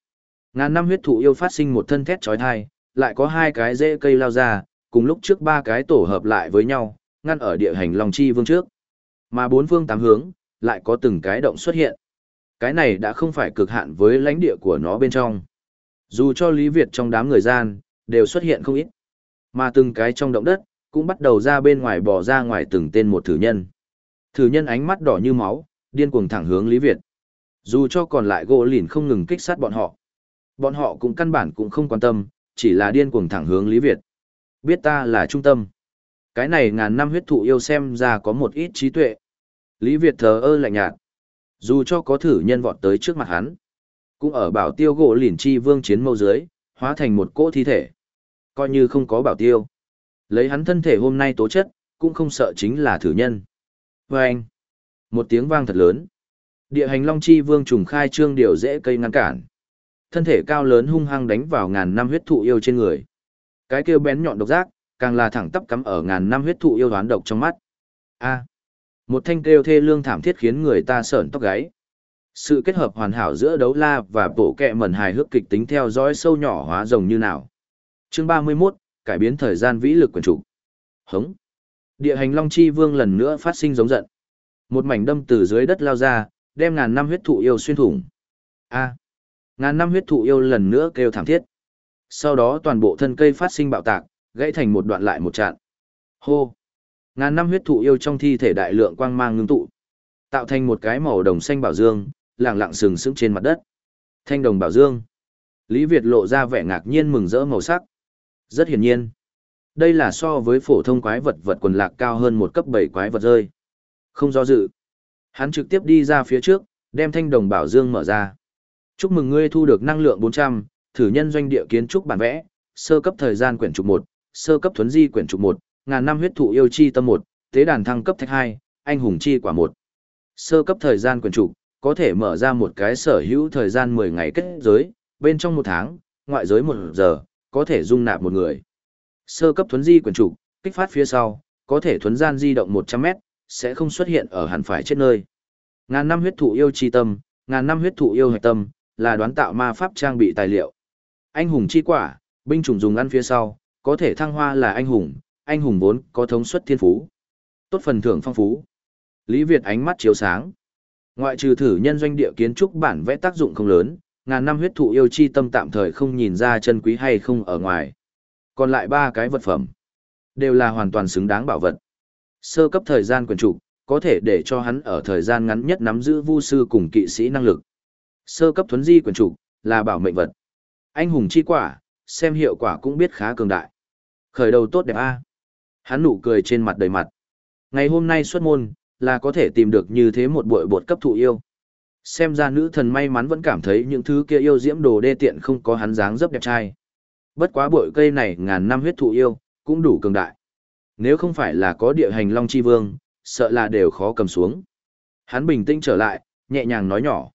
ngàn năm huyết thụ yêu phát sinh một thân thét chói tai, lại có hai cái rễ cây lao ra, cùng lúc trước ba cái tổ hợp lại với nhau, ngăn ở địa hành Long Chi Vương trước. Mà bốn phương tám hướng, lại có từng cái động xuất hiện. Cái này đã không phải cực hạn với lãnh địa của nó bên trong. Dù cho Lý Việt trong đám người gian, đều xuất hiện không ít. Mà từng cái trong động đất, cũng bắt đầu ra bên ngoài bỏ ra ngoài từng tên một thử nhân. Thử nhân ánh mắt đỏ như máu, điên cuồng thẳng hướng Lý Việt. Dù cho còn lại gỗ lìn không ngừng kích sát bọn họ. Bọn họ cũng căn bản cũng không quan tâm, chỉ là điên cuồng thẳng hướng Lý Việt. Biết ta là trung tâm. Cái này ngàn năm huyết thụ yêu xem ra có một ít trí tuệ. Lý Việt thờ ơ lạnh nhạt. Dù cho có thử nhân vọt tới trước mặt hắn, cũng ở bảo tiêu gỗ lìn chi vương chiến mâu dưới, hóa thành một cỗ thi thể. Coi như không có bảo tiêu. Lấy hắn thân thể hôm nay tố chất, cũng không sợ chính là thử nhân. Và anh, một tiếng vang thật lớn. Địa hành Long Chi Vương trùng khai trương điều dễ cây ngăn cản. Thân thể cao lớn hung hăng đánh vào ngàn năm huyết thụ yêu trên người. Cái kêu bén nhọn độc giác, càng là thẳng tắp cắm ở ngàn năm huyết thụ yêu đoán độc trong mắt. A một thanh kêu thê lương thảm thiết khiến người ta sởn tóc gáy. Sự kết hợp hoàn hảo giữa đấu la và bộ kẹ mẩn hài hước kịch tính theo dõi sâu nhỏ hóa rồng như nào. Chương 31, cải biến thời gian vĩ lực quyền chủ. Hống. Địa hành Long Chi Vương lần nữa phát sinh giống giận. Một mảnh đâm từ dưới đất lao ra, đem ngàn năm huyết thụ yêu xuyên thủng. A. Ngàn năm huyết thụ yêu lần nữa kêu thảm thiết. Sau đó toàn bộ thân cây phát sinh bạo tạc, gãy thành một đoạn lại một trạng. Hô. Ngàn năm huyết thụ yêu trong thi thể đại lượng quang mang ngưng tụ, tạo thành một cái màu đồng xanh bảo dương, lẳng lặng sừng sững trên mặt đất. Thanh đồng bảo dương. Lý Việt lộ ra vẻ ngạc nhiên mừng rỡ màu sắc. Rất hiển nhiên. Đây là so với phổ thông quái vật vật quần lạc cao hơn một cấp 7 quái vật rơi. Không do dự. Hắn trực tiếp đi ra phía trước, đem thanh đồng bảo dương mở ra. Chúc mừng ngươi thu được năng lượng 400, thử nhân doanh địa kiến trúc bản vẽ, sơ cấp thời gian quyển trục 1, sơ cấp thuấn di quyển trục một ngàn năm huyết thụ yêu chi tâm một tế đàn thăng cấp thạch hai anh hùng chi quả một. Sơ cấp thời gian quyền trục có thể mở ra một cái sở hữu thời gian mười ngày kết giới bên trong một tháng ngoại giới một giờ có thể dung nạp một người. Sơ cấp thuấn di quyền trục kích phát phía sau có thể thuấn gian di động một trăm mét sẽ không xuất hiện ở hẳn phải chết nơi. Ngàn năm huyết thụ yêu chi tâm ngàn năm huyết thụ yêu hạch tâm là đoán tạo ma pháp trang bị tài liệu. Anh hùng chi quả binh chủng dùng ăn phía sau có thể thăng hoa là anh hùng, anh hùng vốn có thống suất thiên phú. Tốt phần thưởng phong phú. Lý Việt ánh mắt chiếu sáng. Ngoại trừ thử nhân doanh địa kiến trúc bản vẽ tác dụng không lớn, ngàn năm huyết thụ yêu chi tâm tạm thời không nhìn ra chân quý hay không ở ngoài. Còn lại ba cái vật phẩm, đều là hoàn toàn xứng đáng bảo vật. Sơ cấp thời gian quyền trục, có thể để cho hắn ở thời gian ngắn nhất nắm giữ vu sư cùng kỵ sĩ năng lực. Sơ cấp thuấn di quyền trục, là bảo mệnh vật. Anh hùng chi quả, xem hiệu quả cũng biết khá cường đại. Khởi đầu tốt đẹp a. Hắn nụ cười trên mặt đầy mặt. Ngày hôm nay xuất môn, là có thể tìm được như thế một bội bột cấp thụ yêu. Xem ra nữ thần may mắn vẫn cảm thấy những thứ kia yêu diễm đồ đê tiện không có hắn dáng dấp đẹp trai. Bất quá bội cây này ngàn năm huyết thụ yêu, cũng đủ cường đại. Nếu không phải là có địa hành long chi vương, sợ là đều khó cầm xuống. Hắn bình tĩnh trở lại, nhẹ nhàng nói nhỏ.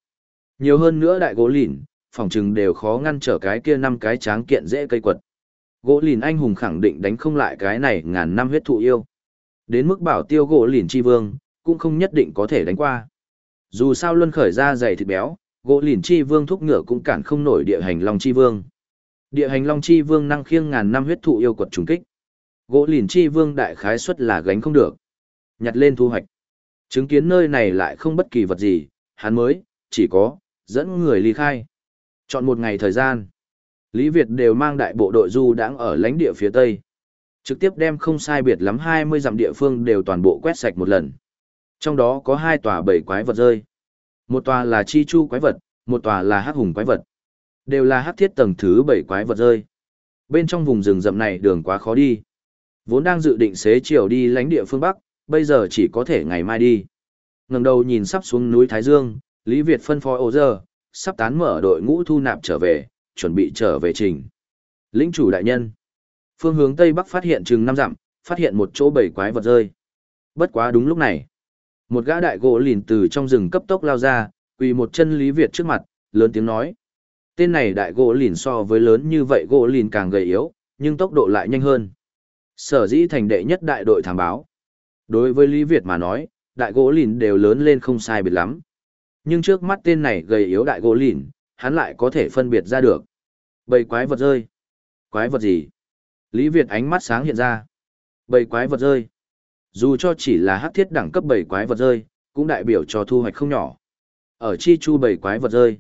Nhiều hơn nữa đại gỗ lỉn, phòng trừng đều khó ngăn trở cái kia năm cái tráng kiện dễ cây quật. Gỗ lìn anh hùng khẳng định đánh không lại cái này ngàn năm huyết thụ yêu. Đến mức bảo tiêu gỗ lìn chi vương, cũng không nhất định có thể đánh qua. Dù sao luân khởi ra dày thịt béo, gỗ lìn chi vương thúc ngựa cũng cản không nổi địa hành long chi vương. Địa hành long chi vương năng khiêng ngàn năm huyết thụ yêu quật trùng kích. Gỗ lìn chi vương đại khái suất là gánh không được. Nhặt lên thu hoạch. Chứng kiến nơi này lại không bất kỳ vật gì, hắn mới, chỉ có, dẫn người ly khai. Chọn một ngày thời gian. Lý Việt đều mang đại bộ đội du đãng ở lãnh địa phía Tây. Trực tiếp đem không sai biệt lắm 20 dặm địa phương đều toàn bộ quét sạch một lần. Trong đó có hai tòa bảy quái vật rơi. Một tòa là chi chu quái vật, một tòa là hắc hùng quái vật. Đều là hắc thiết tầng thứ bảy quái vật rơi. Bên trong vùng rừng rậm này đường quá khó đi. Vốn đang dự định xế chiều đi lãnh địa phương Bắc, bây giờ chỉ có thể ngày mai đi. ngẩng đầu nhìn sắp xuống núi Thái Dương, Lý Việt phân phó ô giờ, sắp tán mở đội ngũ thu nạp trở về, chuẩn bị trở về trình. Lĩnh chủ đại nhân. Phương hướng Tây Bắc phát hiện chừng năm dặm, phát hiện một chỗ bảy quái vật rơi. Bất quá đúng lúc này. Một gã đại gỗ lìn từ trong rừng cấp tốc lao ra, quỳ một chân Lý Việt trước mặt, lớn tiếng nói. Tên này đại gỗ lìn so với lớn như vậy gỗ lìn càng gầy yếu, nhưng tốc độ lại nhanh hơn. Sở dĩ thành đệ nhất đại đội thám báo. Đối với Lý Việt mà nói, đại gỗ lìn đều lớn lên không sai biệt lắm. Nhưng trước mắt tên này gầy yếu đại gỗ lìn, hắn lại có thể phân biệt ra được. Bầy quái vật rơi. Quái vật gì? Lý Việt ánh mắt sáng hiện ra. Bầy quái vật rơi. Dù cho chỉ là hắc thiết đẳng cấp bầy quái vật rơi, cũng đại biểu cho thu hoạch không nhỏ. Ở chi chu bầy quái vật rơi,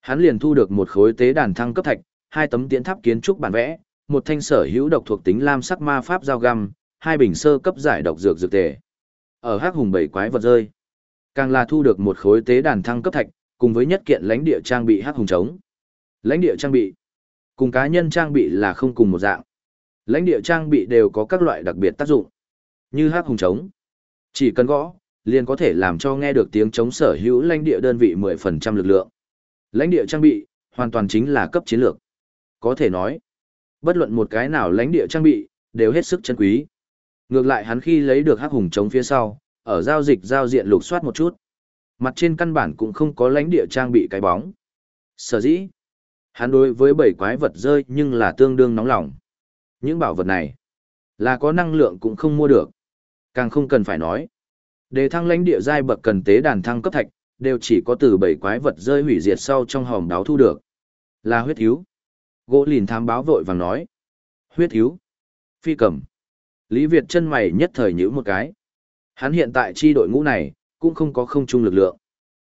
hắn liền thu được một khối tế đàn thăng cấp thạch, hai tấm tiến tháp kiến trúc bản vẽ, một thanh sở hữu độc thuộc tính lam sắc ma pháp dao găm, hai bình sơ cấp giải độc dược dược tề. Ở hắc hùng bầy quái vật rơi, càng là thu được một khối tế đàn thăng cấp thạch, cùng với nhất kiện lãnh địa trang bị hắc hùng trống. Lãnh địa trang bị cùng cá nhân trang bị là không cùng một dạng. Lãnh địa trang bị đều có các loại đặc biệt tác dụng. Như hát hùng trống, chỉ cần gõ, liền có thể làm cho nghe được tiếng trống sở hữu lãnh địa đơn vị 10% lực lượng. Lãnh địa trang bị hoàn toàn chính là cấp chiến lược. Có thể nói, bất luận một cái nào lãnh địa trang bị đều hết sức chân quý. Ngược lại hắn khi lấy được hắc hùng trống phía sau, ở giao dịch giao diện lục soát một chút. Mặt trên căn bản cũng không có lãnh địa trang bị cái bóng. Sở dĩ, hắn đối với bảy quái vật rơi nhưng là tương đương nóng lòng. Những bảo vật này, là có năng lượng cũng không mua được. Càng không cần phải nói. Đề thăng lãnh địa giai bậc cần tế đàn thăng cấp thạch, đều chỉ có từ bảy quái vật rơi hủy diệt sau trong hòm đáo thu được. Là huyết thiếu. Gỗ lìn thám báo vội vàng nói. Huyết thiếu. Phi cầm. Lý Việt chân mày nhất thời nhữ một cái. Hắn hiện tại chi đội ngũ này, cũng không có không chung lực lượng.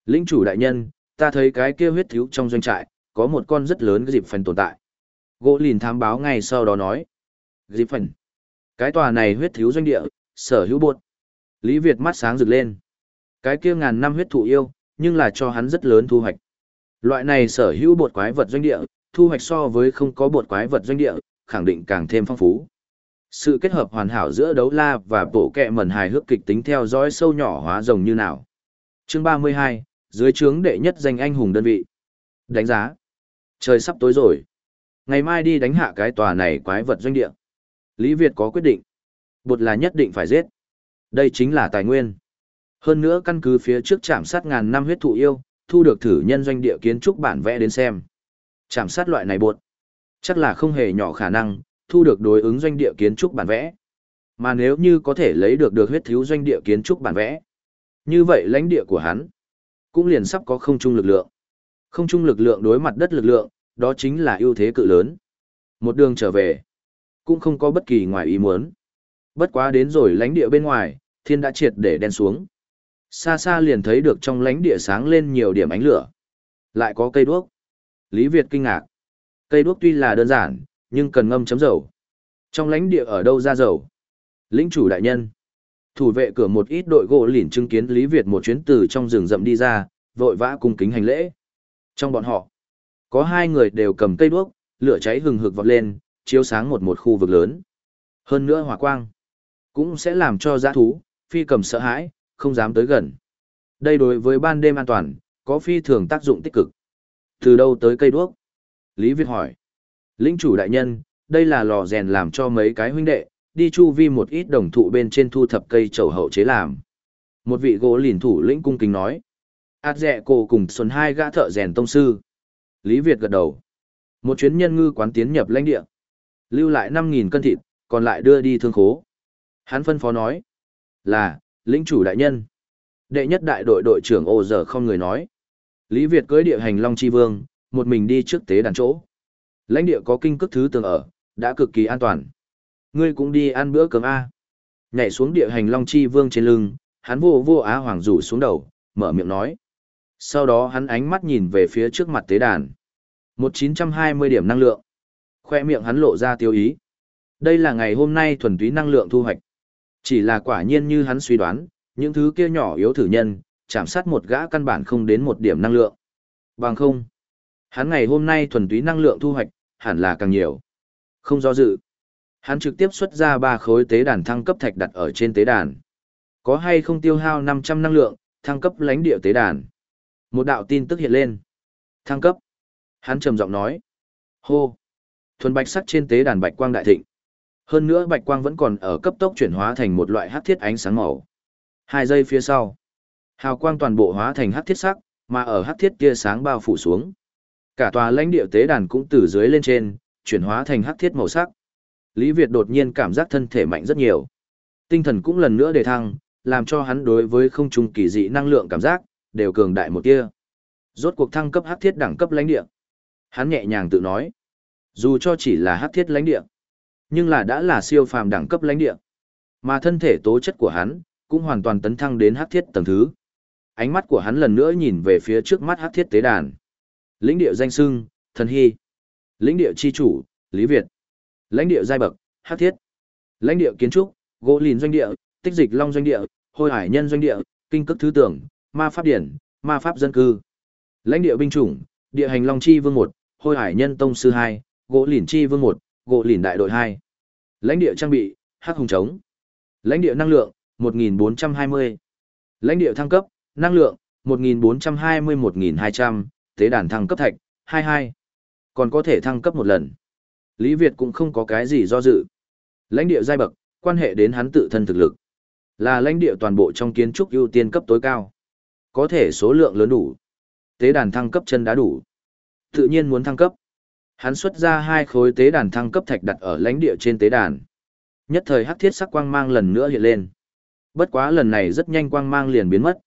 Lĩnh chủ đại nhân, ta thấy cái kia huyết thiếu trong doanh trại, có một con rất lớn cái dịp phần tồn tại. Gỗ lìn thám báo ngay sau đó nói. Dịp phần. Cái tòa này huyết thiếu doanh địa, sở hữu bột. Lý Việt mắt sáng rực lên. Cái kia ngàn năm huyết thụ yêu, nhưng là cho hắn rất lớn thu hoạch. Loại này sở hữu bột quái vật doanh địa, thu hoạch so với không có bột quái vật doanh địa, khẳng định càng thêm phong phú. Sự kết hợp hoàn hảo giữa đấu la và bộ kẹ mẩn hài hước kịch tính theo dõi sâu nhỏ hóa rồng như nào. Chương 32, dưới trướng đệ nhất danh anh hùng đơn vị. Đánh giá. Trời sắp tối rồi. Ngày mai đi đánh hạ cái tòa này quái vật doanh địa. Lý Việt có quyết định. Bột là nhất định phải giết. Đây chính là tài nguyên. Hơn nữa căn cứ phía trước chạm sát ngàn năm huyết thụ yêu, thu được thử nhân doanh địa kiến trúc bản vẽ đến xem. Chạm sát loại này bột. Chắc là không hề nhỏ khả năng, thu được đối ứng doanh địa kiến trúc bản vẽ. Mà nếu như có thể lấy được được huyết thiếu doanh địa kiến trúc bản vẽ, như vậy lãnh địa của hắn cũng liền sắp có không trung lực lượng. Không trung lực lượng đối mặt đất lực lượng, đó chính là ưu thế cự lớn. Một đường trở về, cũng không có bất kỳ ngoài ý muốn. Bất quá đến rồi lãnh địa bên ngoài, thiên đã triệt để đen xuống. Xa xa liền thấy được trong lãnh địa sáng lên nhiều điểm ánh lửa. Lại có cây đuốc. Lý Việt kinh ngạc. Cây đuốc tuy là đơn giản, nhưng cần ngâm chấm dầu. Trong lãnh địa ở đâu ra dầu? Lĩnh chủ đại nhân. Thủ vệ cửa một ít đội gỗ lỉn chứng kiến Lý Việt một chuyến từ trong rừng rậm đi ra, vội vã cung kính hành lễ. Trong bọn họ, có hai người đều cầm cây đuốc, lửa cháy hừng hực vọt lên, chiếu sáng một một khu vực lớn. Hơn nữa hỏa quang, cũng sẽ làm cho giã thú, phi cầm sợ hãi, không dám tới gần. Đây đối với ban đêm an toàn, có phi thường tác dụng tích cực. Từ đâu tới cây đuốc? Lý Việt hỏi. Lĩnh chủ đại nhân, đây là lò rèn làm cho mấy cái huynh đệ, đi chu vi một ít đồng thụ bên trên thu thập cây trầu hậu chế làm. Một vị gỗ lìn thủ lĩnh cung kính nói. Át dẹ cổ cùng xuân hai gã thợ rèn tông sư. Lý Việt gật đầu. Một chuyến nhân ngư quán tiến nhập lãnh địa. Lưu lại 5.000 cân thịt, còn lại đưa đi thương khố. Hắn phân phó nói. Là, lĩnh chủ đại nhân. Đệ nhất đại đội đội trưởng ô giờ không người nói. Lý Việt cưới địa hành Long Chi Vương, một mình đi trước tế đàn chỗ. Lãnh địa có kinh cước thứ tường ở, đã cực kỳ an toàn. Ngươi cũng đi ăn bữa cơm A. Nhảy xuống địa hành Long Chi Vương trên lưng, hắn vô vô á hoàng rủ xuống đầu, mở miệng nói. Sau đó hắn ánh mắt nhìn về phía trước mặt tế đàn. Một chín trăm hai mươi điểm năng lượng. Khoe miệng hắn lộ ra tiêu ý. Đây là ngày hôm nay thuần túy năng lượng thu hoạch. Chỉ là quả nhiên như hắn suy đoán, những thứ kia nhỏ yếu thử nhân, chạm sát một gã căn bản không đến một điểm năng lượng. Bằng không. Hắn ngày hôm nay thuần túy năng lượng thu hoạch, hẳn là càng nhiều. Không do dự. Hắn trực tiếp xuất ra ba khối tế đàn thăng cấp thạch đặt ở trên tế đàn. Có hay không tiêu hao 500 năng lượng, thăng cấp lãnh địa tế đàn. Một đạo tin tức hiện lên. Thăng cấp. Hắn trầm giọng nói. Hô. Thuần bạch sắc trên tế đàn bạch quang đại thịnh. Hơn nữa bạch quang vẫn còn ở cấp tốc chuyển hóa thành một loại hắc thiết ánh sáng màu. Hai giây phía sau, hào quang toàn bộ hóa thành hắc thiết sắc, mà ở hắc thiết kia sáng bao phủ xuống. Cả tòa lãnh địa tế đàn cũng từ dưới lên trên, chuyển hóa thành hắc thiết màu sắc. Lý Việt đột nhiên cảm giác thân thể mạnh rất nhiều. Tinh thần cũng lần nữa đề thăng, làm cho hắn đối với không trung kỳ dị năng lượng cảm giác, đều cường đại một tia. Rốt cuộc thăng cấp hắc thiết đẳng cấp lãnh địa. Hắn nhẹ nhàng tự nói, dù cho chỉ là hắc thiết lãnh địa, nhưng là đã là siêu phàm đẳng cấp lãnh địa. Mà thân thể tố chất của hắn cũng hoàn toàn tấn thăng đến hắc thiết tầng thứ. Ánh mắt của hắn lần nữa nhìn về phía trước mắt hắc thiết tế đàn. Lĩnh địa danh sưng, thần hy. Lĩnh địa chi chủ, Lý Việt. Lãnh địa giai bậc, hắc thiết. Lãnh địa kiến trúc, gỗ lìn doanh địa, tích dịch long doanh địa, hôi hải nhân doanh địa, kinh cức thứ tưởng, ma pháp điển, ma pháp dân cư. Lãnh địa binh chủng, địa hành long chi vương một, hôi hải nhân tông sư hai, gỗ lìn chi vương một, gỗ lìn đại đội hai. Lãnh địa trang bị, hắc hùng trống. Lãnh địa năng lượng, 1420. Lãnh địa thăng cấp, năng lượng, 1420-1200, tế đàn thăng cấp thạch, 22. Còn có thể thăng cấp một lần. Lý Việt cũng không có cái gì do dự. Lãnh địa giai bậc, quan hệ đến hắn tự thân thực lực. Là lãnh địa toàn bộ trong kiến trúc ưu tiên cấp tối cao. Có thể số lượng lớn đủ. Tế đàn thăng cấp chân đã đủ. Tự nhiên muốn thăng cấp. Hắn xuất ra hai khối tế đàn thăng cấp thạch đặt ở lãnh địa trên tế đàn. Nhất thời hắc thiết sắc quang mang lần nữa hiện lên. Bất quá lần này rất nhanh quang mang liền biến mất.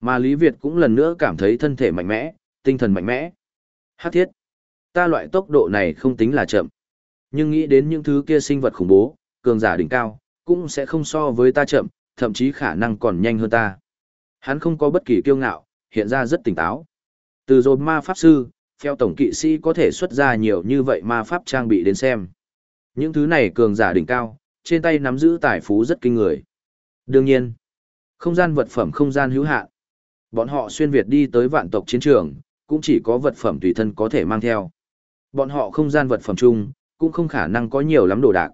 Mà Lý Việt cũng lần nữa cảm thấy thân thể mạnh mẽ, tinh thần mạnh mẽ. Hắc thiết. Ta loại tốc độ này không tính là chậm. Nhưng nghĩ đến những thứ kia sinh vật khủng bố, cường giả đỉnh cao, cũng sẽ không so với ta chậm, thậm chí khả năng còn nhanh hơn ta. Hắn không có bất kỳ kiêu ngạo, hiện ra rất tỉnh táo. Từ rồi ma pháp sư, theo tổng kỵ sĩ có thể xuất ra nhiều như vậy ma pháp trang bị đến xem. Những thứ này cường giả đỉnh cao, trên tay nắm giữ tài phú rất kinh người. Đương nhiên, không gian vật phẩm không gian hữu hạn. Bọn họ xuyên Việt đi tới vạn tộc chiến trường, cũng chỉ có vật phẩm tùy thân có thể mang theo. Bọn họ không gian vật phẩm chung, cũng không khả năng có nhiều lắm đồ đạc.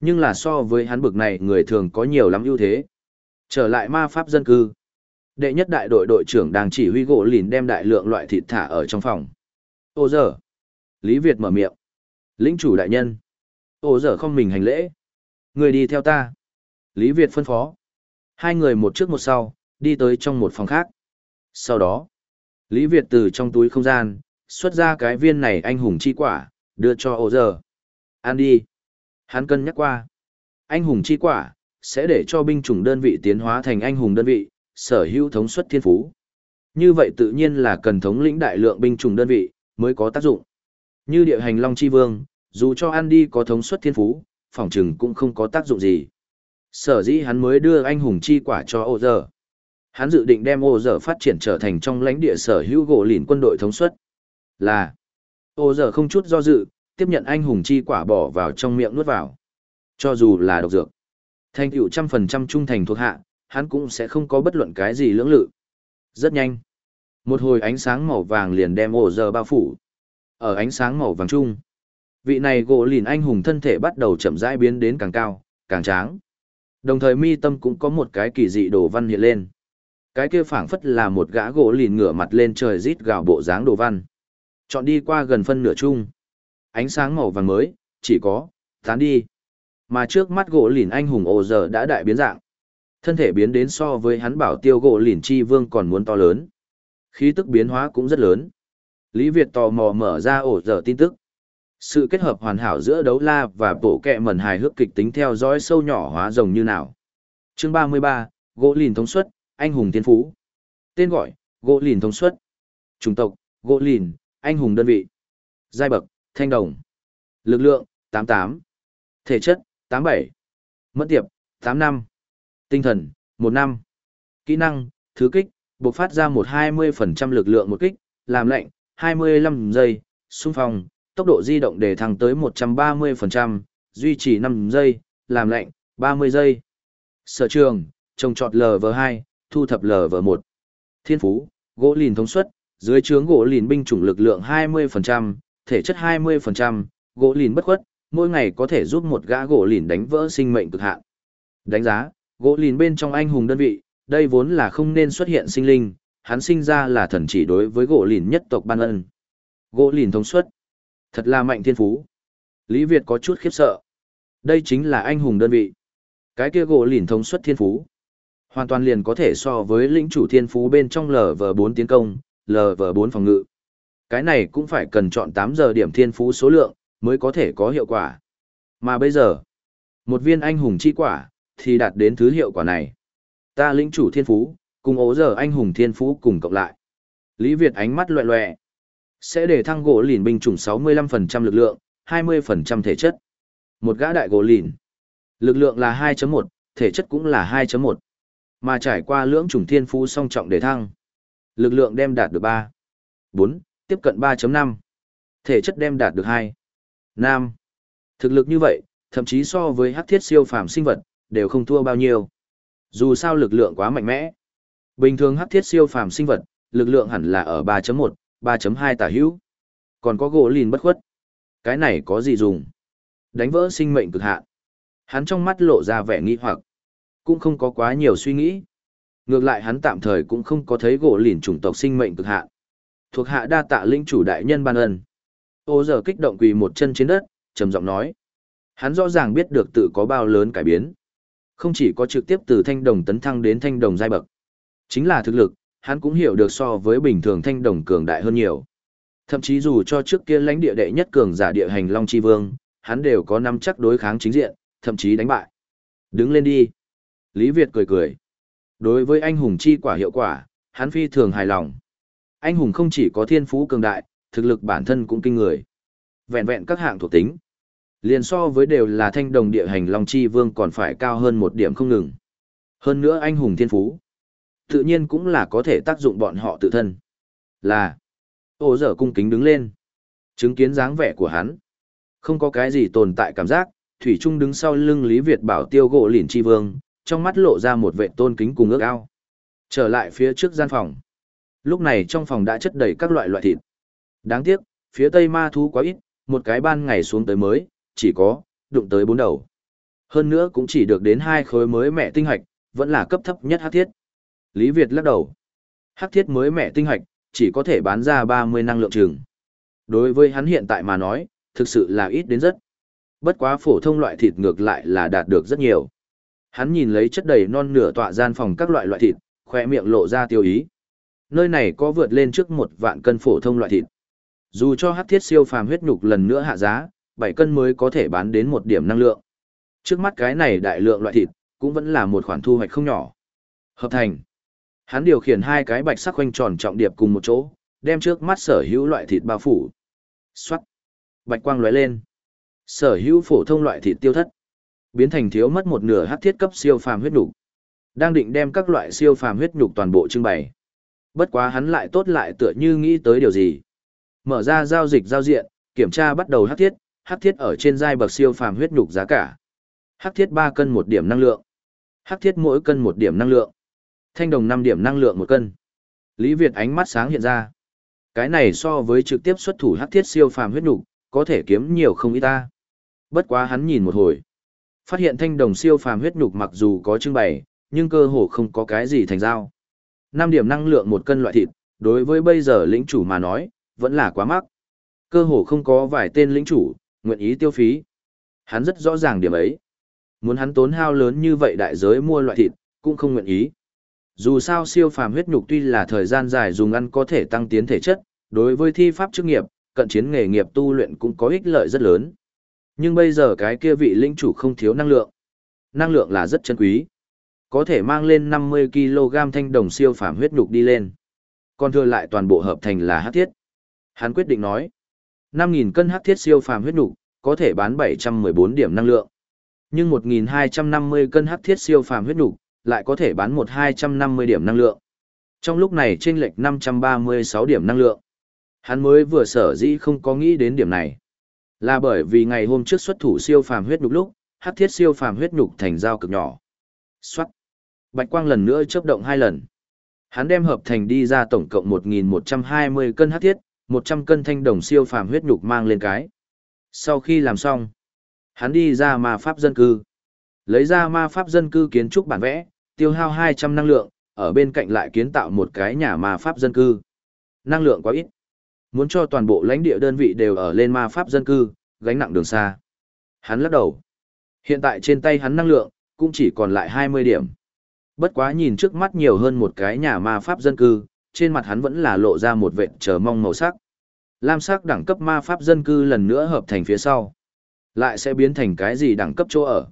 Nhưng là so với hắn bực này người thường có nhiều lắm ưu thế. Trở lại ma pháp dân cư. Đệ nhất đại đội đội trưởng đang chỉ huy gỗ lìn đem đại lượng loại thịt thả ở trong phòng. Ô giờ. Lý Việt mở miệng. Lĩnh chủ đại nhân. Ô giờ không mình hành lễ, Người đi theo ta. Lý Việt phân phó. Hai người một trước một sau, đi tới trong một phòng khác. Sau đó, Lý Việt từ trong túi không gian, xuất ra cái viên này anh hùng chi quả, đưa cho ô giờ. Ăn đi. Hắn cân nhắc qua. Anh hùng chi quả, sẽ để cho binh chủng đơn vị tiến hóa thành anh hùng đơn vị, sở hữu thống suất thiên phú. Như vậy tự nhiên là cần thống lĩnh đại lượng binh chủng đơn vị, mới có tác dụng. Như địa hành Long Chi Vương, dù cho ăn đi có thống suất thiên phú, phỏng chừng cũng không có tác dụng gì. Sở dĩ hắn mới đưa anh hùng chi quả cho ô giờ. Hắn dự định đem ô giờ phát triển trở thành trong lãnh địa sở hữu gỗ lìn quân đội thống suất. Là, ô giờ không chút do dự, tiếp nhận anh hùng chi quả bỏ vào trong miệng nuốt vào. Cho dù là độc dược, thành tựu trăm phần trăm trung thành thuộc hạ, hắn cũng sẽ không có bất luận cái gì lưỡng lự. Rất nhanh. Một hồi ánh sáng màu vàng liền đem ổ giờ bao phủ. Ở ánh sáng màu vàng chung, vị này gỗ lìn anh hùng thân thể bắt đầu chậm rãi biến đến càng cao, càng tráng. Đồng thời mi tâm cũng có một cái kỳ dị đồ văn hiện lên. Cái kia phảng phất là một gã gỗ lìn ngửa mặt lên trời rít gào bộ dáng đồ văn. Chọn đi qua gần phân nửa chung. Ánh sáng màu vàng mới, chỉ có, tán đi. Mà trước mắt gỗ lìn anh hùng ồ giờ đã đại biến dạng. Thân thể biến đến so với hắn bảo tiêu gỗ lìn chi vương còn muốn to lớn. Khí tức biến hóa cũng rất lớn. Lý Việt tò mò mở ra ổ dở tin tức. Sự kết hợp hoàn hảo giữa đấu la và bộ kẹ mẩn hài hước kịch tính theo dõi sâu nhỏ hóa rồng như nào. Chương 33, gỗ lìn thống suất, anh hùng tiên phú. Tên gọi, gỗ lìn thống suất. Chủng tộc, gỗ lìn, anh hùng đơn vị. Giai bậc, thanh đồng. Lực lượng, 88. Thể chất, 87. Mất tiệp, 8 năm. Tinh thần, một năm. Kỹ năng, thứ kích, bộc phát ra một 20% lực lượng một kích, làm lệnh, 25 giây, xung phong, tốc độ di động để thăng tới 130%, duy trì năm giây, làm lệnh, 30 giây. Sở trường, trồng trọt lv hai, thu thập lv một. Thiên phú, gỗ lìn thống suất, dưới trướng gỗ lìn binh chủng lực lượng 20%, thể chất 20%, gỗ lìn bất khuất, mỗi ngày có thể giúp một gã gỗ lìn đánh vỡ sinh mệnh cực hạn. Đánh giá, gỗ lìn bên trong anh hùng đơn vị, đây vốn là không nên xuất hiện sinh linh, hắn sinh ra là thần chỉ đối với gỗ lìn nhất tộc ban ân. Gỗ lìn thông suất, thật là mạnh thiên phú. Lý Việt có chút khiếp sợ. Đây chính là anh hùng đơn vị. Cái kia gỗ lìn thông suất thiên phú. Hoàn toàn liền có thể so với lĩnh chủ thiên phú bên trong LV4 tiến công, LV4 phòng ngự. Cái này cũng phải cần chọn tám giờ điểm thiên phú số lượng, mới có thể có hiệu quả. Mà bây giờ, một viên anh hùng chi quả, thì đạt đến thứ hiệu quả này. Ta lĩnh chủ thiên phú, cùng ố giờ anh hùng thiên phú cùng cộng lại. Lý Việt ánh mắt loẹ loẹ. Sẽ để thăng gỗ lìn binh chủng 65% lực lượng, 20% thể chất. Một gã đại gỗ lìn. Lực lượng là 2.1, thể chất cũng là 2.1. Mà trải qua lưỡng chủng thiên phú song trọng để thăng. Lực lượng đem đạt được 3. 4, tiếp cận 3.5. Thể chất đem đạt được 2. 5. Thực lực như vậy, thậm chí so với hắc thiết siêu phàm sinh vật, đều không thua bao nhiêu. Dù sao lực lượng quá mạnh mẽ. Bình thường hắc thiết siêu phàm sinh vật, lực lượng hẳn là ở 3.1, 3.2 tả hữu. Còn có gỗ lìn bất khuất. Cái này có gì dùng? Đánh vỡ sinh mệnh cực hạn. Hắn trong mắt lộ ra vẻ nghi hoặc. Cũng không có quá nhiều suy nghĩ. Ngược lại hắn tạm thời cũng không có thấy gỗ lìn chủng tộc sinh mệnh cực hạn. Thuộc hạ đa tạ linh chủ đại nhân ban ân. Ô giờ kích động quỳ một chân trên đất, trầm giọng nói. Hắn rõ ràng biết được tự có bao lớn cải biến. Không chỉ có trực tiếp từ thanh đồng tấn thăng đến thanh đồng giai bậc. Chính là thực lực, hắn cũng hiểu được so với bình thường thanh đồng cường đại hơn nhiều. Thậm chí dù cho trước kia lãnh địa đệ nhất cường giả địa hành Long Chi Vương, hắn đều có năm chắc đối kháng chính diện, thậm chí đánh bại. Đứng lên đi. Lý Việt cười cười. Đối với anh hùng chi quả hiệu quả, hắn phi thường hài lòng. Anh hùng không chỉ có thiên phú cường đại, thực lực bản thân cũng kinh người. Vẹn vẹn các hạng thuộc tính. Liền so với đều là thanh đồng địa hành Long Chi Vương còn phải cao hơn một điểm không ngừng. Hơn nữa anh hùng thiên phú. Tự nhiên cũng là có thể tác dụng bọn họ tự thân. Là. Ô dở cung kính đứng lên. Chứng kiến dáng vẻ của hắn. Không có cái gì tồn tại cảm giác, Thủy Trung đứng sau lưng Lý Việt bảo tiêu gỗ lỉn chi vương, trong mắt lộ ra một vệ tôn kính cùng ước ao. Trở lại phía trước gian phòng. Lúc này trong phòng đã chất đầy các loại loại thịt. Đáng tiếc, phía tây ma thú quá ít, một cái ban ngày xuống tới mới, chỉ có, đụng tới bốn đầu. Hơn nữa cũng chỉ được đến hai khối mới mẹ tinh hạch, vẫn là cấp thấp nhất hắc thiết. Lý Việt lắc đầu. Hắc thiết mới mẹ tinh hạch, chỉ có thể bán ra 30 năng lượng trường. Đối với hắn hiện tại mà nói, thực sự là ít đến rất. Bất quá phổ thông loại thịt ngược lại là đạt được rất nhiều. Hắn nhìn lấy chất đầy non nửa tọa gian phòng các loại loại thịt, khoe miệng lộ ra tiêu ý. Nơi này có vượt lên trước một vạn cân phổ thông loại thịt. Dù cho hắc thiết siêu phàm huyết nhục lần nữa hạ giá, 7 cân mới có thể bán đến một điểm năng lượng. Trước mắt cái này đại lượng loại thịt, cũng vẫn là một khoản thu hoạch không nhỏ. Hợp thành. Hắn điều khiển hai cái bạch sắc khoanh tròn trọng điệp cùng một chỗ, đem trước mắt sở hữu loại thịt bao phủ. Xoát. Bạch quang lóe lên. Sở hữu phổ thông loại thịt tiêu thất. Biến thành thiếu mất một nửa hắc thiết cấp siêu phàm huyết nhục. Đang định đem các loại siêu phàm huyết nhục toàn bộ trưng bày. Bất quá hắn lại tốt lại tựa như nghĩ tới điều gì. Mở ra giao dịch giao diện, kiểm tra bắt đầu hắc thiết, hắc thiết ở trên giai bậc siêu phàm huyết nhục giá cả. Hắc thiết 3 cân một điểm năng lượng. Hắc thiết mỗi cân một điểm năng lượng. Thanh đồng 5 điểm năng lượng một cân. Lý Việt ánh mắt sáng hiện ra. Cái này so với trực tiếp xuất thủ hắc thiết siêu phàm huyết nhục, có thể kiếm nhiều không ít ta. Bất quá hắn nhìn một hồi, phát hiện thanh đồng siêu phàm huyết nhục mặc dù có trưng bày, nhưng cơ hồ không có cái gì thành giao. 5 điểm năng lượng một cân loại thịt, đối với bây giờ lĩnh chủ mà nói, vẫn là quá mắc. Cơ hồ không có vài tên lĩnh chủ, nguyện ý tiêu phí. Hắn rất rõ ràng điểm ấy. Muốn hắn tốn hao lớn như vậy đại giới mua loại thịt, cũng không nguyện ý. Dù sao siêu phàm huyết nhục tuy là thời gian dài dùng ăn có thể tăng tiến thể chất, đối với thi pháp chức nghiệp, cận chiến nghề nghiệp tu luyện cũng có ích lợi rất lớn. Nhưng bây giờ cái kia vị linh chủ không thiếu năng lượng. Năng lượng là rất chân quý. Có thể mang lên 50kg thanh đồng siêu phàm huyết nhục đi lên. Còn thừa lại toàn bộ hợp thành là hắc thiết. Hắn quyết định nói. 5.000 cân hắc thiết siêu phàm huyết nhục có thể bán 714 điểm năng lượng. Nhưng 1.250 cân hắc thiết siêu phàm huyết nhục lại có thể bán 1.250 điểm năng lượng. Trong lúc này chênh lệch 536 điểm năng lượng. Hắn mới vừa sở dĩ không có nghĩ đến điểm này. Là bởi vì ngày hôm trước xuất thủ siêu phàm huyết nhục lúc, hắc thiết siêu phàm huyết nhục thành dao cực nhỏ. Xoát. Bạch quang lần nữa chớp động hai lần. Hắn đem hợp thành đi ra tổng cộng 1120 cân hắc thiết, 100 cân thanh đồng siêu phàm huyết nhục mang lên cái. Sau khi làm xong, hắn đi ra ma pháp dân cư. Lấy ra ma pháp dân cư kiến trúc bản vẽ, tiêu hao 200 năng lượng, ở bên cạnh lại kiến tạo một cái nhà ma pháp dân cư. Năng lượng quá ít. Muốn cho toàn bộ lãnh địa đơn vị đều ở lên ma pháp dân cư, gánh nặng đường xa. Hắn lắc đầu. Hiện tại trên tay hắn năng lượng, cũng chỉ còn lại 20 điểm. Bất quá nhìn trước mắt nhiều hơn một cái nhà ma pháp dân cư, trên mặt hắn vẫn là lộ ra một vệt chờ mong màu sắc. Lam sắc đẳng cấp ma pháp dân cư lần nữa hợp thành phía sau. Lại sẽ biến thành cái gì đẳng cấp chỗ ở.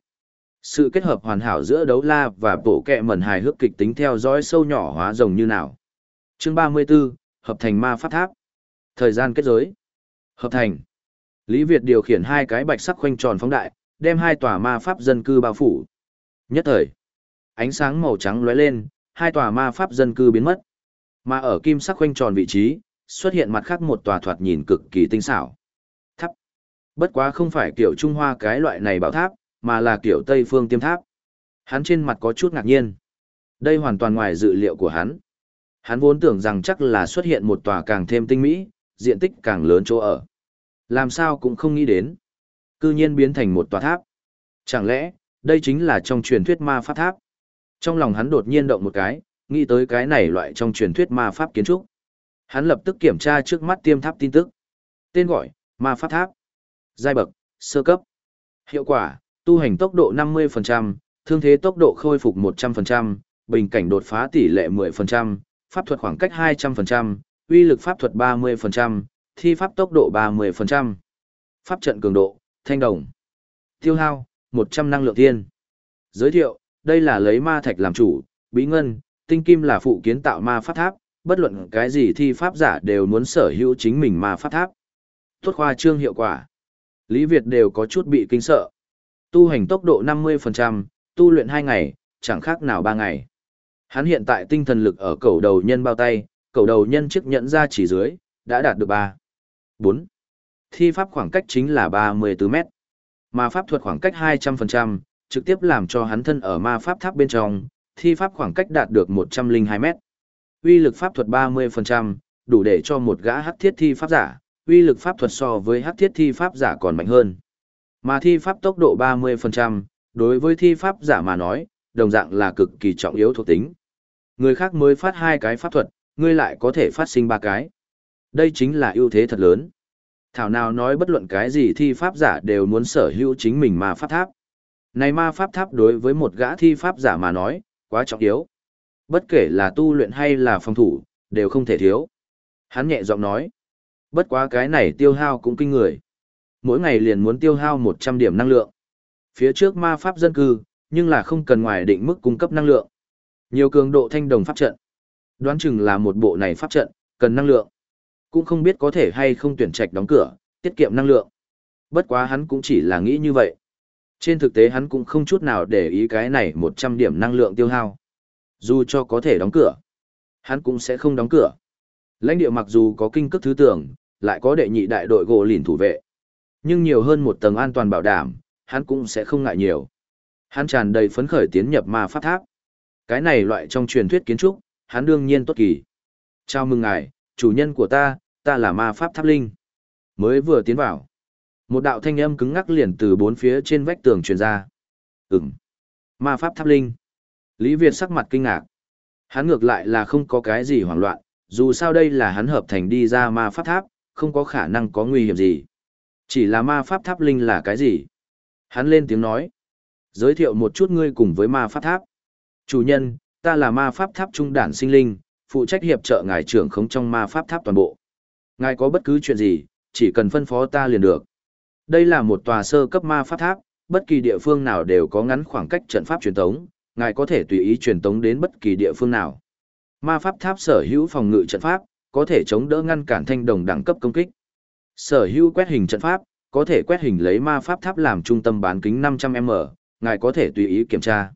Sự kết hợp hoàn hảo giữa đấu la và bộ kẹ mẩn hài hước kịch tính theo dõi sâu nhỏ hóa rồng như nào. Chương 34, hợp thành ma pháp tháp. Thời gian kết giới. Hợp thành. Lý Việt điều khiển hai cái bạch sắc khoanh tròn phóng đại, đem hai tòa ma pháp dân cư bao phủ. Nhất thời, ánh sáng màu trắng lóe lên, hai tòa ma pháp dân cư biến mất. Mà ở kim sắc khoanh tròn vị trí, xuất hiện mặt khác một tòa thoạt nhìn cực kỳ tinh xảo. Tháp. Bất quá không phải kiểu Trung Hoa cái loại này bảo tháp, mà là kiểu Tây phương tiêm tháp. Hắn trên mặt có chút ngạc nhiên. Đây hoàn toàn ngoài dự liệu của hắn. Hắn vốn tưởng rằng chắc là xuất hiện một tòa càng thêm tinh mỹ, diện tích càng lớn chỗ ở. Làm sao cũng không nghĩ đến. Cư nhiên biến thành một tòa tháp. Chẳng lẽ, đây chính là trong truyền thuyết ma pháp tháp? Trong lòng hắn đột nhiên động một cái, nghĩ tới cái này loại trong truyền thuyết ma pháp kiến trúc. Hắn lập tức kiểm tra trước mắt tiêm tháp tin tức. Tên gọi, ma pháp tháp. Giai bậc, sơ cấp. Hiệu quả, tu hành tốc độ 50%, thương thế tốc độ khôi phục 100%, bình cảnh đột phá tỷ lệ 10%, pháp thuật khoảng cách 200%, uy lực pháp thuật 30%, thi pháp tốc độ 30%. Pháp trận cường độ, thanh đồng. Tiêu hao, 100 năng lượng tiên. Giới thiệu, đây là lấy ma thạch làm chủ, bí ngân, tinh kim là phụ kiến tạo ma pháp tháp, bất luận cái gì thi pháp giả đều muốn sở hữu chính mình ma pháp tháp. Tốt khoa trương hiệu quả. Lý Việt đều có chút bị kinh sợ. Tu hành tốc độ 50%, tu luyện 2 ngày, chẳng khác nào 3 ngày. Hắn hiện tại tinh thần lực ở cầu đầu nhân bao tay, cầu đầu nhân chức nhẫn ra chỉ dưới, đã đạt được 3. 4. Thi pháp khoảng cách chính là 34 mét. Ma pháp thuật khoảng cách 200%, trực tiếp làm cho hắn thân ở ma pháp tháp bên trong, thi pháp khoảng cách đạt được 102 mét. Uy lực pháp thuật 30%, đủ để cho một gã hắc thiết thi pháp giả, uy lực pháp thuật so với hắc thiết thi pháp giả còn mạnh hơn. Mà thi pháp tốc độ 30%, đối với thi pháp giả mà nói, đồng dạng là cực kỳ trọng yếu thuộc tính. Người khác mới phát hai cái pháp thuật, ngươi lại có thể phát sinh ba cái. Đây chính là ưu thế thật lớn. Thảo nào nói bất luận cái gì thi pháp giả đều muốn sở hữu chính mình mà pháp tháp. Này ma pháp tháp đối với một gã thi pháp giả mà nói, quá trọng yếu. Bất kể là tu luyện hay là phòng thủ, đều không thể thiếu. Hắn nhẹ giọng nói. Bất quá cái này tiêu hao cũng kinh người. Mỗi ngày liền muốn tiêu hao 100 điểm năng lượng. Phía trước ma pháp dân cư, nhưng là không cần ngoài định mức cung cấp năng lượng. Nhiều cường độ thanh đồng pháp trận. Đoán chừng là một bộ này pháp trận, cần năng lượng. Cũng không biết có thể hay không tuyển trạch đóng cửa, tiết kiệm năng lượng. Bất quá hắn cũng chỉ là nghĩ như vậy. Trên thực tế hắn cũng không chút nào để ý cái này 100 điểm năng lượng tiêu hao. Dù cho có thể đóng cửa, hắn cũng sẽ không đóng cửa. Lãnh địa mặc dù có kinh cước thứ tưởng, lại có đệ nhị đại đội gỗ lìn thủ vệ. Nhưng nhiều hơn một tầng an toàn bảo đảm, hắn cũng sẽ không ngại nhiều. Hắn tràn đầy phấn khởi tiến nhập ma pháp tháp. Cái này loại trong truyền thuyết kiến trúc, hắn đương nhiên tốt kỳ. Chào mừng ngài, chủ nhân của ta, ta là ma pháp tháp linh. Mới vừa tiến vào. Một đạo thanh âm cứng ngắc liền từ bốn phía trên vách tường truyền ra. Ừm. Ma pháp tháp linh. Lý Việt sắc mặt kinh ngạc. Hắn ngược lại là không có cái gì hoảng loạn, dù sao đây là hắn hợp thành đi ra ma pháp tháp, không có khả năng có nguy hiểm gì. Chỉ là ma pháp tháp linh là cái gì? Hắn lên tiếng nói. Giới thiệu một chút ngươi cùng với ma pháp tháp. Chủ nhân, ta là ma pháp tháp trung đản sinh linh, phụ trách hiệp trợ ngài trưởng khống trong ma pháp tháp toàn bộ. Ngài có bất cứ chuyện gì, chỉ cần phân phó ta liền được. Đây là một tòa sơ cấp ma pháp tháp, bất kỳ địa phương nào đều có ngắn khoảng cách trận pháp truyền tống, ngài có thể tùy ý truyền tống đến bất kỳ địa phương nào. Ma pháp tháp sở hữu phòng ngự trận pháp, có thể chống đỡ ngăn cản thanh đồng đẳng cấp công kích. Sở hữu quét hình trận pháp, có thể quét hình lấy ma pháp tháp làm trung tâm bán kính 500m, ngài có thể tùy ý kiểm tra.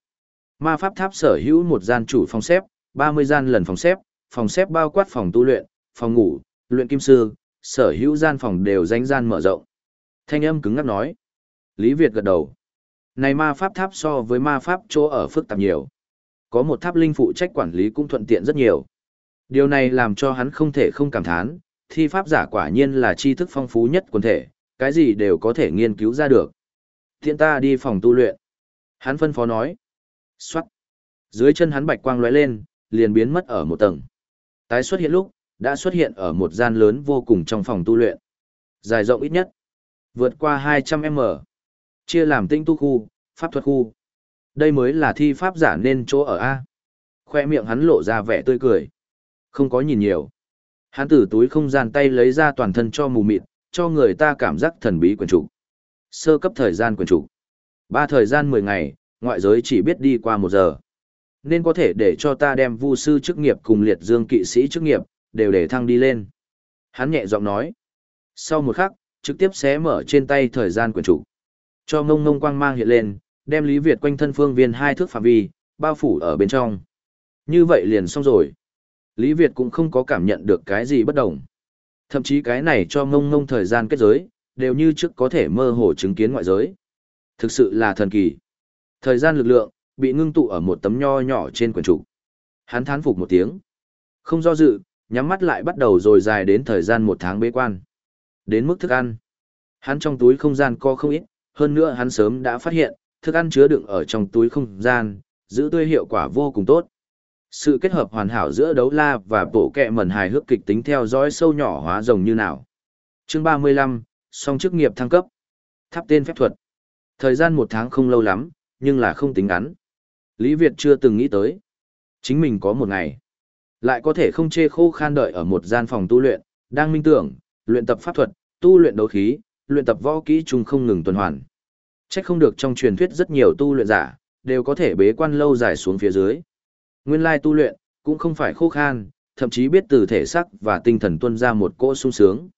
Ma pháp tháp sở hữu một gian chủ phòng xếp, 30 gian lần phòng xếp, phòng xếp bao quát phòng tu luyện, phòng ngủ, luyện kim sư, sở hữu gian phòng đều danh gian mở rộng. Thanh âm cứng ngắc nói. Lý Việt gật đầu. Này ma pháp tháp so với ma pháp chỗ ở phức tạp nhiều. Có một tháp linh phụ trách quản lý cũng thuận tiện rất nhiều. Điều này làm cho hắn không thể không cảm thán, thi pháp giả quả nhiên là tri thức phong phú nhất quần thể, cái gì đều có thể nghiên cứu ra được. Thiện ta đi phòng tu luyện. Hắn phân phó nói. Xoát. Dưới chân hắn bạch quang lóe lên, liền biến mất ở một tầng. Tái xuất hiện lúc, đã xuất hiện ở một gian lớn vô cùng trong phòng tu luyện. Dài rộng ít nhất. Vượt qua 200m. Chia làm tinh tu khu, pháp thuật khu. Đây mới là thi pháp giả nên chỗ ở A. Khoe miệng hắn lộ ra vẻ tươi cười. Không có nhìn nhiều. Hắn từ túi không gian tay lấy ra toàn thân cho mù mịt, cho người ta cảm giác thần bí quyền trục. Sơ cấp thời gian quyền trục. Ba thời gian 10 ngày, ngoại giới chỉ biết đi qua một giờ. Nên có thể để cho ta đem vu sư chức nghiệp cùng liệt dương kỵ sĩ chức nghiệp, đều để thăng đi lên. Hắn nhẹ giọng nói. Sau một khắc, trực tiếp xé mở trên tay thời gian quyển trục. Cho ngông ngông quang mang hiện lên, đem Lý Việt quanh thân phương viên hai thước phạm vi, bao phủ ở bên trong. Như vậy liền xong rồi. Lý Việt cũng không có cảm nhận được cái gì bất đồng. Thậm chí cái này cho ngông ngông thời gian kết giới, đều như trước có thể mơ hồ chứng kiến ngoại giới. Thực sự là thần kỳ. Thời gian lực lượng, bị ngưng tụ ở một tấm nho nhỏ trên quyển trục. Hắn thán phục một tiếng. Không do dự, nhắm mắt lại bắt đầu rồi dài đến thời gian một tháng bế quan. Đến mức thức ăn. Hắn trong túi không gian co không ít, hơn nữa hắn sớm đã phát hiện, thức ăn chứa đựng ở trong túi không gian, giữ tươi hiệu quả vô cùng tốt. Sự kết hợp hoàn hảo giữa đấu la và bộ kẹ mẩn hài hước kịch tính theo dõi sâu nhỏ hóa rồng như nào. Chương 35, song chức nghiệp thăng cấp. Tháp tên phép thuật. Thời gian một tháng không lâu lắm, nhưng là không tính ngắn. Lý Việt chưa từng nghĩ tới. Chính mình có một ngày. Lại có thể không chê khô khan đợi ở một gian phòng tu luyện, đang minh tưởng, luyện tập pháp thuật, tu luyện đấu khí, luyện tập võ kỹ chung không ngừng tuần hoàn. Chắc không được trong truyền thuyết rất nhiều tu luyện giả, đều có thể bế quan lâu dài xuống phía dưới. Nguyên lai tu luyện, cũng không phải khô khan, thậm chí biết từ thể sắc và tinh thần tuân ra một cỗ sung sướng.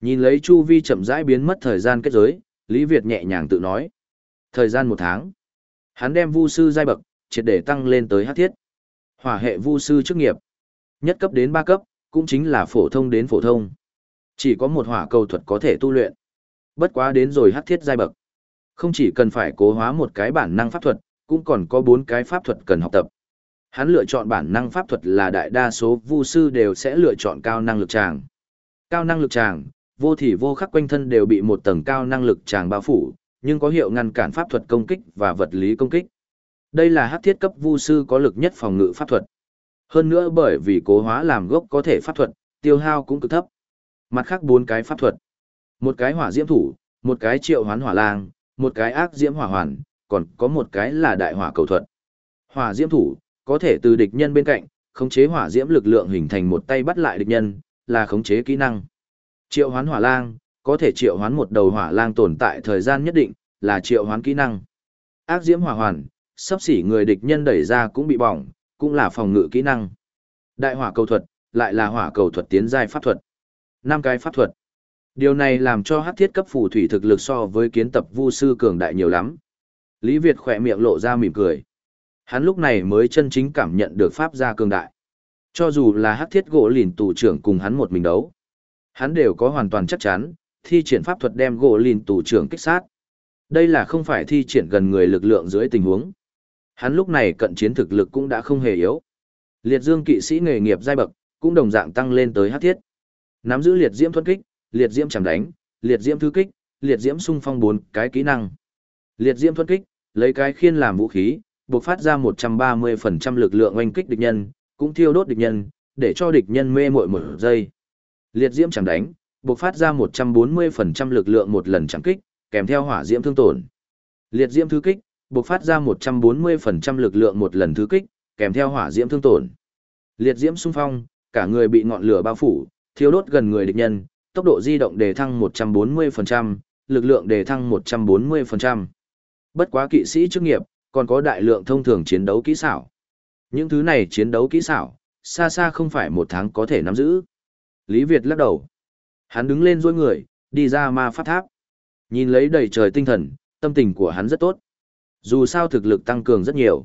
Nhìn lấy Chu Vi chậm rãi biến mất thời gian kết giới, Lý Việt nhẹ nhàng tự nói. Thời gian một tháng, hắn đem vu sư giai bậc, triệt để tăng lên tới hát thiết. Hỏa hệ vu sư chức nghiệp. Nhất cấp đến ba cấp, cũng chính là phổ thông đến phổ thông. Chỉ có một hỏa cầu thuật có thể tu luyện. Bất quá đến rồi hát thiết giai bậc. Không chỉ cần phải cố hóa một cái bản năng pháp thuật, cũng còn có bốn cái pháp thuật cần học tập. Hắn lựa chọn bản năng pháp thuật là đại đa số vu sư đều sẽ lựa chọn cao năng lực tràng. Cao năng lực tràng, vô thì vô khắc quanh thân đều bị một tầng cao năng lực tràng bao phủ, nhưng có hiệu ngăn cản pháp thuật công kích và vật lý công kích. Đây là hắc thiết cấp vu sư có lực nhất phòng ngự pháp thuật. Hơn nữa bởi vì cố hóa làm gốc có thể pháp thuật, tiêu hao cũng cực thấp. Mặt khác bốn cái pháp thuật. Một cái hỏa diễm thủ, một cái triệu hoán hỏa lang, một cái ác diễm hỏa hoàn, còn có một cái là đại hỏa cầu thuật. Hỏa diễm thủ, có thể từ địch nhân bên cạnh, khống chế hỏa diễm lực lượng hình thành một tay bắt lại địch nhân, là khống chế kỹ năng. Triệu hoán hỏa lang, có thể triệu hoán một đầu hỏa lang tồn tại thời gian nhất định, là triệu hoán kỹ năng. Ác diễm hỏa hoàn, sắp xỉ người địch nhân đẩy ra cũng bị bỏng, cũng là phòng ngự kỹ năng. Đại hỏa cầu thuật, lại là hỏa cầu thuật tiến giai pháp thuật. Năm cái pháp thuật. Điều này làm cho hắc thiết cấp phù thủy thực lực so với kiến tập vu sư cường đại nhiều lắm. Lý Việt khỏe miệng lộ ra mỉm cười. Hắn lúc này mới chân chính cảm nhận được pháp gia cường đại. Cho dù là hắc thiết gỗ lìn tù trưởng cùng hắn một mình đấu. Hắn đều có hoàn toàn chắc chắn, thi triển pháp thuật đem gỗ lìn tù trưởng kích sát. Đây là không phải thi triển gần người lực lượng dưới tình huống. Hắn lúc này cận chiến thực lực cũng đã không hề yếu. Liệt dương kỵ sĩ nghề nghiệp giai bậc, cũng đồng dạng tăng lên tới hắc thiết. Nắm giữ liệt diễm thuẫn kích, liệt diễm chẳng đánh, liệt diễm thứ kích, liệt diễm xung phong bốn cái kỹ năng. Liệt diễm thuẫn kích, lấy cái khiên làm vũ khí, bộc phát ra 130% lực lượng oanh kích địch nhân, cũng thiêu đốt địch nhân, để cho địch nhân mê muội một giây. Liệt diễm chẳng đánh, bộc phát ra 140% lực lượng một lần chẳng kích, kèm theo hỏa diễm thương tổn. Liệt diễm thứ kích, bộc phát ra 140% lực lượng một lần thứ kích, kèm theo hỏa diễm thương tổn. Liệt diễm xung phong, cả người bị ngọn lửa bao phủ, thiếu đốt gần người địch nhân, tốc độ di động đề thăng 140%, lực lượng đề thăng 140%. Bất quá kỵ sĩ chức nghiệp, còn có đại lượng thông thường chiến đấu kỹ xảo. Những thứ này chiến đấu kỹ xảo, xa xa không phải một tháng có thể nắm giữ. Lý Việt lắc đầu. Hắn đứng lên dôi người, đi ra ma pháp tháp. Nhìn lấy đầy trời tinh thần, tâm tình của hắn rất tốt. Dù sao thực lực tăng cường rất nhiều.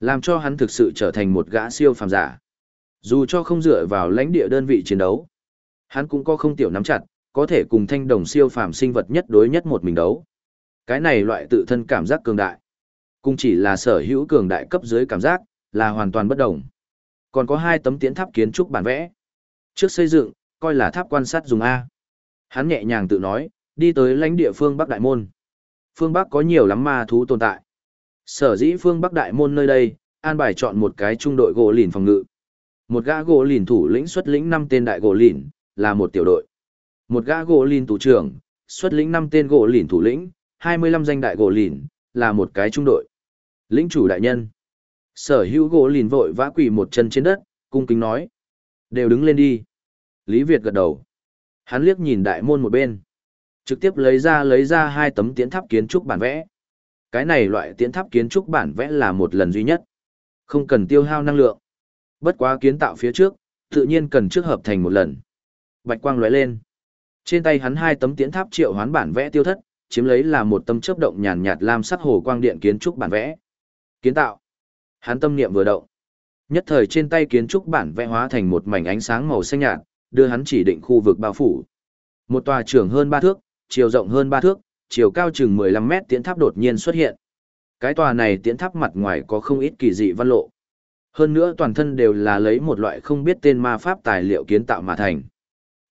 Làm cho hắn thực sự trở thành một gã siêu phàm giả. Dù cho không dựa vào lãnh địa đơn vị chiến đấu, hắn cũng có không tiểu nắm chặt, có thể cùng thanh đồng siêu phàm sinh vật nhất đối nhất một mình đấu. Cái này loại tự thân cảm giác cường đại. Cũng chỉ là sở hữu cường đại cấp dưới cảm giác, là hoàn toàn bất đồng. Còn có hai tấm tiến tháp kiến trúc bản vẽ. Trước xây dựng, coi là tháp quan sát dùng A. Hắn nhẹ nhàng tự nói, đi tới lãnh địa phương Bắc Đại Môn. Phương Bắc có nhiều lắm ma thú tồn tại. Sở dĩ phương Bắc Đại Môn nơi đây, an bài chọn một cái trung đội gỗ lìn phòng ngự. Một gã gỗ lìn thủ lĩnh xuất lĩnh năm tên đại gỗ lìn, là một tiểu đội. Một gã gỗ lìn thủ trưởng, xuất lĩnh năm tên gỗ lìn thủ lĩnh, 25 danh đại gỗ lìn, là một cái trung đội. Lĩnh chủ đại nhân. Sở hữu gỗ lìn vội vã quỳ một chân trên đất, cung kính nói. Đều đứng lên đi. Lý Việt gật đầu. Hắn liếc nhìn đại môn một bên. Trực tiếp lấy ra lấy ra hai tấm tiến tháp kiến trúc bản vẽ. Cái này loại tiến tháp kiến trúc bản vẽ là một lần duy nhất. Không cần tiêu hao năng lượng. Bất quá kiến tạo phía trước, tự nhiên cần trước hợp thành một lần. Bạch quang lóe lên. Trên tay hắn hai tấm tiến tháp triệu hoán bản vẽ tiêu thất, chiếm lấy là một tấm chớp động nhàn nhạt lam sắc hồ quang điện kiến trúc bản vẽ. Kiến tạo. Hắn tâm niệm vừa động. Nhất thời trên tay kiến trúc bản vẽ hóa thành một mảnh ánh sáng màu xanh nhạt, đưa hắn chỉ định khu vực bao phủ. Một tòa trưởng hơn ba thước, chiều rộng hơn ba thước, chiều cao chừng 15 mét tiến tháp đột nhiên xuất hiện. Cái tòa này tiến tháp mặt ngoài có không ít kỳ dị văn lộ. Hơn nữa toàn thân đều là lấy một loại không biết tên ma pháp tài liệu kiến tạo mà thành.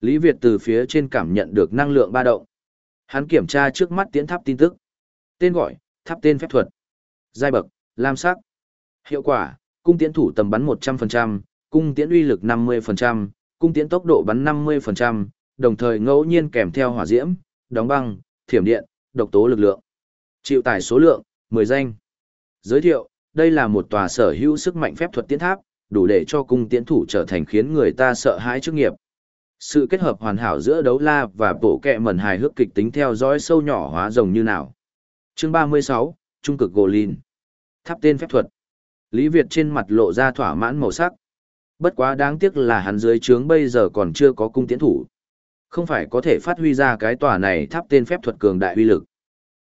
Lý Việt từ phía trên cảm nhận được năng lượng ba động. Hắn kiểm tra trước mắt tiến tháp tin tức. Tên gọi, tháp tên phép thuật. Giai bậc, lam sắc. Hiệu quả, cung tiễn thủ tầm bắn 100%, cung tiễn uy lực 50%, cung tiễn tốc độ bắn 50%, đồng thời ngẫu nhiên kèm theo hỏa diễm, đóng băng, thiểm điện, độc tố lực lượng. Chịu tải số lượng, 10 danh. Giới thiệu, đây là một tòa sở hữu sức mạnh phép thuật tiến tháp, đủ để cho cung tiễn thủ trở thành khiến người ta sợ hãi chức nghiệp. Sự kết hợp hoàn hảo giữa đấu la và bộ kẹ mẩn hài hước kịch tính theo dõi sâu nhỏ hóa rồng như nào. Chương 36, Trung cực Gồ lìn. Tháp tên phép thuật. Lý Việt trên mặt lộ ra thỏa mãn màu sắc. Bất quá đáng tiếc là hắn dưới trướng bây giờ còn chưa có cung tiến thủ. Không phải có thể phát huy ra cái tòa này tháp tên phép thuật cường đại uy lực.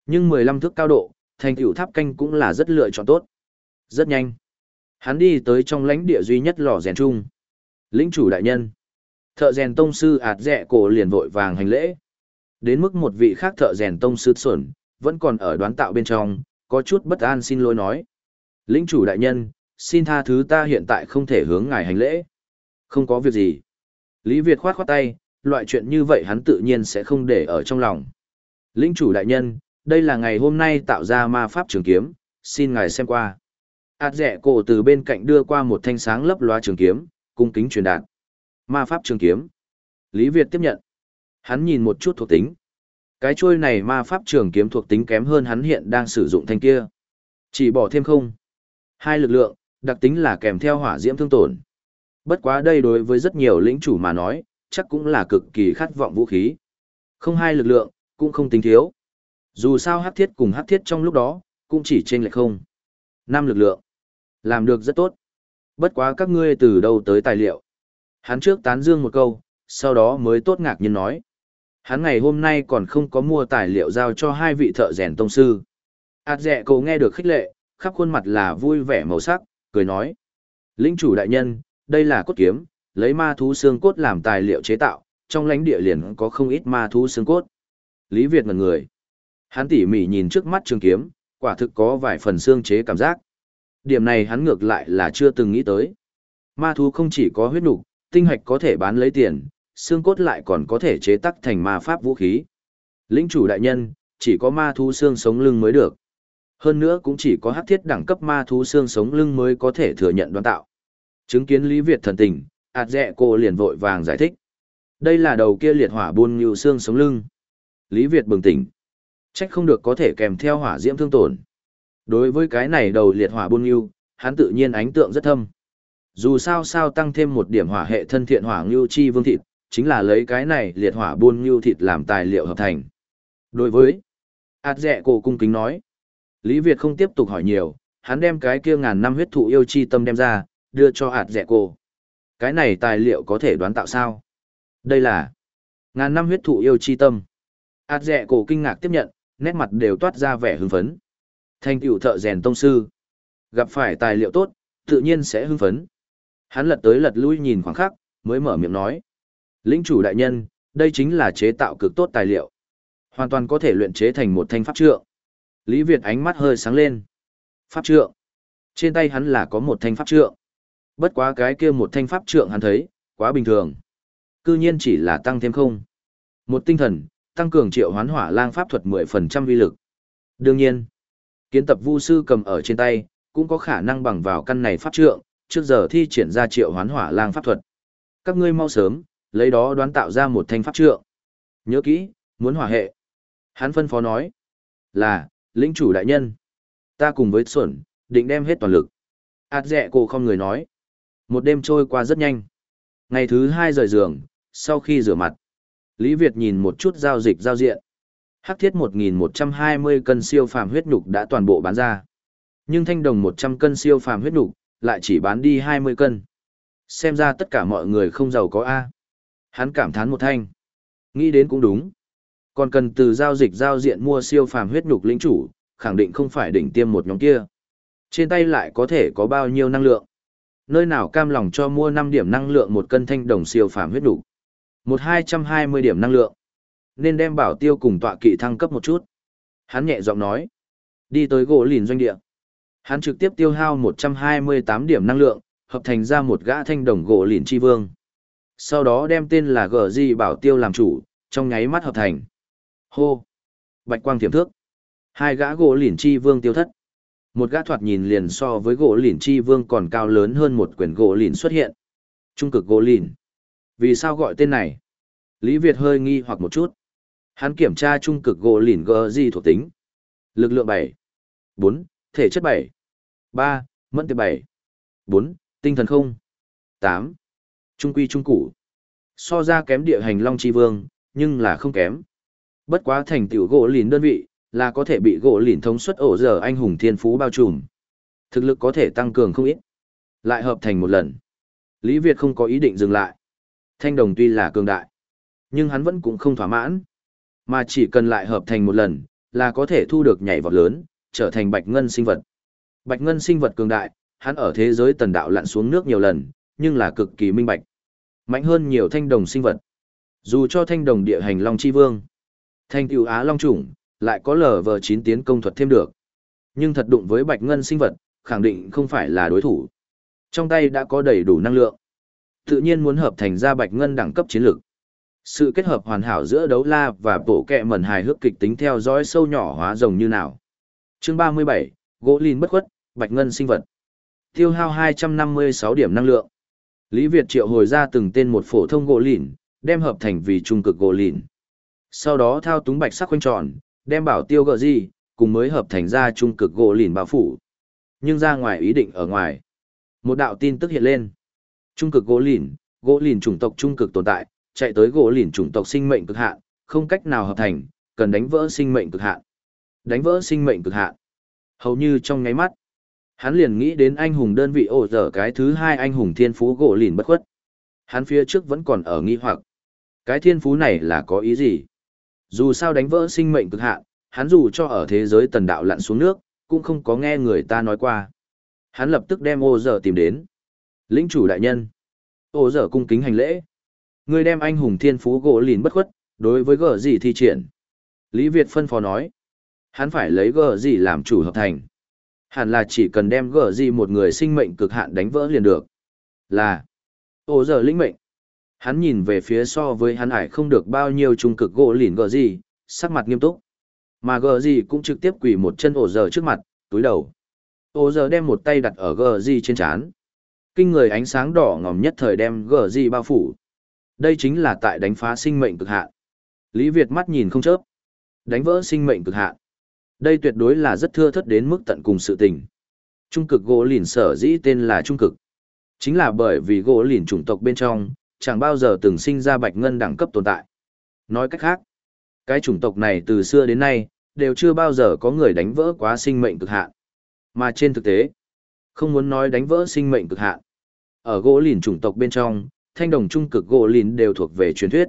Nhưng 15 thước cao độ, thành tựu tháp canh cũng là rất lựa chọn tốt. Rất nhanh. Hắn đi tới trong lãnh địa duy nhất lò rèn chung. Lĩnh chủ đại nhân. Thợ rèn tông sư ạt rẽ cổ liền vội vàng hành lễ. Đến mức một vị khác thợ rèn tông sư xuẩn, vẫn còn ở đoán tạo bên trong, có chút bất an xin lỗi nói. Lĩnh chủ đại nhân, xin tha thứ ta hiện tại không thể hướng ngài hành lễ. Không có việc gì. Lý Việt khoát khoát tay, loại chuyện như vậy hắn tự nhiên sẽ không để ở trong lòng. Lĩnh chủ đại nhân, đây là ngày hôm nay tạo ra ma pháp trường kiếm, xin ngài xem qua. Át rẻ cổ từ bên cạnh đưa qua một thanh sáng lấp loa trường kiếm, cung kính truyền đạt. Ma pháp trường kiếm. Lý Việt tiếp nhận. Hắn nhìn một chút thuộc tính, Cái chuôi này ma pháp trường kiếm thuộc tính kém hơn hắn hiện đang sử dụng thanh kia. Chỉ bỏ thêm không. Hai lực lượng, đặc tính là kèm theo hỏa diễm thương tổn. Bất quá đây đối với rất nhiều lĩnh chủ mà nói, chắc cũng là cực kỳ khát vọng vũ khí. Không hai lực lượng, cũng không tính thiếu. Dù sao hắc thiết cùng hắc thiết trong lúc đó, cũng chỉ trên lệch không. Năm lực lượng. Làm được rất tốt. Bất quá các ngươi từ đâu tới tài liệu. Hắn trước tán dương một câu, sau đó mới tốt ngạc nhiên nói. Hắn ngày hôm nay còn không có mua tài liệu giao cho hai vị thợ rèn tông sư. Ảt dẹ cậu nghe được khích lệ, khắp khuôn mặt là vui vẻ màu sắc, cười nói. Linh chủ đại nhân, đây là cốt kiếm, lấy ma thú xương cốt làm tài liệu chế tạo, trong lãnh địa liền có không ít ma thú xương cốt. Lý Việt ngần người. Hắn tỉ mỉ nhìn trước mắt trường kiếm, quả thực có vài phần xương chế cảm giác. Điểm này hắn ngược lại là chưa từng nghĩ tới. Ma thú không chỉ có huyết nục, tinh hạch có thể bán lấy tiền, xương cốt lại còn có thể chế tác thành ma pháp vũ khí. Lĩnh chủ đại nhân, chỉ có ma thú xương sống lưng mới được. Hơn nữa cũng chỉ có hắc thiết đẳng cấp ma thú xương sống lưng mới có thể thừa nhận đoán tạo. Chứng kiến Lý Việt thần tình, ạt dẹ cô liền vội vàng giải thích. Đây là đầu kia liệt hỏa buôn như xương sống lưng. Lý Việt bừng tỉnh. Trách không được có thể kèm theo hỏa diễm thương tổn. Đối với cái này đầu liệt hỏa buôn như, hắn tự nhiên ánh tượng rất thâm. Dù sao sao tăng thêm một điểm hỏa hệ thân thiện hỏa ngưu chi vương thịt, chính là lấy cái này liệt hỏa buôn ngưu thịt làm tài liệu hợp thành. Đối với ạt dẹ cổ cung kính nói, Lý Việt không tiếp tục hỏi nhiều, hắn đem cái kia ngàn năm huyết thụ yêu chi tâm đem ra, đưa cho ạt dẹ cổ. Cái này tài liệu có thể đoán tạo sao? Đây là ngàn năm huyết thụ yêu chi tâm. ạt dẹ cổ kinh ngạc tiếp nhận, nét mặt đều toát ra vẻ hưng phấn. Thanh tựu thợ rèn tông sư. Gặp phải tài liệu tốt, tự nhiên sẽ hưng phấn. Hắn lật tới lật lui nhìn khoảng khắc, mới mở miệng nói. Lĩnh chủ đại nhân, đây chính là chế tạo cực tốt tài liệu. Hoàn toàn có thể luyện chế thành một thanh pháp trượng. Lý Việt ánh mắt hơi sáng lên. Pháp trượng. Trên tay hắn là có một thanh pháp trượng. Bất quá cái kia một thanh pháp trượng hắn thấy, quá bình thường. Cư nhiên chỉ là tăng thêm không. Một tinh thần, tăng cường triệu hoán hỏa lang pháp thuật 10% vi lực. Đương nhiên, kiến tập vu sư cầm ở trên tay, cũng có khả năng bằng vào căn này pháp trượng, trước giờ thi triển ra triệu hoán hỏa lang pháp thuật. Các ngươi mau sớm, lấy đó đoán tạo ra một thanh pháp trượng. Nhớ kỹ, muốn hỏa hệ. Hắn phân phó nói, là, lĩnh chủ đại nhân. Ta cùng với xuẩn, định đem hết toàn lực. Át dẹ cổ không người nói. Một đêm trôi qua rất nhanh. Ngày thứ hai rời giường, sau khi rửa mặt, Lý Việt nhìn một chút giao dịch giao diện. Hắc thiết 1.120 cân siêu phàm huyết nhục đã toàn bộ bán ra. Nhưng thanh đồng 100 cân siêu phàm huyết nhục lại chỉ bán đi 20 cân. Xem ra tất cả mọi người không giàu có A. Hắn cảm thán một thanh. Nghĩ đến cũng đúng. Còn cần từ giao dịch giao diện mua siêu phàm huyết nhục lĩnh chủ, khẳng định không phải đỉnh tiêm một nhóm kia. Trên tay lại có thể có bao nhiêu năng lượng. Nơi nào cam lòng cho mua 5 điểm năng lượng một cân thanh đồng siêu phàm huyết nhục. Một 220 điểm năng lượng. Nên đem bảo tiêu cùng tọa kỵ thăng cấp một chút. Hắn nhẹ giọng nói. Đi tới gỗ lìn doanh địa. Hắn trực tiếp tiêu hao 128 điểm năng lượng, hợp thành ra một gã thanh đồng gỗ lìn chi vương. Sau đó đem tên là gờ di bảo tiêu làm chủ, trong nháy mắt hợp thành. Hô! Bạch quang thiểm thước. Hai gã gỗ lìn chi vương tiêu thất. Một gã thoạt nhìn liền so với gỗ lìn chi vương còn cao lớn hơn một quyển gỗ lìn xuất hiện. Trung cực gỗ lìn. Vì sao gọi tên này? Lý Việt hơi nghi hoặc một chút. Hắn kiểm tra trung cực gỗ lìn gờ gì thuộc tính. Lực lượng 7. 4. Thể chất 7. 3. Mẫn tiệp 7. 4. Tinh thần không. 8. Trung quy trung củ. So ra kém địa hành Long Chi Vương, nhưng là không kém. Bất quá thành tiểu gỗ lìn đơn vị, là có thể bị gỗ lìn thống suất ổ giờ anh hùng thiên phú bao trùm. Thực lực có thể tăng cường không ít. Lại hợp thành một lần. Lý Việt không có ý định dừng lại. Thanh đồng tuy là cường đại, nhưng hắn vẫn cũng không thỏa mãn. Mà chỉ cần lại hợp thành một lần, là có thể thu được nhảy vọt lớn, trở thành bạch ngân sinh vật. Bạch ngân sinh vật cường đại, hắn ở thế giới tần đạo lặn xuống nước nhiều lần, nhưng là cực kỳ minh bạch. Mạnh hơn nhiều thanh đồng sinh vật. Dù cho thanh đồng địa hành long chi vương, thanh tiểu á long chủng, lại có lờ vờ chín tiến công thuật thêm được. Nhưng thật đụng với bạch ngân sinh vật, khẳng định không phải là đối thủ. Trong tay đã có đầy đủ năng lượng. Tự nhiên muốn hợp thành ra bạch ngân đẳng cấp chiến lược. Sự kết hợp hoàn hảo giữa đấu la và bộ kẹ mẩn hài hước kịch tính theo dõi sâu nhỏ hóa rồng như nào. Chương 37, gỗ lìn bất khuất, bạch ngân sinh vật. Tiêu hao 256 điểm năng lượng. Lý Việt triệu hồi ra từng tên một phổ thông gỗ lìn, đem hợp thành vì trung cực gỗ lìn. Sau đó thao túng bạch sắc quanh tròn, đem bảo tiêu gợ gì, cùng mới hợp thành ra trung cực gỗ lìn bao phủ. Nhưng ra ngoài ý định ở ngoài. Một đạo tin tức hiện lên. Trung cực gỗ lìn, gỗ lìn chủng tộc trung cực tồn tại, chạy tới gỗ lìn chủng tộc sinh mệnh cực hạn, không cách nào hợp thành, cần đánh vỡ sinh mệnh cực hạn. Đánh vỡ sinh mệnh cực hạn. Hầu như trong nháy mắt, hắn liền nghĩ đến anh hùng đơn vị ổ dở cái thứ hai anh hùng thiên phú gỗ lìn bất khuất. Hắn phía trước vẫn còn ở nghi hoặc. Cái thiên phú này là có ý gì? Dù sao đánh vỡ sinh mệnh cực hạn, hắn dù cho ở thế giới tần đạo lặn xuống nước, cũng không có nghe người ta nói qua. Hắn lập tức đem ô dở tìm đến. Lĩnh chủ đại nhân. Ô dở cung kính hành lễ. Người đem anh hùng thiên phú gỗ lìn bất khuất, đối với gở gì thi triển. Lý Việt phân phó nói. Hắn phải lấy gờ gì làm chủ hợp thành. Hẳn là chỉ cần đem gờ gì một người sinh mệnh cực hạn đánh vỡ liền được. Là. Ô giờ lĩnh mệnh. Hắn nhìn về phía so với hắn ải không được bao nhiêu trung cực gỗ lìn gờ gì, sắc mặt nghiêm túc. Mà gờ gì cũng trực tiếp quỳ một chân ổ giờ trước mặt, túi đầu. Ô giờ đem một tay đặt ở gờ gì trên chán. Kinh người ánh sáng đỏ ngòm nhất thời đem gờ gì bao phủ. Đây chính là tại đánh phá sinh mệnh cực hạn. Lý Việt mắt nhìn không chớp. Đánh vỡ sinh mệnh cực hạn. Đây tuyệt đối là rất thưa thất đến mức tận cùng sự tình. Trung cực gỗ lìn sở dĩ tên là trung cực. Chính là bởi vì gỗ lìn chủng tộc bên trong, chẳng bao giờ từng sinh ra bạch ngân đẳng cấp tồn tại. Nói cách khác, cái chủng tộc này từ xưa đến nay, đều chưa bao giờ có người đánh vỡ quá sinh mệnh cực hạn. Mà trên thực tế, không muốn nói đánh vỡ sinh mệnh cực hạn. Ở gỗ lìn chủng tộc bên trong, thanh đồng trung cực gỗ lìn đều thuộc về truyền thuyết.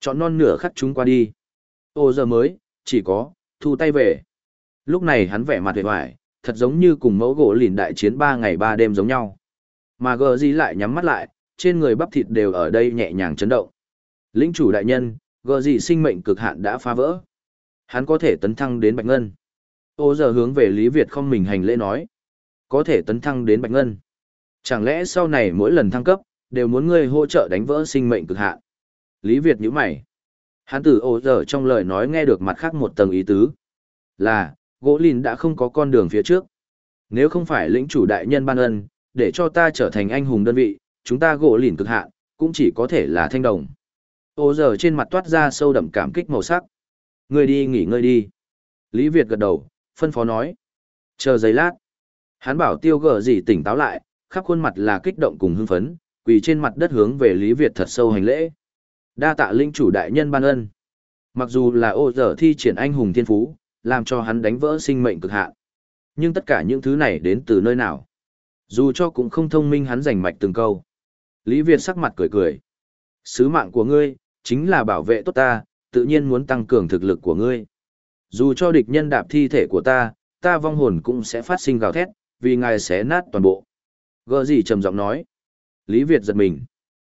Chọn non nửa khắc chúng qua đi. Ô giờ mới, chỉ có, thu tay về. Lúc này hắn vẻ mặt vẻ vải, thật giống như cùng mẫu gỗ lìn đại chiến ba ngày ba đêm giống nhau. Mà gờ gì lại nhắm mắt lại, trên người bắp thịt đều ở đây nhẹ nhàng chấn động. Lĩnh chủ đại nhân, gờ gì sinh mệnh cực hạn đã phá vỡ. Hắn có thể tấn thăng đến Bạch Ngân. Ô giờ hướng về Lý Việt không mình hành lễ nói. Có thể tấn thăng đến Bạch Ngân. Chẳng lẽ sau này mỗi lần thăng cấp, đều muốn ngươi hỗ trợ đánh vỡ sinh mệnh cực hạn? Lý Việt nhíu mày. Hắn từ ô giờ trong lời nói nghe được mặt khác một tầng ý tứ. Là, gỗ lìn đã không có con đường phía trước. Nếu không phải lĩnh chủ đại nhân ban ân, để cho ta trở thành anh hùng đơn vị, chúng ta gỗ lìn cực hạn, cũng chỉ có thể là thanh đồng. Ô giờ trên mặt toát ra sâu đậm cảm kích màu sắc. Ngươi đi nghỉ ngơi đi. Lý Việt gật đầu, phân phó nói. Chờ giây lát. Hắn bảo tiêu gở gì tỉnh táo lại, khắp khuôn mặt là kích động cùng hưng phấn, quỳ trên mặt đất hướng về Lý Việt thật sâu hành lễ. Đa tạ linh chủ đại nhân ban ân. Mặc dù là ô giờ thi triển anh hùng thiên phú, làm cho hắn đánh vỡ sinh mệnh cực hạn. Nhưng tất cả những thứ này đến từ nơi nào? Dù cho cũng không thông minh hắn giành mạch từng câu. Lý Việt sắc mặt cười cười. Sứ mạng của ngươi, chính là bảo vệ tốt ta, tự nhiên muốn tăng cường thực lực của ngươi. Dù cho địch nhân đạp thi thể của ta, ta vong hồn cũng sẽ phát sinh gào thét, vì ngài sẽ nát toàn bộ. Gơ gì trầm giọng nói. Lý Việt giật mình.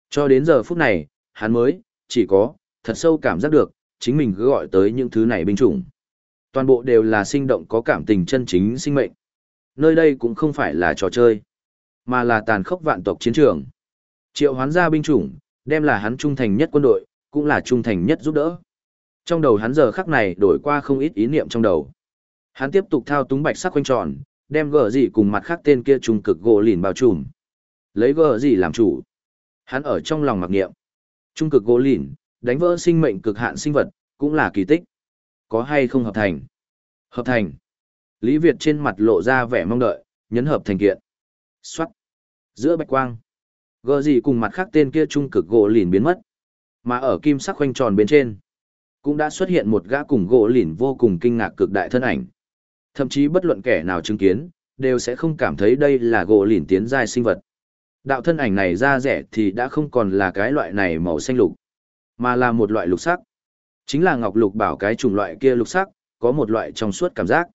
Cho đến giờ phút này, hắn mới, chỉ có, thật sâu cảm giác được, chính mình cứ gọi tới những thứ này binh chủng. Toàn bộ đều là sinh động có cảm tình chân chính sinh mệnh. Nơi đây cũng không phải là trò chơi, mà là tàn khốc vạn tộc chiến trường. Triệu hoán ra binh chủng, đem là hắn trung thành nhất quân đội, cũng là trung thành nhất giúp đỡ. Trong đầu hắn giờ khắc này đổi qua không ít ý niệm trong đầu. Hắn tiếp tục thao túng bạch sắc quanh tròn, đem gờ gì cùng mặt khác tên kia trung cực gỗ lìn bao trùm. Lấy gờ gì làm chủ. Hắn ở trong lòng mặc niệm. Trung cực gỗ lìn, đánh vỡ sinh mệnh cực hạn sinh vật, cũng là kỳ tích. Có hay không hợp thành? Hợp thành. Lý Việt trên mặt lộ ra vẻ mong đợi, nhấn hợp thành kiện. Xoát. Giữa bạch quang. Gờ gì cùng mặt khác tên kia trung cực gỗ lìn biến mất. Mà ở kim sắc khoanh tròn bên trên, cũng đã xuất hiện một gã cùng gỗ lìn vô cùng kinh ngạc cực đại thân ảnh. Thậm chí bất luận kẻ nào chứng kiến, đều sẽ không cảm thấy đây là gỗ lìn tiến giai sinh vật. Đạo thân ảnh này ra rẻ thì đã không còn là cái loại này màu xanh lục, mà là một loại lục sắc. Chính là ngọc lục bảo cái chủng loại kia lục sắc, có một loại trong suốt cảm giác.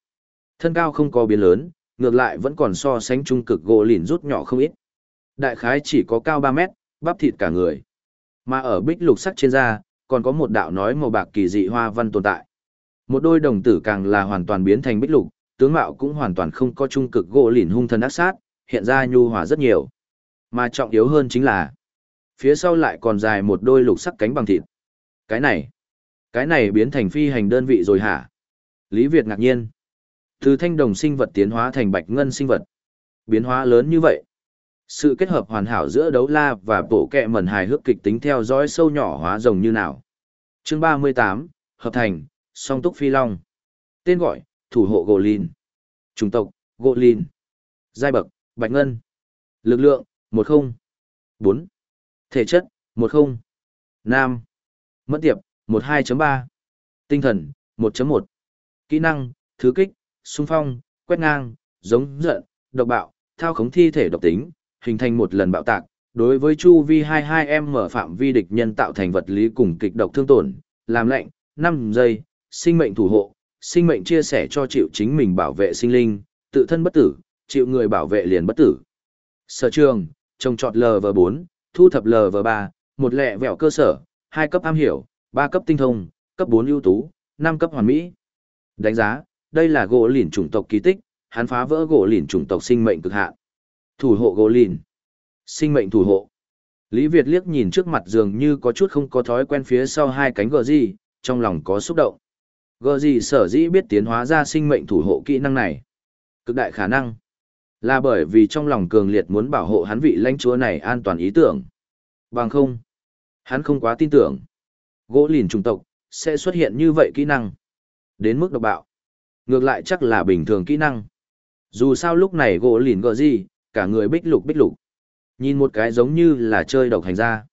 Thân cao không có biến lớn, ngược lại vẫn còn so sánh trung cực gỗ lìn rút nhỏ không ít. Đại khái chỉ có cao 3 mét, bắp thịt cả người. Mà ở bích lục sắc trên da, còn có một đạo nói màu bạc kỳ dị hoa văn tồn tại. Một đôi đồng tử càng là hoàn toàn biến thành bích lục, tướng mạo cũng hoàn toàn không có trung cực gỗ lìn hung thần ác sát, hiện ra nhu hòa rất nhiều. Mà trọng yếu hơn chính là, phía sau lại còn dài một đôi lục sắc cánh bằng thịt. Cái này, cái này biến thành phi hành đơn vị rồi hả? Lý Việt ngạc nhiên. Từ thanh đồng sinh vật tiến hóa thành bạch ngân sinh vật. Biến hóa lớn như vậy. Sự kết hợp hoàn hảo giữa đấu la và bộ kẹ mẩn hài hước kịch tính theo dõi sâu nhỏ hóa rồng như nào. Chương 38, hợp thành, song túc phi long. Tên gọi, thủ hộ gỗ lìn. Chủng tộc, gỗ lìn. Giai bậc, bạch ngân. Lực lượng, 10. 4. Thể chất, 10. Nam. Mất tiệp, 12.3. Tinh thần, 1.1. Kỹ năng, thứ kích, xung phong, quét ngang, giống giận, độc bạo, thao khống thi thể độc tính, hình thành một lần bạo tạc, đối với chu vi 22M mở phạm vi địch nhân tạo thành vật lý cùng kịch độc thương tổn, làm lệnh, 5 giây, sinh mệnh thủ hộ, sinh mệnh chia sẻ cho chịu chính mình bảo vệ sinh linh, tự thân bất tử, chịu người bảo vệ liền bất tử. Sở trường, trồng trọt LV4, thu thập LV3, một lẹ vẹo cơ sở, hai cấp am hiểu, ba cấp tinh thông, cấp 4 ưu tú, năm cấp hoàn mỹ. Đánh giá, đây là gỗ lìn chủng tộc kỳ tích, hắn phá vỡ gỗ lìn chủng tộc sinh mệnh cực hạn. Thủ hộ gỗ lìn. Sinh mệnh thủ hộ. Lý Việt liếc nhìn trước mặt dường như có chút không có thói quen phía sau hai cánh gờ gì, trong lòng có xúc động. Gờ gì sở dĩ biết tiến hóa ra sinh mệnh thủ hộ kỹ năng này. Cực đại khả năng. Là bởi vì trong lòng cường liệt muốn bảo hộ hắn vị lãnh chúa này an toàn ý tưởng. Bằng không. Hắn không quá tin tưởng. Gỗ lìn trung tộc, sẽ xuất hiện như vậy kỹ năng. Đến mức độc bạo. Ngược lại chắc là bình thường kỹ năng. Dù sao lúc này gỗ lìn gợ gì, cả người bích lục bích lục. Nhìn một cái giống như là chơi độc hành ra.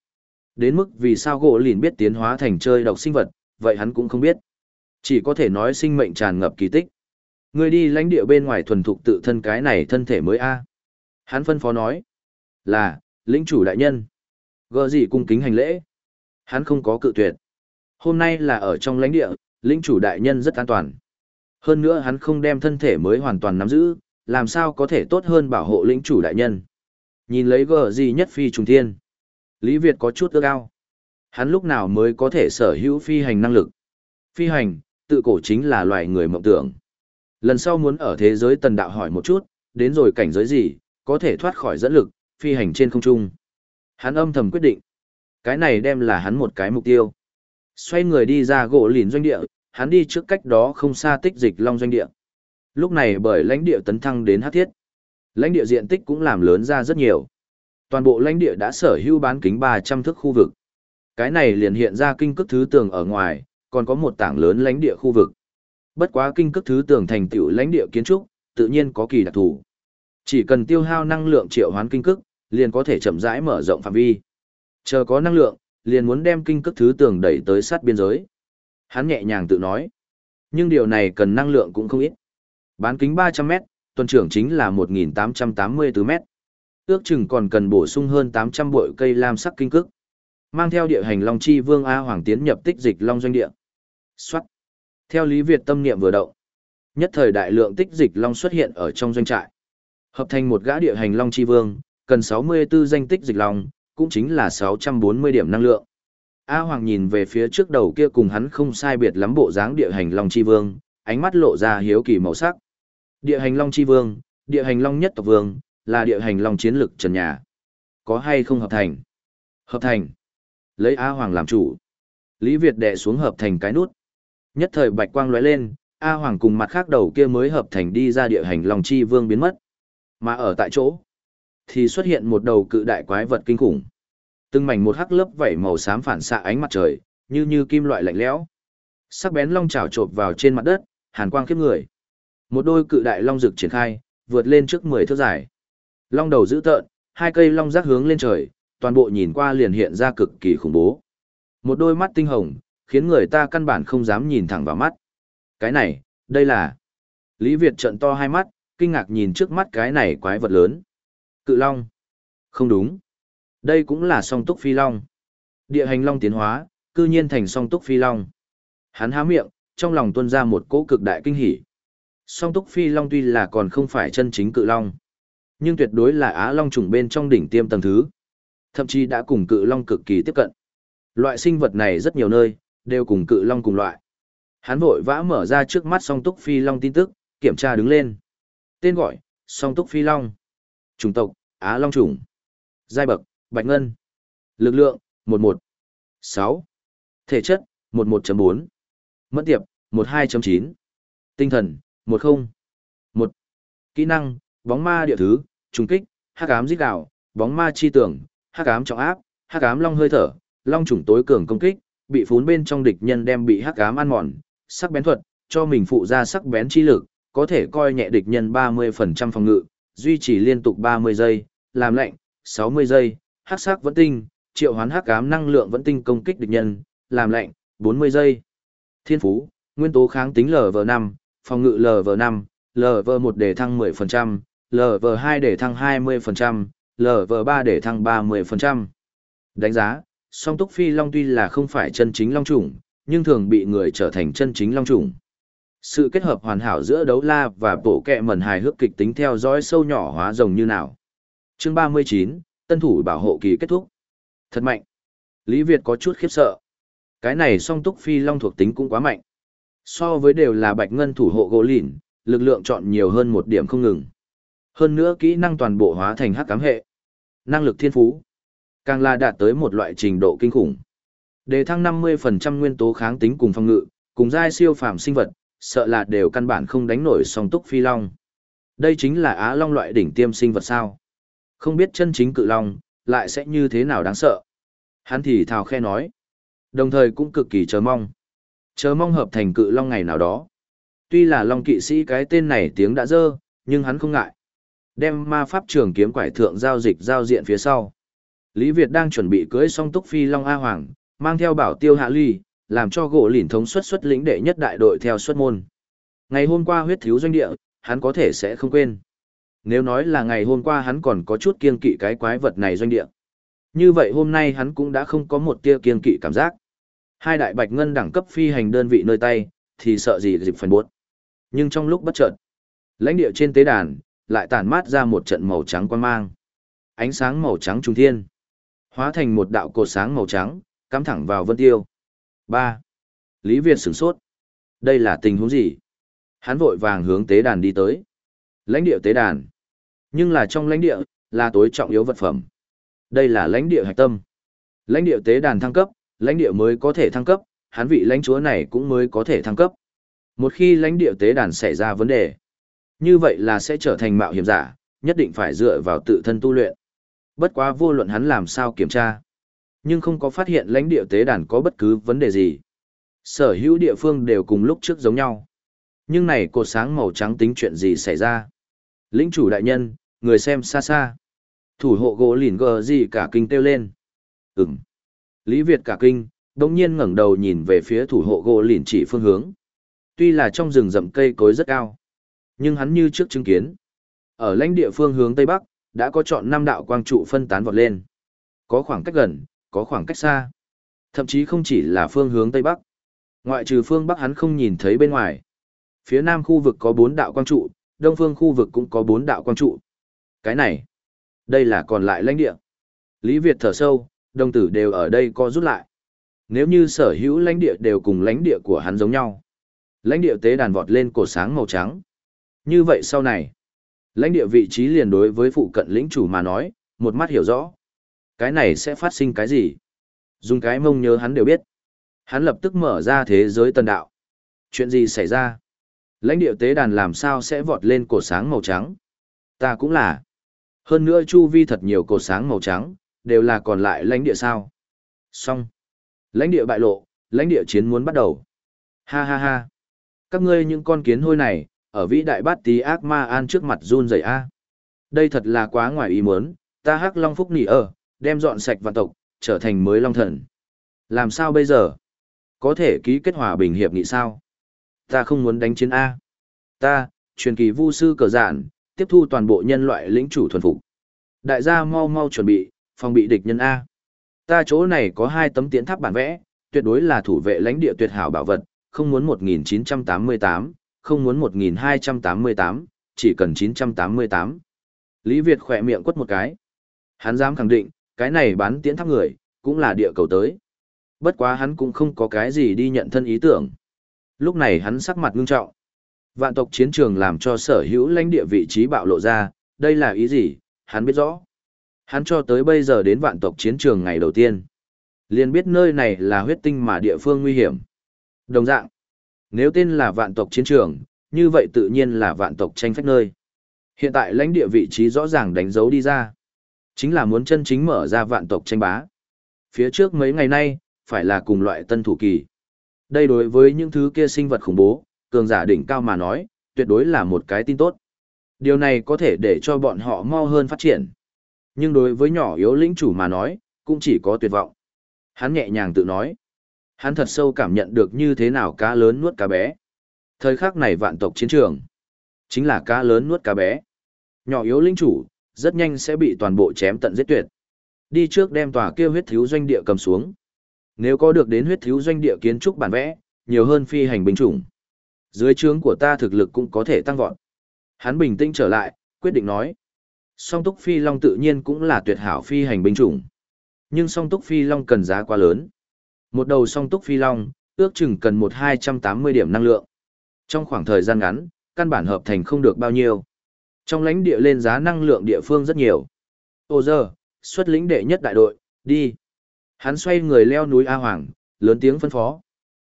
Đến mức vì sao gỗ lìn biết tiến hóa thành chơi độc sinh vật, vậy hắn cũng không biết. Chỉ có thể nói sinh mệnh tràn ngập kỳ tích. Người đi lãnh địa bên ngoài thuần thục tự thân cái này thân thể mới a. Hắn phân phó nói. Là, lĩnh chủ đại nhân. gợ gì cung kính hành lễ. Hắn không có cự tuyệt. Hôm nay là ở trong lãnh địa, lĩnh chủ đại nhân rất an toàn. Hơn nữa hắn không đem thân thể mới hoàn toàn nắm giữ, làm sao có thể tốt hơn bảo hộ lĩnh chủ đại nhân. Nhìn lấy gờ gì nhất phi trùng thiên. Lý Việt có chút ước ao. Hắn lúc nào mới có thể sở hữu phi hành năng lực. Phi hành, tự cổ chính là loài người mộng tưởng. Lần sau muốn ở thế giới tần đạo hỏi một chút, đến rồi cảnh giới gì, có thể thoát khỏi dẫn lực, phi hành trên không trung. Hắn âm thầm quyết định. Cái này đem là hắn một cái mục tiêu. Xoay người đi ra gỗ lìn doanh địa, hắn đi trước cách đó không xa tích dịch long doanh địa. Lúc này bởi lãnh địa tấn thăng đến hát thiết, lãnh địa diện tích cũng làm lớn ra rất nhiều. Toàn bộ lãnh địa đã sở hữu bán kính 300 thước khu vực. Cái này liền hiện ra kinh cức thứ tường ở ngoài, còn có một tảng lớn lãnh địa khu vực. Bất quá kinh cức thứ tường thành tựu lãnh địa kiến trúc, tự nhiên có kỳ đặc thù. Chỉ cần tiêu hao năng lượng triệu hoán kinh cức, liền có thể chậm rãi mở rộng phạm vi. Chờ có năng lượng, liền muốn đem kinh cước thứ tường đẩy tới sát biên giới. Hắn nhẹ nhàng tự nói. Nhưng điều này cần năng lượng cũng không ít. Bán kính 300 mét, tuần trưởng chính là 1.884 mét. Ước chừng còn cần bổ sung hơn 800 bội cây lam sắc kinh cước. Mang theo địa hành Long Chi Vương A Hoàng tiến nhập tích dịch Long doanh địa. Xoát. Theo Lý Việt tâm niệm vừa động. Nhất thời đại lượng tích dịch Long xuất hiện ở trong doanh trại. Hợp thành một gã địa hành Long Chi Vương, cần 64 danh tích dịch Long, cũng chính là 640 điểm năng lượng. A Hoàng nhìn về phía trước đầu kia cùng hắn không sai biệt lắm bộ dáng địa hành Long Chi Vương, ánh mắt lộ ra hiếu kỳ màu sắc. Địa hành Long Chi Vương, địa hành Long nhất tộc vương, là địa hành Long chiến lực trần nhà. Có hay không hợp thành? Hợp thành. Lấy A Hoàng làm chủ. Lý Việt đè xuống hợp thành cái nút. Nhất thời bạch quang lóe lên, A Hoàng cùng mặt khác đầu kia mới hợp thành đi ra địa hành Long Chi Vương biến mất. Mà ở tại chỗ, thì xuất hiện một đầu cự đại quái vật kinh khủng. Từng mảnh một hắc lớp vảy màu xám phản xạ ánh mặt trời, như như kim loại lạnh lẽo. Sắc bén long chảo chộp vào trên mặt đất, hàn quang khiếp người. Một đôi cự đại long rực triển khai, vượt lên trước 10 thước dài. Long đầu dữ tợn, hai cây long rác hướng lên trời, toàn bộ nhìn qua liền hiện ra cực kỳ khủng bố. Một đôi mắt tinh hồng, khiến người ta căn bản không dám nhìn thẳng vào mắt. Cái này, đây là... Lý Việt trận to hai mắt, kinh ngạc nhìn trước mắt cái này quái vật lớn. Cự long. Không đúng. Đây cũng là song túc phi long. Địa hành long tiến hóa, cư nhiên thành song túc phi long. Hắn há miệng, trong lòng tuôn ra một cỗ cực đại kinh hỉ. Song túc phi long tuy là còn không phải chân chính cự long, nhưng tuyệt đối là á long trùng bên trong đỉnh tiêm tầng thứ. Thậm chí đã cùng cự long cực kỳ tiếp cận. Loại sinh vật này rất nhiều nơi, đều cùng cự long cùng loại. Hắn vội vã mở ra trước mắt song túc phi long tin tức, kiểm tra đứng lên. Tên gọi, song túc phi long. Chủng tộc, Á long trùng. Giai bậc, Bạch Ngân. Lực lượng, 11. 6. Thể chất, 11.4. Mất tiệp, 12.9. Tinh thần, 10. 1. Kỹ năng, bóng ma địa thứ, trùng kích, hắc ám giết đạo, bóng ma chi tưởng, hắc ám trọng áp, hắc ám long hơi thở, long trùng tối cường công kích, bị phún bên trong địch nhân đem bị hắc ám ăn mòn, sắc bén thuật, cho mình phụ ra sắc bén chi lực, có thể coi nhẹ địch nhân 30% phòng ngự, duy trì liên tục 30 giây, làm lệnh, 60 giây, hắc sắc vẫn tinh, triệu hoán hắc ám năng lượng vẫn tinh công kích địch nhân, làm lệnh, 40 giây. Thiên phú, nguyên tố kháng tính LV5, phòng ngự LV5, LV1 để thăng 10%, LV2 để thăng 20%, LV3 để thăng 30%. Đánh giá, song túc phi long tuy là không phải chân chính long trùng, nhưng thường bị người trở thành chân chính long trùng. Sự kết hợp hoàn hảo giữa đấu la và bộ kẹ mẩn hài hước kịch tính theo dõi sâu nhỏ hóa rồng như nào. Chương 39, tân thủ bảo hộ kỳ kết thúc. Thật mạnh. Lý Việt có chút khiếp sợ. Cái này song túc phi long thuộc tính cũng quá mạnh. So với đều là bạch ngân thủ hộ gỗ lìn, lực lượng chọn nhiều hơn một điểm không ngừng. Hơn nữa kỹ năng toàn bộ hóa thành hắc cám hệ. Năng lực thiên phú. Càng là đạt tới một loại trình độ kinh khủng. Đề thăng 50% nguyên tố kháng tính cùng phòng ngự, cùng giai siêu phàm sinh vật, sợ là đều căn bản không đánh nổi song túc phi long. Đây chính là á long loại đỉnh tiêm sinh vật sao. Không biết chân chính cự long, lại sẽ như thế nào đáng sợ. Hắn thì thào khe nói. Đồng thời cũng cực kỳ chờ mong. Chờ mong hợp thành cự long ngày nào đó. Tuy là long kỵ sĩ cái tên này tiếng đã dơ, nhưng hắn không ngại. Đem ma pháp trường kiếm quải thượng giao dịch giao diện phía sau. Lý Việt đang chuẩn bị cưới song túc phi long A Hoàng, mang theo bảo tiêu hạ ly, làm cho gỗ lìn thống xuất xuất lĩnh đệ nhất đại đội theo xuất môn. Ngày hôm qua huyết thiếu doanh địa, hắn có thể sẽ không quên. Nếu nói là ngày hôm qua hắn còn có chút kiên kỵ cái quái vật này doanh địa. Như vậy hôm nay hắn cũng đã không có một tia kiên kỵ cảm giác. Hai đại bạch ngân đẳng cấp phi hành đơn vị nơi tay, thì sợ gì dịp phần buốt. Nhưng trong lúc bất chợt, lãnh địa trên tế đàn, lại tản mát ra một trận màu trắng quan mang. Ánh sáng màu trắng trung thiên, hóa thành một đạo cột sáng màu trắng, cắm thẳng vào vân tiêu ba Lý Việt sửng sốt. Đây là tình huống gì? Hắn vội vàng hướng tế đàn đi tới. Lãnh địa tế đàn. Nhưng là trong lãnh địa, là tối trọng yếu vật phẩm. Đây là lãnh địa hạch tâm. Lãnh địa tế đàn thăng cấp, lãnh địa mới có thể thăng cấp, hắn vị lãnh chúa này cũng mới có thể thăng cấp. Một khi lãnh địa tế đàn xảy ra vấn đề, như vậy là sẽ trở thành mạo hiểm giả, nhất định phải dựa vào tự thân tu luyện. Bất quá vô luận hắn làm sao kiểm tra, nhưng không có phát hiện lãnh địa tế đàn có bất cứ vấn đề gì. Sở hữu địa phương đều cùng lúc trước giống nhau. Nhưng này cột sáng màu trắng tính chuyện gì xảy ra? Lĩnh chủ đại nhân, người xem xa xa. Thủ hộ gỗ lìn gờ gì cả kinh kêu lên. Ừm. Lý Việt cả kinh, đồng nhiên ngẩng đầu nhìn về phía thủ hộ gỗ lìn chỉ phương hướng. Tuy là trong rừng rậm cây cối rất cao, nhưng hắn như trước chứng kiến. Ở lãnh địa phương hướng Tây Bắc, đã có chọn năm đạo quang trụ phân tán vọt lên. Có khoảng cách gần, có khoảng cách xa. Thậm chí không chỉ là phương hướng Tây Bắc. Ngoại trừ phương Bắc hắn không nhìn thấy bên ngoài. Phía Nam khu vực có bốn đạo quang trụ, Đông phương khu vực cũng có bốn đạo quang trụ. Cái này, đây là còn lại lãnh địa. Lý Việt thở sâu, đồng tử đều ở đây co rút lại. Nếu như sở hữu lãnh địa đều cùng lãnh địa của hắn giống nhau. Lãnh địa tế đàn vọt lên cổ sáng màu trắng. Như vậy sau này, lãnh địa vị trí liền đối với phụ cận lĩnh chủ mà nói, một mắt hiểu rõ. Cái này sẽ phát sinh cái gì? Dùng cái mông nhớ hắn đều biết. Hắn lập tức mở ra thế giới tân đạo. Chuyện gì xảy ra? Lãnh địa tế đàn làm sao sẽ vọt lên cổ sáng màu trắng? Ta cũng là. Hơn nữa chu vi thật nhiều cổ sáng màu trắng, đều là còn lại lãnh địa sao. Xong. Lãnh địa bại lộ, lãnh địa chiến muốn bắt đầu. Ha ha ha. Các ngươi những con kiến hôi này, ở vĩ đại bát tí ác ma an trước mặt run rẩy a. Đây thật là quá ngoài ý muốn, ta hắc long phúc nỉ ở, đem dọn sạch vạn tộc, trở thành mới long thần. Làm sao bây giờ? Có thể ký kết hòa bình hiệp nghị sao? Ta không muốn đánh chiến A. Ta, truyền kỳ vu sư cờ giản, tiếp thu toàn bộ nhân loại lĩnh chủ thuần phục. Đại gia mau mau chuẩn bị, phòng bị địch nhân A. Ta chỗ này có hai tấm tiến tháp bản vẽ, tuyệt đối là thủ vệ lãnh địa tuyệt hảo bảo vật, không muốn 1988, không muốn 1288, chỉ cần 988. Lý Việt khỏe miệng quất một cái. Hắn dám khẳng định, cái này bán tiến tháp người, cũng là địa cầu tới. Bất quá hắn cũng không có cái gì đi nhận thân ý tưởng. Lúc này hắn sắc mặt ngưng trọng. Vạn tộc chiến trường làm cho sở hữu lãnh địa vị trí bạo lộ ra, đây là ý gì, hắn biết rõ. Hắn cho tới bây giờ đến vạn tộc chiến trường ngày đầu tiên. liền biết nơi này là huyết tinh mà địa phương nguy hiểm. Đồng dạng, nếu tên là vạn tộc chiến trường, như vậy tự nhiên là vạn tộc tranh phách nơi. Hiện tại lãnh địa vị trí rõ ràng đánh dấu đi ra. Chính là muốn chân chính mở ra vạn tộc tranh bá. Phía trước mấy ngày nay, phải là cùng loại tân thủ kỳ. Đây đối với những thứ kia sinh vật khủng bố, cường giả đỉnh cao mà nói, tuyệt đối là một cái tin tốt. Điều này có thể để cho bọn họ mau hơn phát triển. Nhưng đối với nhỏ yếu lĩnh chủ mà nói, cũng chỉ có tuyệt vọng. Hắn nhẹ nhàng tự nói. Hắn thật sâu cảm nhận được như thế nào cá lớn nuốt cá bé. Thời khắc này vạn tộc chiến trường. Chính là cá lớn nuốt cá bé. Nhỏ yếu lĩnh chủ, rất nhanh sẽ bị toàn bộ chém tận giết tuyệt. Đi trước đem tòa kia huyết thiếu doanh địa cầm xuống. Nếu có được đến huyết thiếu doanh địa kiến trúc bản vẽ, nhiều hơn phi hành binh chủng. Dưới trướng của ta thực lực cũng có thể tăng vọt. Hắn bình tĩnh trở lại, quyết định nói. Song túc phi long tự nhiên cũng là tuyệt hảo phi hành binh chủng. Nhưng song túc phi long cần giá quá lớn. Một đầu song túc phi long, ước chừng cần một hai trăm tám mươi điểm năng lượng. Trong khoảng thời gian ngắn, căn bản hợp thành không được bao nhiêu. Trong lãnh địa lên giá năng lượng địa phương rất nhiều. Ô giờ, xuất lĩnh đệ nhất đại đội, đi. Hắn xoay người leo núi A Hoàng, lớn tiếng phân phó.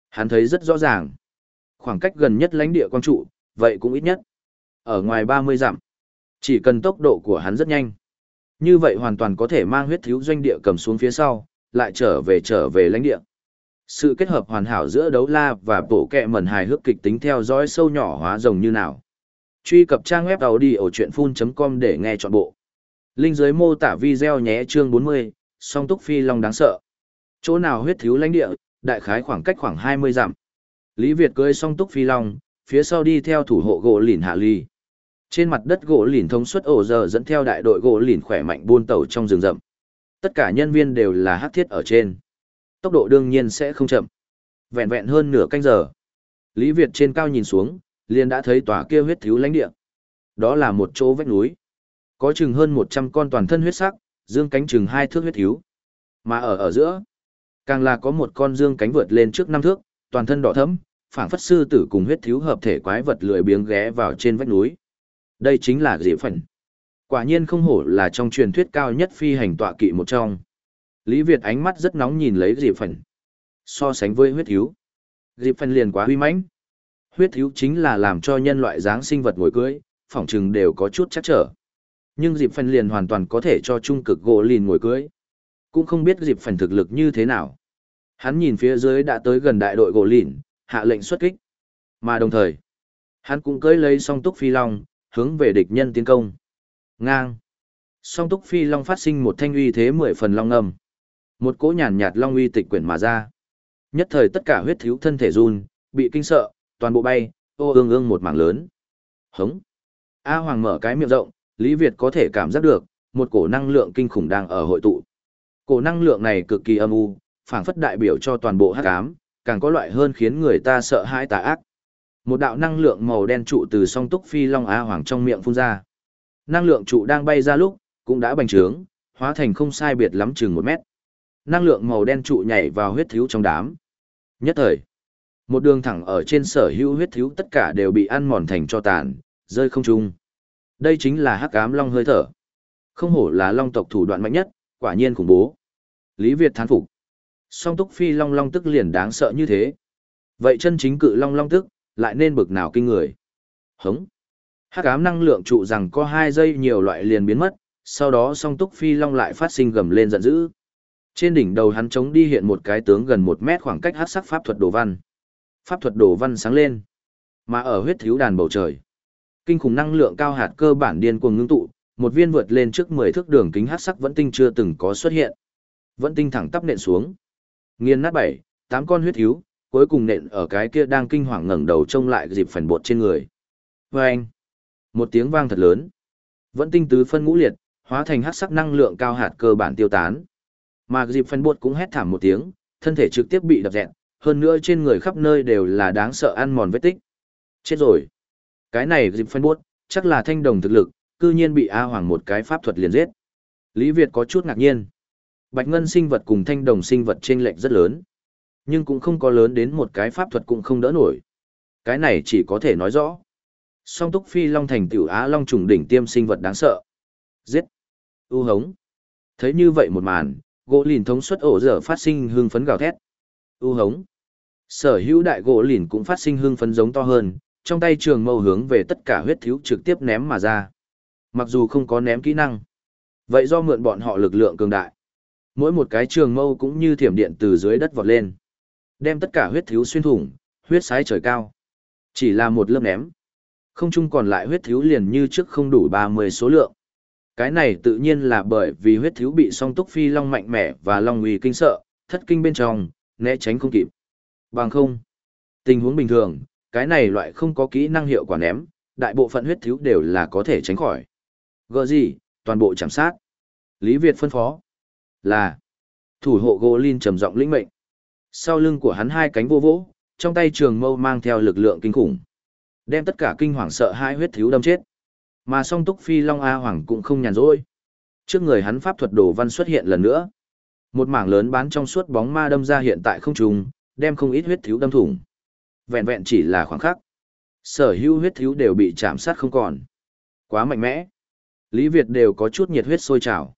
Hắn thấy rất rõ ràng. Khoảng cách gần nhất lãnh địa quang trụ, vậy cũng ít nhất. Ở ngoài 30 dặm, chỉ cần tốc độ của hắn rất nhanh. Như vậy hoàn toàn có thể mang huyết thiếu doanh địa cầm xuống phía sau, lại trở về trở về lãnh địa. Sự kết hợp hoàn hảo giữa đấu la và bộ kẹ mẩn hài hước kịch tính theo dõi sâu nhỏ hóa rồng như nào. Truy cập trang web đầu đi ở chuyện full.com để nghe trọn bộ. Linh dưới mô tả video nhé chương 40, song túc phi long đáng sợ. Chỗ nào huyết thiếu lãnh địa, đại khái khoảng cách khoảng 20 dặm. Lý Việt cưới song túc phi long, phía sau đi theo thủ hộ gỗ lìn hạ ly. Trên mặt đất gỗ lìn thông suất ổ giờ dẫn theo đại đội gỗ lìn khỏe mạnh buôn tàu trong rừng rậm. Tất cả nhân viên đều là hắc thiết ở trên. Tốc độ đương nhiên sẽ không chậm. Vẹn vẹn hơn nửa canh giờ. Lý Việt trên cao nhìn xuống, liền đã thấy tòa kia huyết thiếu lãnh địa. Đó là một chỗ vách núi. Có chừng hơn 100 con toàn thân huyết sắc, dương cánh chừng hai thước huyết thiếu. Mà ở ở giữa, càng là có một con dương cánh vượt lên trước năm thước, toàn thân đỏ thẫm, phảng phất sư tử cùng huyết thiếu hợp thể quái vật lười biếng ghé vào trên vách núi. Đây chính là dị phần. Quả nhiên không hổ là trong truyền thuyết cao nhất phi hành tọa kỵ một trong. Lý Việt ánh mắt rất nóng nhìn lấy dị phần. So sánh với huyết thiếu. Dị phần liền quá huy mãnh. Huyết thiếu chính là làm cho nhân loại dáng sinh vật ngồi cưới, phỏng chừng đều có chút chắc trở. Nhưng dịp phần liền hoàn toàn có thể cho trung cực gỗ lìn ngồi cưới. Cũng không biết dịp phần thực lực như thế nào. Hắn nhìn phía dưới đã tới gần đại đội gỗ lìn, hạ lệnh xuất kích. Mà đồng thời, hắn cũng cưỡi lấy song túc phi long, hướng về địch nhân tiến công. Ngang. Song túc phi long phát sinh một thanh uy thế mười phần long âm. Một cỗ nhàn nhạt long uy tịch quyển mà ra. Nhất thời tất cả huyết thiếu thân thể run, bị kinh sợ, toàn bộ bay, ô ương ương một mảng lớn. Hống. A Hoàng mở cái miệng rộng, Lý Việt có thể cảm giác được, một cổ năng lượng kinh khủng đang ở hội tụ. Cổ năng lượng này cực kỳ âm u, phảng phất đại biểu cho toàn bộ hắc ám, càng có loại hơn khiến người ta sợ hãi tà ác. Một đạo năng lượng màu đen trụ từ song túc phi long A Hoàng trong miệng phun ra. Năng lượng trụ đang bay ra lúc, cũng đã bành trướng, hóa thành không sai biệt lắm chừng một mét. Năng lượng màu đen trụ nhảy vào huyết thiếu trong đám. Nhất thời, một đường thẳng ở trên sở hữu huyết thiếu tất cả đều bị ăn mòn thành cho tàn, rơi không trung. Đây chính là hắc ám long hơi thở. Không hổ là long tộc thủ đoạn mạnh nhất, quả nhiên khủng bố. Lý Việt thán phục. Song túc phi long long tức liền đáng sợ như thế. Vậy chân chính cự long long tức, lại nên bực nào kinh người. Hống. Hắc ám năng lượng trụ rằng có hai giây nhiều loại liền biến mất, sau đó song túc phi long lại phát sinh gầm lên giận dữ. Trên đỉnh đầu hắn chống đi hiện một cái tướng gần một mét khoảng cách hắc sắc pháp thuật đồ văn. Pháp thuật đồ văn sáng lên. Mà ở huyết thiếu đàn bầu trời. Kinh khủng năng lượng cao hạt cơ bản điên cuồng ngưng tụ, một viên vượt lên trước 10 thước đường kính hắc sắc vẫn tinh chưa từng có xuất hiện. Vẫn tinh thẳng tắp nện xuống. Nghiền nát bảy, tám con huyết thiếu, cuối cùng nện ở cái kia đang kinh hoàng ngẩng đầu trông lại dịp phần bột trên người. Vâng! Một tiếng vang thật lớn. Vẫn tinh tứ phân ngũ liệt, hóa thành hắc sắc năng lượng cao hạt cơ bản tiêu tán. Mà dịp phần bột cũng hét thảm một tiếng, thân thể trực tiếp bị đập dẹn, hơn nữa trên người khắp nơi đều là đáng sợ ăn mòn vết tích. Chết rồi. Cái này dịp phân buốt, chắc là thanh đồng thực lực, cư nhiên bị A Hoàng một cái pháp thuật liền giết. Lý Việt có chút ngạc nhiên. Bạch ngân sinh vật cùng thanh đồng sinh vật chênh lệch rất lớn, nhưng cũng không có lớn đến một cái pháp thuật cũng không đỡ nổi. Cái này chỉ có thể nói rõ. Song túc phi long thành tiểu á long trùng đỉnh tiêm sinh vật đáng sợ. Giết. U hống. Thấy như vậy một màn, gỗ lìn thống suất ổ dở phát sinh hương phấn gào thét. U hống. Sở hữu đại gỗ lìn cũng phát sinh hương phấn giống to hơn, trong tay trường mâu hướng về tất cả huyết thiếu trực tiếp ném mà ra. Mặc dù không có ném kỹ năng, vậy do mượn bọn họ lực lượng cường đại. Mỗi một cái trường mâu cũng như thiểm điện từ dưới đất vọt lên. Đem tất cả huyết thiếu xuyên thủng, huyết sái trời cao. Chỉ là một lớp ném. Không chung còn lại huyết thiếu liền như trước không đủ 30 số lượng. Cái này tự nhiên là bởi vì huyết thiếu bị song túc phi long mạnh mẽ và long uy kinh sợ, thất kinh bên trong, né tránh không kịp. Bằng không. Tình huống bình thường, cái này loại không có kỹ năng hiệu quả ném, đại bộ phận huyết thiếu đều là có thể tránh khỏi. Gỡ gì, toàn bộ chạm sát. Lý Việt phân phó là thủ hộ gỗ Linh trầm giọng lĩnh mệnh. Sau lưng của hắn hai cánh vô vỗ, trong tay trường mâu mang theo lực lượng kinh khủng. Đem tất cả kinh hoàng sợ hai huyết thiếu đâm chết. Mà song túc phi Long A Hoàng cũng không nhàn rỗi. Trước người hắn pháp thuật đồ văn xuất hiện lần nữa. Một mảng lớn bán trong suốt bóng ma đâm ra hiện tại không trùng, đem không ít huyết thiếu đâm thủng. Vẹn vẹn chỉ là khoảng khắc. Sở hữu huyết thiếu đều bị chạm sát không còn. Quá mạnh mẽ. Lý Việt đều có chút nhiệt huyết sôi trào.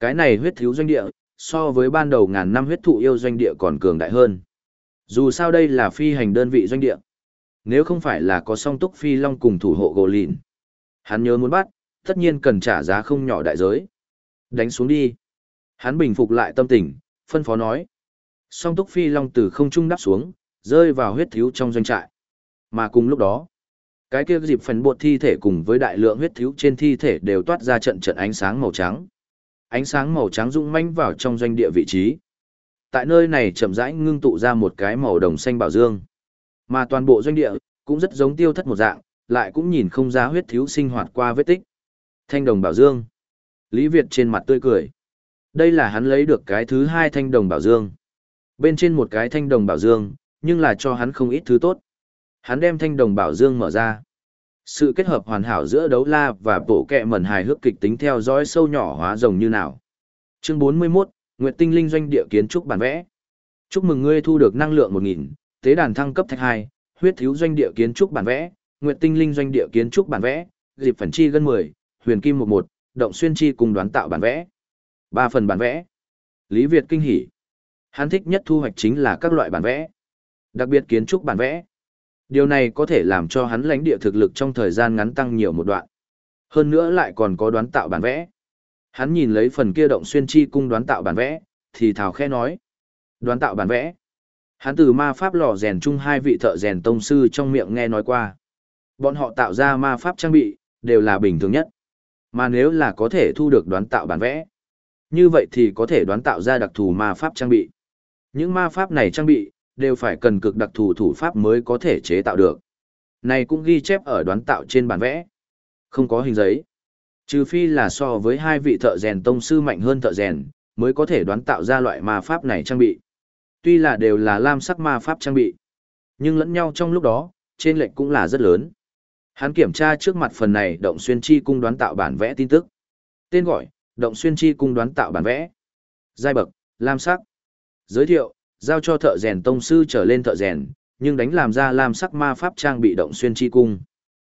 Cái này huyết thiếu doanh địa, so với ban đầu ngàn năm huyết thụ yêu doanh địa còn cường đại hơn. Dù sao đây là phi hành đơn vị doanh địa. Nếu không phải là có song túc phi long cùng thủ hộ gồ lìn. Hắn nhớ muốn bắt, tất nhiên cần trả giá không nhỏ đại giới. Đánh xuống đi. Hắn bình phục lại tâm tình, phân phó nói. Song túc phi long từ không trung đắp xuống, rơi vào huyết thiếu trong doanh trại. Mà cùng lúc đó, cái kia dịp phần bột thi thể cùng với đại lượng huyết thiếu trên thi thể đều toát ra trận trận ánh sáng màu trắng. Ánh sáng màu trắng rung manh vào trong doanh địa vị trí. Tại nơi này chậm rãi ngưng tụ ra một cái màu đồng xanh bảo dương. Mà toàn bộ doanh địa cũng rất giống tiêu thất một dạng, lại cũng nhìn không ra huyết thiếu sinh hoạt qua vết tích. Thanh đồng bảo dương. Lý Việt trên mặt tươi cười. Đây là hắn lấy được cái thứ hai thanh đồng bảo dương. Bên trên một cái thanh đồng bảo dương, nhưng là cho hắn không ít thứ tốt. Hắn đem thanh đồng bảo dương mở ra. Sự kết hợp hoàn hảo giữa đấu la và bộ kẹ mẩn hài hước kịch tính theo dõi sâu nhỏ hóa rồng như nào. Chương 41, Nguyệt Tinh Linh doanh địa kiến trúc bản vẽ. Chúc mừng ngươi thu được năng lượng 1000, tế đàn thăng cấp thạch 2, huyết thiếu doanh địa kiến trúc bản vẽ, Nguyệt Tinh Linh doanh địa kiến trúc bản vẽ, dịp phần chi gần 10, huyền kim 11, động xuyên chi cùng đoán tạo bản vẽ. Ba phần bản vẽ. Lý Việt kinh hỉ. Hắn thích nhất thu hoạch chính là các loại bản vẽ. Đặc biệt kiến trúc bản vẽ. Điều này có thể làm cho hắn lãnh địa thực lực trong thời gian ngắn tăng nhiều một đoạn. Hơn nữa lại còn có đoán tạo bản vẽ. Hắn nhìn lấy phần kia động xuyên chi cung đoán tạo bản vẽ, thì thào khẽ nói. Đoán tạo bản vẽ. Hắn từ ma pháp lò rèn chung hai vị thợ rèn tông sư trong miệng nghe nói qua. Bọn họ tạo ra ma pháp trang bị, đều là bình thường nhất. Mà nếu là có thể thu được đoán tạo bản vẽ, như vậy thì có thể đoán tạo ra đặc thù ma pháp trang bị. Những ma pháp này trang bị, đều phải cần cực đặc thù thủ pháp mới có thể chế tạo được. Này cũng ghi chép ở đoán tạo trên bản vẽ. Không có hình giấy. Trừ phi là so với hai vị thợ rèn tông sư mạnh hơn thợ rèn, mới có thể đoán tạo ra loại ma pháp này trang bị. Tuy là đều là lam sắc ma pháp trang bị, nhưng lẫn nhau trong lúc đó, trên lệnh cũng là rất lớn. Hắn kiểm tra trước mặt phần này động xuyên chi cung đoán tạo bản vẽ tin tức. Tên gọi, động xuyên chi cung đoán tạo bản vẽ. Giai bậc, lam sắc. Giới thiệu, giao cho thợ rèn tông sư trở lên thợ rèn, nhưng đánh làm ra làm sắc ma pháp trang bị động xuyên chi cung.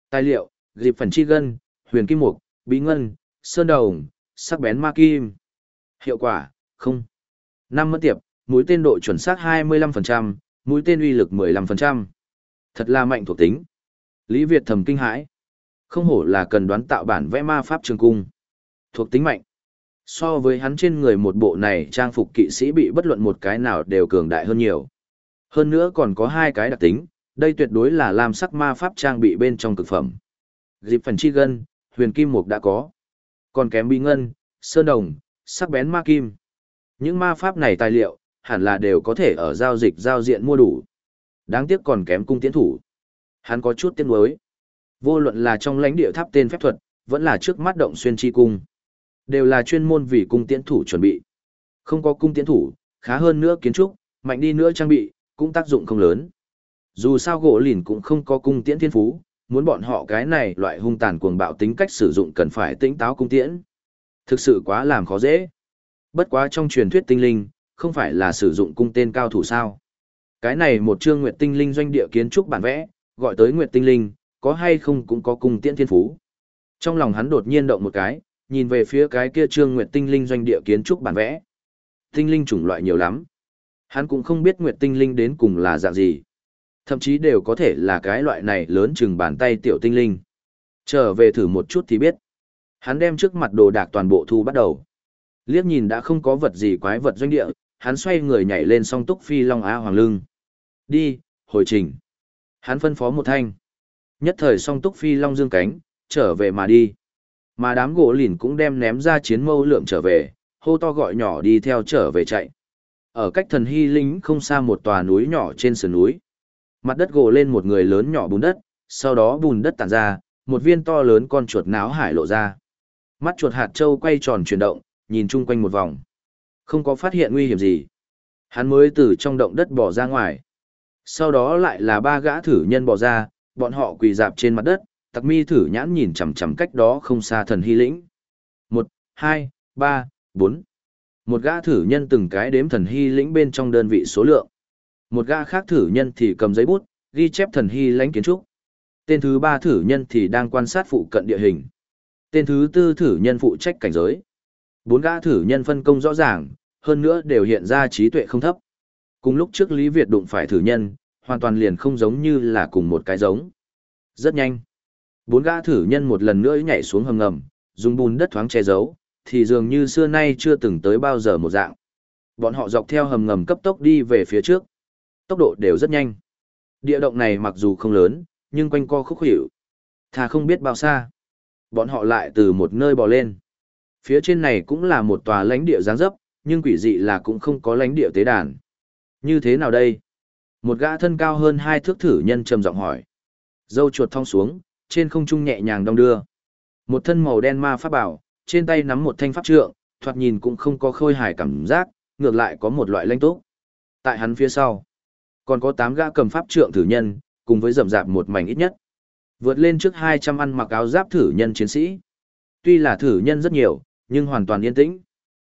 Tài liệu, dịp phần chi gân, huyền kim mục, bí ngân, sơn đầu, sắc bén ma kim. Hiệu quả, không. năm mất tiệp, mũi tên độ chuẩn xác 25%, mũi tên uy lực 15%. Thật là mạnh thuộc tính. Lý Việt thầm kinh hãi. Không hổ là cần đoán tạo bản vẽ ma pháp trường cung. Thuộc tính mạnh. So với hắn trên người một bộ này trang phục kỵ sĩ bị bất luận một cái nào đều cường đại hơn nhiều. Hơn nữa còn có hai cái đặc tính, đây tuyệt đối là làm sắc ma pháp trang bị bên trong cực phẩm. Dịp phần chi gân, huyền kim mục đã có. Còn kém bí ngân, sơn đồng, sắc bén ma kim. Những ma pháp này tài liệu, hẳn là đều có thể ở giao dịch giao diện mua đủ. Đáng tiếc còn kém cung tiến thủ. Hắn có chút tiếc nuối. Vô luận là trong lãnh địa tháp tên phép thuật, vẫn là trước mắt động xuyên chi cung. Đều là chuyên môn vì cung tiễn thủ chuẩn bị. Không có cung tiễn thủ, khá hơn nữa kiến trúc, mạnh đi nữa trang bị, cũng tác dụng không lớn. Dù sao gỗ lìn cũng không có cung tiễn thiên phú, muốn bọn họ cái này loại hung tàn cuồng bạo tính cách sử dụng cần phải tĩnh táo cung tiễn. Thực sự quá làm khó dễ. Bất quá trong truyền thuyết tinh linh, không phải là sử dụng cung tên cao thủ sao. Cái này một chương nguyệt tinh linh doanh địa kiến trúc bản vẽ, gọi tới nguyệt tinh linh, có hay không cũng có cung tiễn thiên phú. Trong lòng hắn đột nhiên động một cái, nhìn về phía cái kia trương nguyệt tinh linh doanh địa kiến trúc bản vẽ. Tinh linh chủng loại nhiều lắm. Hắn cũng không biết nguyệt tinh linh đến cùng là dạng gì. Thậm chí đều có thể là cái loại này lớn chừng bàn tay tiểu tinh linh. Trở về thử một chút thì biết. Hắn đem trước mặt đồ đạc toàn bộ thu bắt đầu. Liếc nhìn đã không có vật gì quái vật doanh địa, hắn xoay người nhảy lên song túc phi long á hoàng lưng. Đi, hồi trình. Hắn phân phó một thanh. Nhất thời song túc phi long dương cánh, trở về mà đi. Mà đám gỗ lìn cũng đem ném ra chiến mâu lượm trở về, hô to gọi nhỏ đi theo trở về chạy. Ở cách thần hy lính không xa một tòa núi nhỏ trên sườn núi. Mặt đất gỗ lên một người lớn nhỏ bùn đất, sau đó bùn đất tản ra, một viên to lớn con chuột náo hải lộ ra. Mắt chuột hạt châu quay tròn chuyển động, nhìn chung quanh một vòng. Không có phát hiện nguy hiểm gì. Hắn mới từ trong động đất bỏ ra ngoài. Sau đó lại là ba gã thử nhân bỏ ra, bọn họ quỳ dạp trên mặt đất, tặc mi thử nhãn nhìn chằm chằm cách đó không xa thần hy lĩnh. Một, hai, ba, bốn. Một gã thử nhân từng cái đếm thần hy lĩnh bên trong đơn vị số lượng. Một gã khác thử nhân thì cầm giấy bút, ghi chép thần hy lãnh kiến trúc. Tên thứ ba thử nhân thì đang quan sát phụ cận địa hình. Tên thứ tư thử nhân phụ trách cảnh giới. Bốn gã thử nhân phân công rõ ràng, hơn nữa đều hiện ra trí tuệ không thấp. Cùng lúc trước Lý Việt đụng phải thử nhân, hoàn toàn liền không giống như là cùng một cái giống. Rất nhanh. Bốn gã thử nhân một lần nữa nhảy xuống hầm ngầm, dùng bùn đất thoáng che giấu, thì dường như xưa nay chưa từng tới bao giờ một dạng. Bọn họ dọc theo hầm ngầm cấp tốc đi về phía trước. Tốc độ đều rất nhanh. Địa động này mặc dù không lớn, nhưng quanh co khúc hiệu. Thà không biết bao xa. Bọn họ lại từ một nơi bò lên. Phía trên này cũng là một tòa lãnh địa giáng dấp, nhưng quỷ dị là cũng không có lãnh địa tế đàn. Như thế nào đây? Một gã thân cao hơn hai thước thử nhân trầm giọng hỏi. Dâu chuột thong xuống, trên không trung nhẹ nhàng đong đưa. Một thân màu đen ma pháp bảo, trên tay nắm một thanh pháp trượng, thoạt nhìn cũng không có khôi hài cảm giác, ngược lại có một loại lãnh túc. Tại hắn phía sau, còn có tám gã cầm pháp trượng thử nhân, cùng với rậm rạp một mảnh ít nhất. Vượt lên trước 200 ăn mặc áo giáp thử nhân chiến sĩ. Tuy là thử nhân rất nhiều, nhưng hoàn toàn yên tĩnh.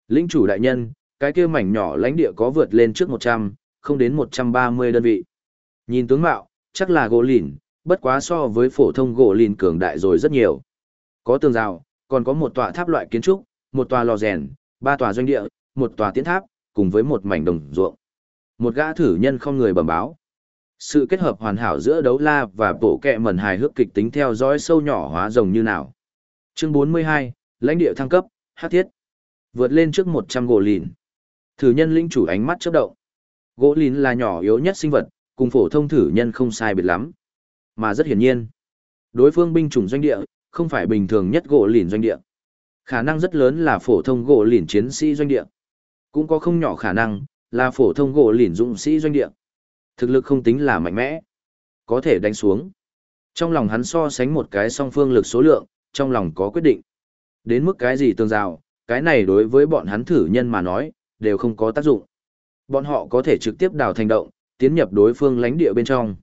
Lĩnh chủ đại nhân, cái kia mảnh nhỏ lãnh địa có vượt lên trước 100, không đến 130 đơn vị. Nhìn tướng mạo, chắc là gỗ lỉn, bất quá so với phổ thông gỗ lìn cường đại rồi rất nhiều. Có tường rào, còn có một tòa tháp loại kiến trúc, một tòa lò rèn, ba tòa doanh địa, một tòa tiến tháp, cùng với một mảnh đồng ruộng. Một gã thử nhân không người bẩm báo. Sự kết hợp hoàn hảo giữa đấu la và bộ kẹ mẩn hài hước kịch tính theo dõi sâu nhỏ hóa rồng như nào. Chương 42, lãnh địa thăng cấp, hát thiết. Vượt lên trước 100 gỗ lìn. Thử nhân linh chủ ánh mắt chớp động. Gỗ lìn là nhỏ yếu nhất sinh vật, cùng phổ thông thử nhân không sai biệt lắm. Mà rất hiển nhiên, đối phương binh chủng doanh địa, không phải bình thường nhất gỗ lìn doanh địa. Khả năng rất lớn là phổ thông gỗ lìn chiến sĩ doanh địa. Cũng có không nhỏ khả năng, là phổ thông gỗ lìn dũng sĩ doanh địa. Thực lực không tính là mạnh mẽ. Có thể đánh xuống. Trong lòng hắn so sánh một cái song phương lực số lượng, trong lòng có quyết định. Đến mức cái gì tương giao, cái này đối với bọn hắn thử nhân mà nói, đều không có tác dụng. Bọn họ có thể trực tiếp đào thành động, tiến nhập đối phương lãnh địa bên trong.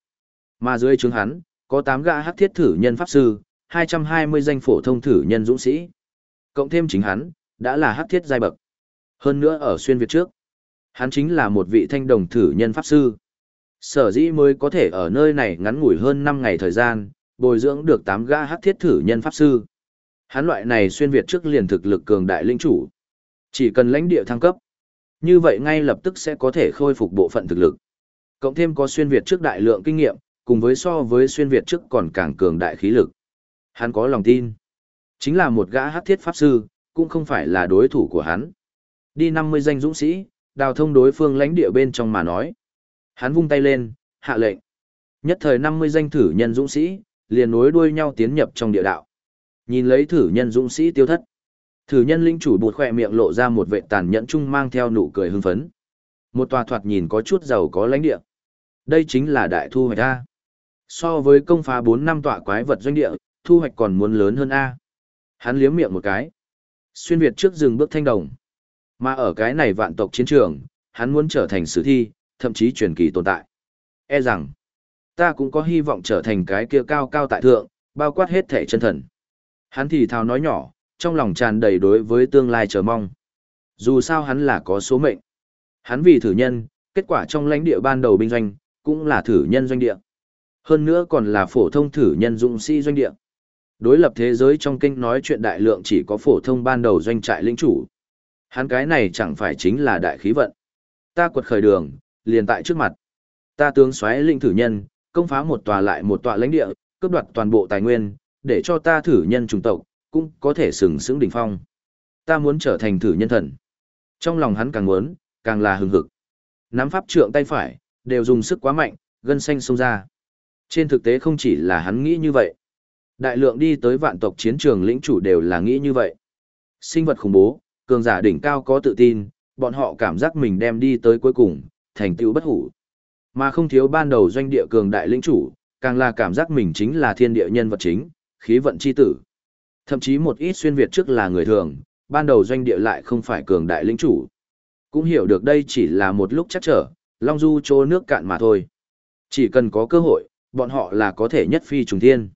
Mà dưới chứng hắn, có 8 gã hắc thiết thử nhân pháp sư, 220 danh phổ thông thử nhân dũng sĩ. Cộng thêm chính hắn, đã là hắc thiết giai bậc. Hơn nữa ở xuyên Việt trước, hắn chính là một vị thanh đồng thử nhân pháp sư. Sở dĩ mới có thể ở nơi này ngắn ngủi hơn 5 ngày thời gian, bồi dưỡng được 8 gã hắc thiết thử nhân pháp sư. Hắn loại này xuyên Việt trước liền thực lực cường đại linh chủ. Chỉ cần lãnh địa thăng cấp, như vậy ngay lập tức sẽ có thể khôi phục bộ phận thực lực. Cộng thêm có xuyên Việt trước đại lượng kinh nghiệm, cùng với so với xuyên Việt trước còn càng cường đại khí lực. Hắn có lòng tin. Chính là một gã hắc thiết pháp sư, cũng không phải là đối thủ của hắn. Đi 50 danh dũng sĩ, đào thông đối phương lãnh địa bên trong mà nói. Hắn vung tay lên, hạ lệnh. Nhất thời 50 danh thử nhân dũng sĩ, liền nối đuôi nhau tiến nhập trong địa đạo. Nhìn lấy thử nhân dũng sĩ tiêu thất. Thử nhân linh chủ bụt khỏe miệng lộ ra một vệ tàn nhẫn chung mang theo nụ cười hưng phấn. Một tòa thoạt nhìn có chút giàu có lãnh địa. Đây chính là đại thu hoạch ta. So với công phá 4 năm tọa quái vật doanh địa, thu hoạch còn muốn lớn hơn A. Hắn liếm miệng một cái. Xuyên Việt trước rừng bước thanh đồng. Mà ở cái này vạn tộc chiến trường, hắn muốn trở thành sử thi, thậm chí truyền kỳ tồn tại. E rằng, ta cũng có hy vọng trở thành cái kia cao cao tại thượng, bao quát hết thể chân thần. Hắn thì thào nói nhỏ, trong lòng tràn đầy đối với tương lai chờ mong. Dù sao hắn là có số mệnh. Hắn vì thử nhân, kết quả trong lãnh địa ban đầu binh doanh, cũng là thử nhân doanh địa. Hơn nữa còn là phổ thông thử nhân dụng sĩ doanh địa. Đối lập thế giới trong kinh nói chuyện đại lượng chỉ có phổ thông ban đầu doanh trại lĩnh chủ. Hắn cái này chẳng phải chính là đại khí vận. Ta quật khởi đường, liền tại trước mặt. Ta tướng xoáy linh thử nhân, công phá một tòa lại một tòa lãnh địa, cướp đoạt toàn bộ tài nguyên, để cho ta thử nhân trùng tộc, cũng có thể sừng sững đỉnh phong. Ta muốn trở thành thử nhân thần. Trong lòng hắn càng muốn, càng là hừng hực. Nắm pháp trượng tay phải, đều dùng sức quá mạnh, gân xanh xông ra. Trên thực tế không chỉ là hắn nghĩ như vậy. Đại lượng đi tới vạn tộc chiến trường lĩnh chủ đều là nghĩ như vậy. Sinh vật khủng bố, cường giả đỉnh cao có tự tin, bọn họ cảm giác mình đem đi tới cuối cùng, thành tựu bất hủ. Mà không thiếu ban đầu doanh địa cường đại lĩnh chủ, càng là cảm giác mình chính là thiên địa nhân vật chính, khí vận chi tử. Thậm chí một ít xuyên Việt trước là người thường, ban đầu doanh địa lại không phải cường đại lĩnh chủ. Cũng hiểu được đây chỉ là một lúc chắc trở, Long Du trô nước cạn mà thôi. Chỉ cần có cơ hội, bọn họ là có thể nhất phi trùng thiên.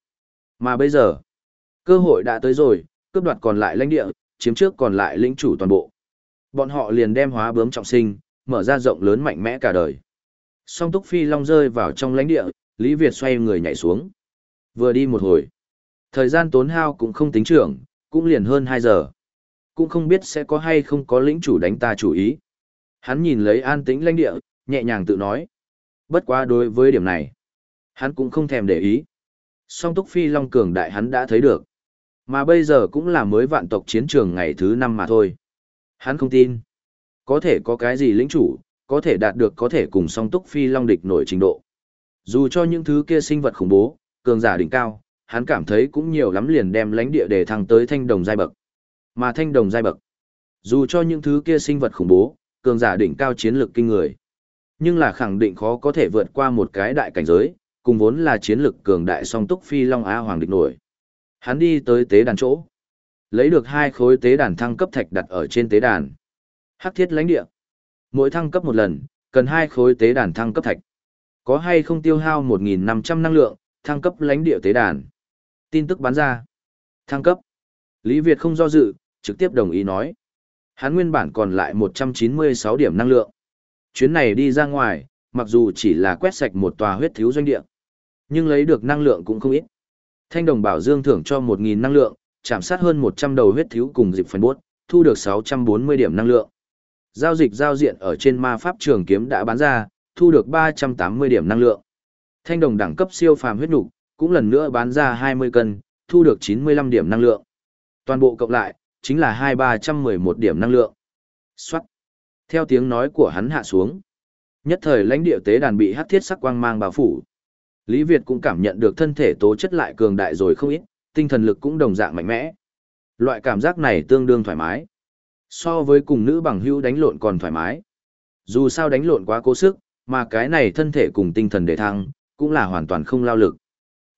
Mà bây giờ, cơ hội đã tới rồi, cướp đoạt còn lại lãnh địa, chiếm trước còn lại lĩnh chủ toàn bộ. Bọn họ liền đem hóa bướm trọng sinh, mở ra rộng lớn mạnh mẽ cả đời. Song Túc Phi Long rơi vào trong lãnh địa, Lý Việt xoay người nhảy xuống. Vừa đi một hồi. Thời gian tốn hao cũng không tính trưởng, cũng liền hơn 2 giờ. Cũng không biết sẽ có hay không có lĩnh chủ đánh ta chủ ý. Hắn nhìn lấy an tĩnh lãnh địa, nhẹ nhàng tự nói. Bất quá đối với điểm này, hắn cũng không thèm để ý. Song Túc Phi Long cường đại hắn đã thấy được. Mà bây giờ cũng là mới vạn tộc chiến trường ngày thứ năm mà thôi. Hắn không tin. Có thể có cái gì lĩnh chủ, có thể đạt được có thể cùng song túc phi long địch nổi trình độ. Dù cho những thứ kia sinh vật khủng bố, cường giả đỉnh cao, hắn cảm thấy cũng nhiều lắm liền đem lãnh địa để thăng tới thanh đồng giai bậc. Mà thanh đồng giai bậc, dù cho những thứ kia sinh vật khủng bố, cường giả đỉnh cao chiến lược kinh người, nhưng là khẳng định khó có thể vượt qua một cái đại cảnh giới, cùng vốn là chiến lực cường đại song túc phi long á hoàng địch nổi. Hắn đi tới tế đàn chỗ, lấy được hai khối tế đàn thăng cấp thạch đặt ở trên tế đàn. Hắc thiết lãnh địa. Mỗi thăng cấp một lần, cần hai khối tế đàn thăng cấp thạch. Có hay không tiêu hao 1.500 năng lượng, thăng cấp lãnh địa tế đàn. Tin tức bán ra. Thăng cấp. Lý Việt không do dự, trực tiếp đồng ý nói. Hắn nguyên bản còn lại 196 điểm năng lượng. Chuyến này đi ra ngoài, mặc dù chỉ là quét sạch một tòa huyết thiếu doanh địa, nhưng lấy được năng lượng cũng không ít. Thanh đồng bảo dương thưởng cho 1.000 năng lượng, chạm sát hơn 100 đầu huyết thiếu cùng dịp phần buốt, thu được 640 điểm năng lượng. Giao dịch giao diện ở trên ma pháp trường kiếm đã bán ra, thu được 380 điểm năng lượng. Thanh đồng đẳng cấp siêu phàm huyết nục, cũng lần nữa bán ra 20 cân, thu được 95 điểm năng lượng. Toàn bộ cộng lại, chính là 2311 điểm năng lượng. Xoát. Theo tiếng nói của hắn hạ xuống. Nhất thời lãnh địa tế đàn bị hắc thiết sắc quang mang bao phủ. Lý Việt cũng cảm nhận được thân thể tố chất lại cường đại rồi không ít, tinh thần lực cũng đồng dạng mạnh mẽ. Loại cảm giác này tương đương thoải mái. So với cùng nữ bằng hữu đánh lộn còn thoải mái. Dù sao đánh lộn quá cố sức, mà cái này thân thể cùng tinh thần để thăng, cũng là hoàn toàn không lao lực.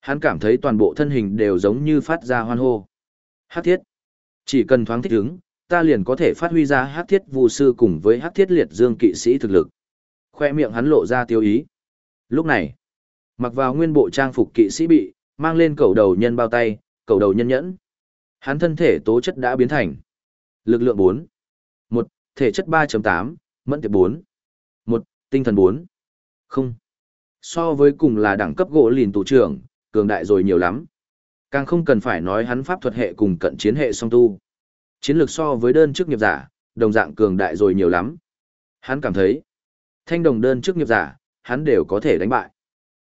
Hắn cảm thấy toàn bộ thân hình đều giống như phát ra hoan hô. Hát thiết. Chỉ cần thoáng thích ứng, ta liền có thể phát huy ra hát thiết vù sư cùng với hát thiết liệt dương kỵ sĩ thực lực. Khoe miệng hắn lộ ra tiêu ý. Lúc này, mặc vào nguyên bộ trang phục kỵ sĩ bị, mang lên cầu đầu nhân bao tay, cầu đầu nhân nhẫn. Hắn thân thể tố chất đã biến thành Lực lượng 4. 1. Thể chất 3.8, mẫn tiệp 4. 1. Tinh thần 4. Không. So với cùng là đẳng cấp gỗ lìn tù trưởng, cường đại rồi nhiều lắm. Càng không cần phải nói hắn pháp thuật hệ cùng cận chiến hệ song tu. Chiến lược so với đơn chức nghiệp giả, đồng dạng cường đại rồi nhiều lắm. Hắn cảm thấy, thanh đồng đơn chức nghiệp giả, hắn đều có thể đánh bại.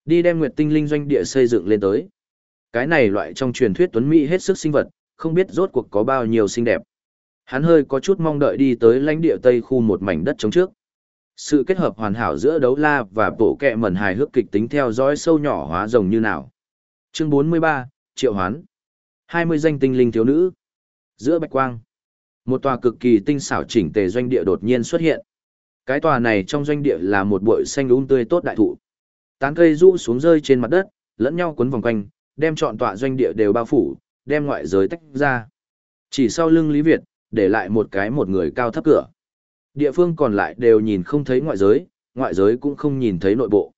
Đi đem Nguyệt Tinh Linh doanh địa xây dựng lên tới. Cái này loại trong truyền thuyết tuấn mỹ hết sức sinh vật, không biết rốt cuộc có bao nhiêu xinh đẹp. Hắn hơi có chút mong đợi đi tới lãnh địa Tây khu một mảnh đất trống trước. Sự kết hợp hoàn hảo giữa đấu la và bộ kẹ mẩn hài hước kịch tính theo dõi sâu nhỏ hóa rồng như nào. Chương 43, Triệu Hoán. 20 danh tinh linh thiếu nữ. Giữa bạch quang. Một tòa cực kỳ tinh xảo chỉnh tề doanh địa đột nhiên xuất hiện. Cái tòa này trong doanh địa là một bụi xanh um tươi tốt đại thụ. Tán cây rũ xuống rơi trên mặt đất, lẫn nhau cuốn vòng quanh, đem trọn tọa doanh địa đều bao phủ, đem ngoại giới tách ra. Chỉ sau lưng Lý Việt, để lại một cái một người cao thấp cửa. Địa phương còn lại đều nhìn không thấy ngoại giới, ngoại giới cũng không nhìn thấy nội bộ.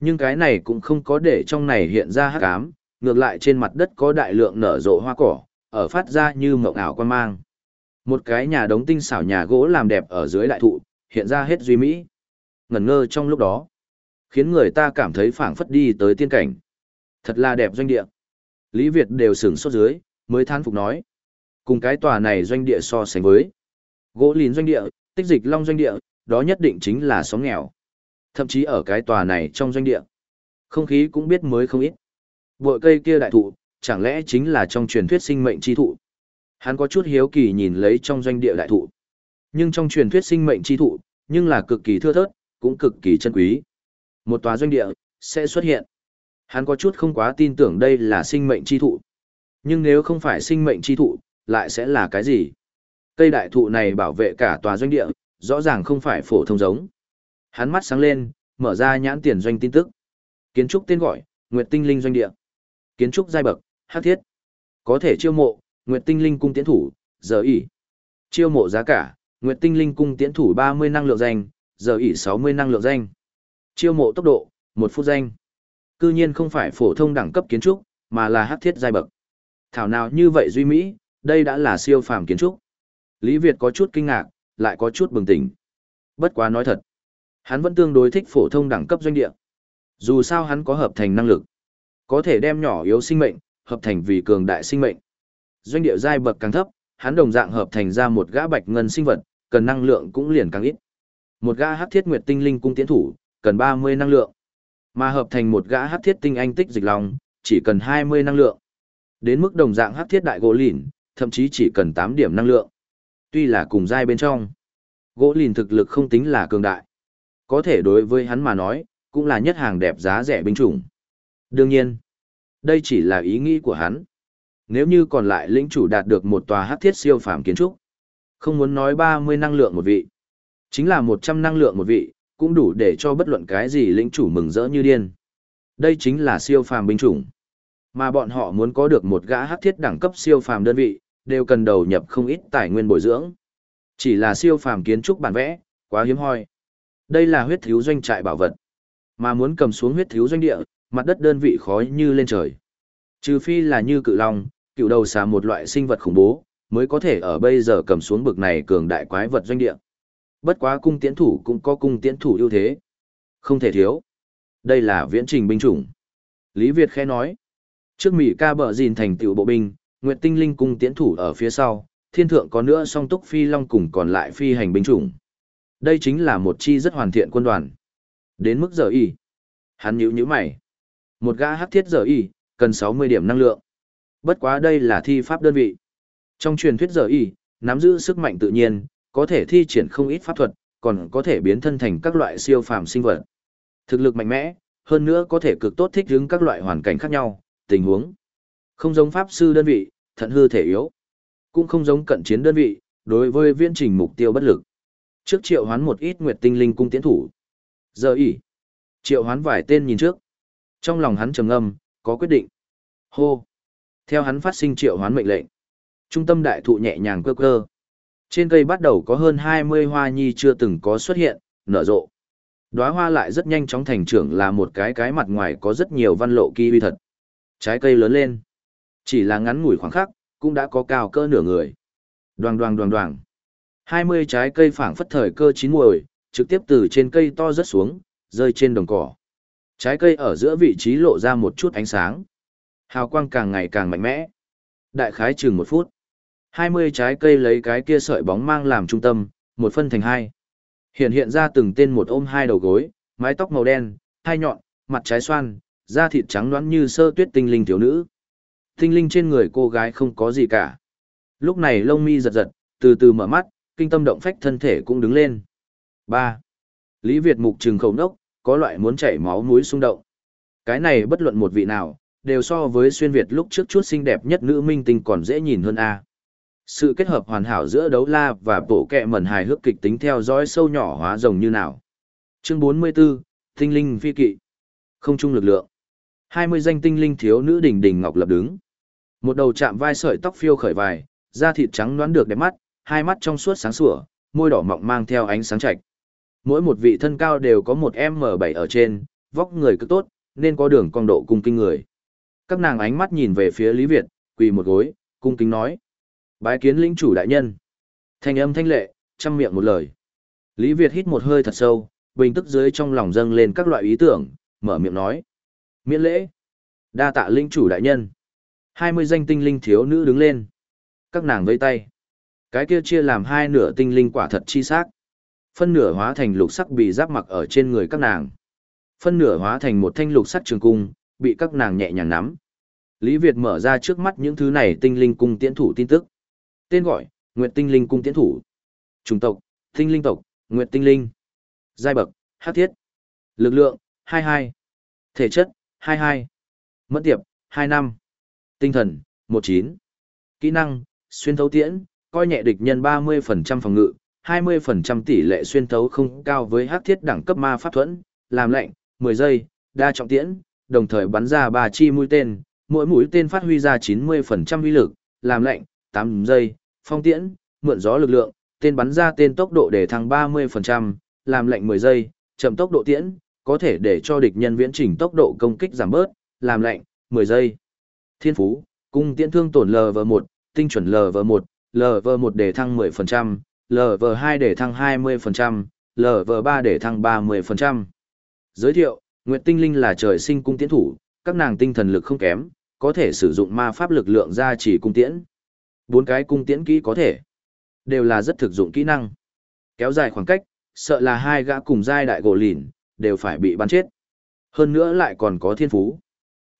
Nhưng cái này cũng không có để trong này hiện ra hắc ám, ngược lại trên mặt đất có đại lượng nở rộ hoa cỏ, ở phát ra như mộng ảo quan mang. Một cái nhà đống tinh xảo nhà gỗ làm đẹp ở dưới đại thụ, hiện ra hết duy mỹ. Ngẩn ngơ trong lúc đó, khiến người ta cảm thấy phảng phất đi tới tiên cảnh. Thật là đẹp doanh địa. Lý Việt đều sửng sốt dưới, mới than phục nói. Cùng cái tòa này doanh địa so sánh với. Gỗ lìn doanh địa, tích dịch long doanh địa, đó nhất định chính là xóm nghèo. Thậm chí ở cái tòa này trong doanh địa. Không khí cũng biết mới không ít. Bội cây kia đại thụ, chẳng lẽ chính là trong truyền thuyết sinh mệnh chi thụ. Hắn có chút hiếu kỳ nhìn lấy trong doanh địa đại thụ. Nhưng trong truyền thuyết sinh mệnh chi thụ, nhưng là cực kỳ thưa thớt, cũng cực kỳ chân quý. Một tòa doanh địa, sẽ xuất hiện. Hắn có chút không quá tin tưởng đây là sinh mệnh chi thụ. Nhưng nếu không phải sinh mệnh chi thụ, lại sẽ là cái gì? Cây đại thụ này bảo vệ cả tòa doanh địa, rõ ràng không phải phổ thông giống. Hắn mắt sáng lên, mở ra nhãn tiền doanh tin tức. Kiến trúc tên gọi, Nguyệt Tinh Linh doanh địa. Kiến trúc giai bậc, hắc thiết. Có thể chiêu mộ, Nguyệt Tinh Linh cung tiến thủ, giờ ỉ. Chiêu mộ giá cả, Nguyệt Tinh Linh cung tiến thủ 30 năng lượng danh, giờ ỉ 60 năng lượng danh. Chiêu mộ tốc độ, một phút danh. Cư nhiên không phải phổ thông đẳng cấp kiến trúc, mà là hắc thiết giai bậc. Thảo nào như vậy duy mỹ, đây đã là siêu phàm kiến trúc. Lý Việt có chút kinh ngạc, lại có chút bừng tỉnh. Bất quá nói thật, hắn vẫn tương đối thích phổ thông đẳng cấp doanh địa. Dù sao hắn có hợp thành năng lực, có thể đem nhỏ yếu sinh mệnh, hợp thành vì cường đại sinh mệnh. Doanh địa giai bậc càng thấp, hắn đồng dạng hợp thành ra một gã bạch ngân sinh vật, cần năng lượng cũng liền càng ít. Một gã hắc thiết nguyệt tinh linh cung tiến thủ, cần 30 năng lượng. Mà hợp thành một gã hắc thiết tinh anh tích dịch lòng, chỉ cần 20 năng lượng. Đến mức đồng dạng hắc thiết đại gỗ lìn, thậm chí chỉ cần 8 điểm năng lượng. Tuy là cùng giai bên trong, gỗ lìn thực lực không tính là cường đại. Có thể đối với hắn mà nói, cũng là nhất hàng đẹp giá rẻ binh chủng. Đương nhiên, đây chỉ là ý nghĩ của hắn. Nếu như còn lại lĩnh chủ đạt được một tòa hắc thiết siêu phàm kiến trúc, không muốn nói 30 năng lượng một vị, chính là 100 năng lượng một vị, cũng đủ để cho bất luận cái gì lĩnh chủ mừng rỡ như điên. Đây chính là siêu phàm binh chủng. Mà bọn họ muốn có được một gã hắc thiết đẳng cấp siêu phàm đơn vị, đều cần đầu nhập không ít tài nguyên bồi dưỡng. Chỉ là siêu phàm kiến trúc bản vẽ, quá hiếm hoi. Đây là huyết thiếu doanh trại bảo vật. Mà muốn cầm xuống huyết thiếu doanh địa, mặt đất đơn vị khói như lên trời. Trừ phi là như cự long, cựu đầu xà một loại sinh vật khủng bố, mới có thể ở bây giờ cầm xuống bực này cường đại quái vật doanh địa. Bất quá cung tiễn thủ cũng có cung tiễn thủ ưu thế. Không thể thiếu. Đây là viễn trình binh chủng. Lý Việt khẽ nói. Trước Mỹ ca bờ dìn thành tiểu bộ binh, Nguyệt Tinh Linh cung tiễn thủ ở phía sau, thiên thượng có nữa song túc phi long cùng còn lại phi hành binh chủng. Đây chính là một chi rất hoàn thiện quân đoàn. Đến mức giờ y. Hắn nhíu nhíu mày. Một gã hắc thiết giờ y, cần 60 điểm năng lượng. Bất quá đây là thi pháp đơn vị. Trong truyền thuyết giờ y, nắm giữ sức mạnh tự nhiên, có thể thi triển không ít pháp thuật, còn có thể biến thân thành các loại siêu phàm sinh vật. Thực lực mạnh mẽ, hơn nữa có thể cực tốt thích ứng các loại hoàn cảnh khác nhau, tình huống. Không giống pháp sư đơn vị, thận hư thể yếu. Cũng không giống cận chiến đơn vị, đối với viên trình mục tiêu bất lực. Trước triệu hoán một ít nguyệt tinh linh cung tiến thủ. Giờ ỉ. Triệu hoán vài tên nhìn trước. Trong lòng hắn trầm ngâm, có quyết định. Hô. Theo hắn phát sinh triệu hoán mệnh lệnh. Trung tâm đại thụ nhẹ nhàng cơ cơ. Trên cây bắt đầu có hơn 20 hoa nhi chưa từng có xuất hiện, nở rộ. Đóa hoa lại rất nhanh chóng thành trưởng là một cái cái mặt ngoài có rất nhiều văn lộ kỳ uy thật. Trái cây lớn lên. Chỉ là ngắn ngủi khoảng khắc, cũng đã có cao cơ nửa người. Đoàng đoàng đoàng đoàng. 20 trái cây phảng phất thời cơ chín muồi, trực tiếp từ trên cây to rớt xuống, rơi trên đồng cỏ. Trái cây ở giữa vị trí lộ ra một chút ánh sáng. Hào quang càng ngày càng mạnh mẽ. Đại khái chừng một phút. 20 trái cây lấy cái kia sợi bóng mang làm trung tâm, một phân thành hai. Hiện hiện ra từng tên một ôm hai đầu gối, mái tóc màu đen, hai nhọn, mặt trái xoan, da thịt trắng nõn như sơ tuyết tinh linh thiếu nữ. Tinh linh trên người cô gái không có gì cả. Lúc này lông mi giật giật, từ từ mở mắt, kinh tâm động phách thân thể cũng đứng lên. 3. Lý Việt mục trừng khẩu nốc, có loại muốn chảy máu mũi xung động. Cái này bất luận một vị nào, đều so với xuyên Việt lúc trước chút xinh đẹp nhất nữ minh tinh còn dễ nhìn hơn a. Sự kết hợp hoàn hảo giữa đấu la và bộ kẹ mẩn hài hước kịch tính theo dõi sâu nhỏ hóa rồng như nào. Chương 44, Tinh linh phi kỵ. Không chung lực lượng. 20 danh tinh linh thiếu nữ đỉnh đỉnh ngọc lập đứng. Một đầu chạm vai sợi tóc phiêu khởi vài, da thịt trắng đoán được đẹp mắt, hai mắt trong suốt sáng sủa, môi đỏ mọng mang theo ánh sáng chạch. Mỗi một vị thân cao đều có một M7 ở trên, vóc người cứ tốt, nên có đường cong độ cung kinh người. Các nàng ánh mắt nhìn về phía Lý Việt, quỳ một gối, cung kính nói. Bái kiến lĩnh chủ đại nhân. Thanh âm thanh lệ, trăm miệng một lời. Lý Việt hít một hơi thật sâu, bình tức dưới trong lòng dâng lên các loại ý tưởng, mở miệng nói. Miễn lễ. Đa tạ linh chủ đại nhân. Hai mươi danh tinh linh thiếu nữ đứng lên. Các nàng vây tay. Cái kia chia làm hai nửa tinh linh quả thật chi xác. Phân nửa hóa thành lục sắc bị giáp mặc ở trên người các nàng. Phân nửa hóa thành một thanh lục sắc trường cung, bị các nàng nhẹ nhàng nắm. Lý Việt mở ra trước mắt những thứ này tinh linh cung tiễn thủ tin tức. Tên gọi, Nguyệt Tinh Linh Cung Tiễn Thủ. Chủng tộc, Tinh Linh tộc, Nguyệt Tinh Linh. Giai bậc, Hát Thiết. Lực lượng, 22. Thể chất, 22. Mất tiệp, 25. Tinh thần, 19. Kỹ năng, xuyên thấu tiễn, coi nhẹ địch nhân 30% phòng ngự, 20% tỷ lệ xuyên thấu không cao với hắc thiết đẳng cấp ma pháp thuẫn, làm lệnh, 10 giây, đa trọng tiễn, đồng thời bắn ra 3 chi mũi tên, mỗi mũi tên phát huy ra 90% uy lực, làm lệnh, 8 giây, phong tiễn, mượn gió lực lượng, tên bắn ra tên tốc độ để thăng 30%, làm lệnh 10 giây, chậm tốc độ tiễn, có thể để cho địch nhân viễn chỉnh tốc độ công kích giảm bớt, làm lệnh, 10 giây. Thiên phú, cung tiễn thương tổn LV1, tinh chuẩn LV1, LV1 để thăng 10%, LV2 để thăng 20%, LV3 để thăng 30%. Giới thiệu, Nguyệt Tinh Linh là trời sinh cung tiễn thủ, các nàng tinh thần lực không kém, có thể sử dụng ma pháp lực lượng ra chỉ cung tiễn. Bốn cái cung tiễn kỹ có thể, đều là rất thực dụng kỹ năng. Kéo dài khoảng cách, sợ là hai gã cùng giai đại gỗ lìn, đều phải bị bắn chết. Hơn nữa lại còn có thiên phú.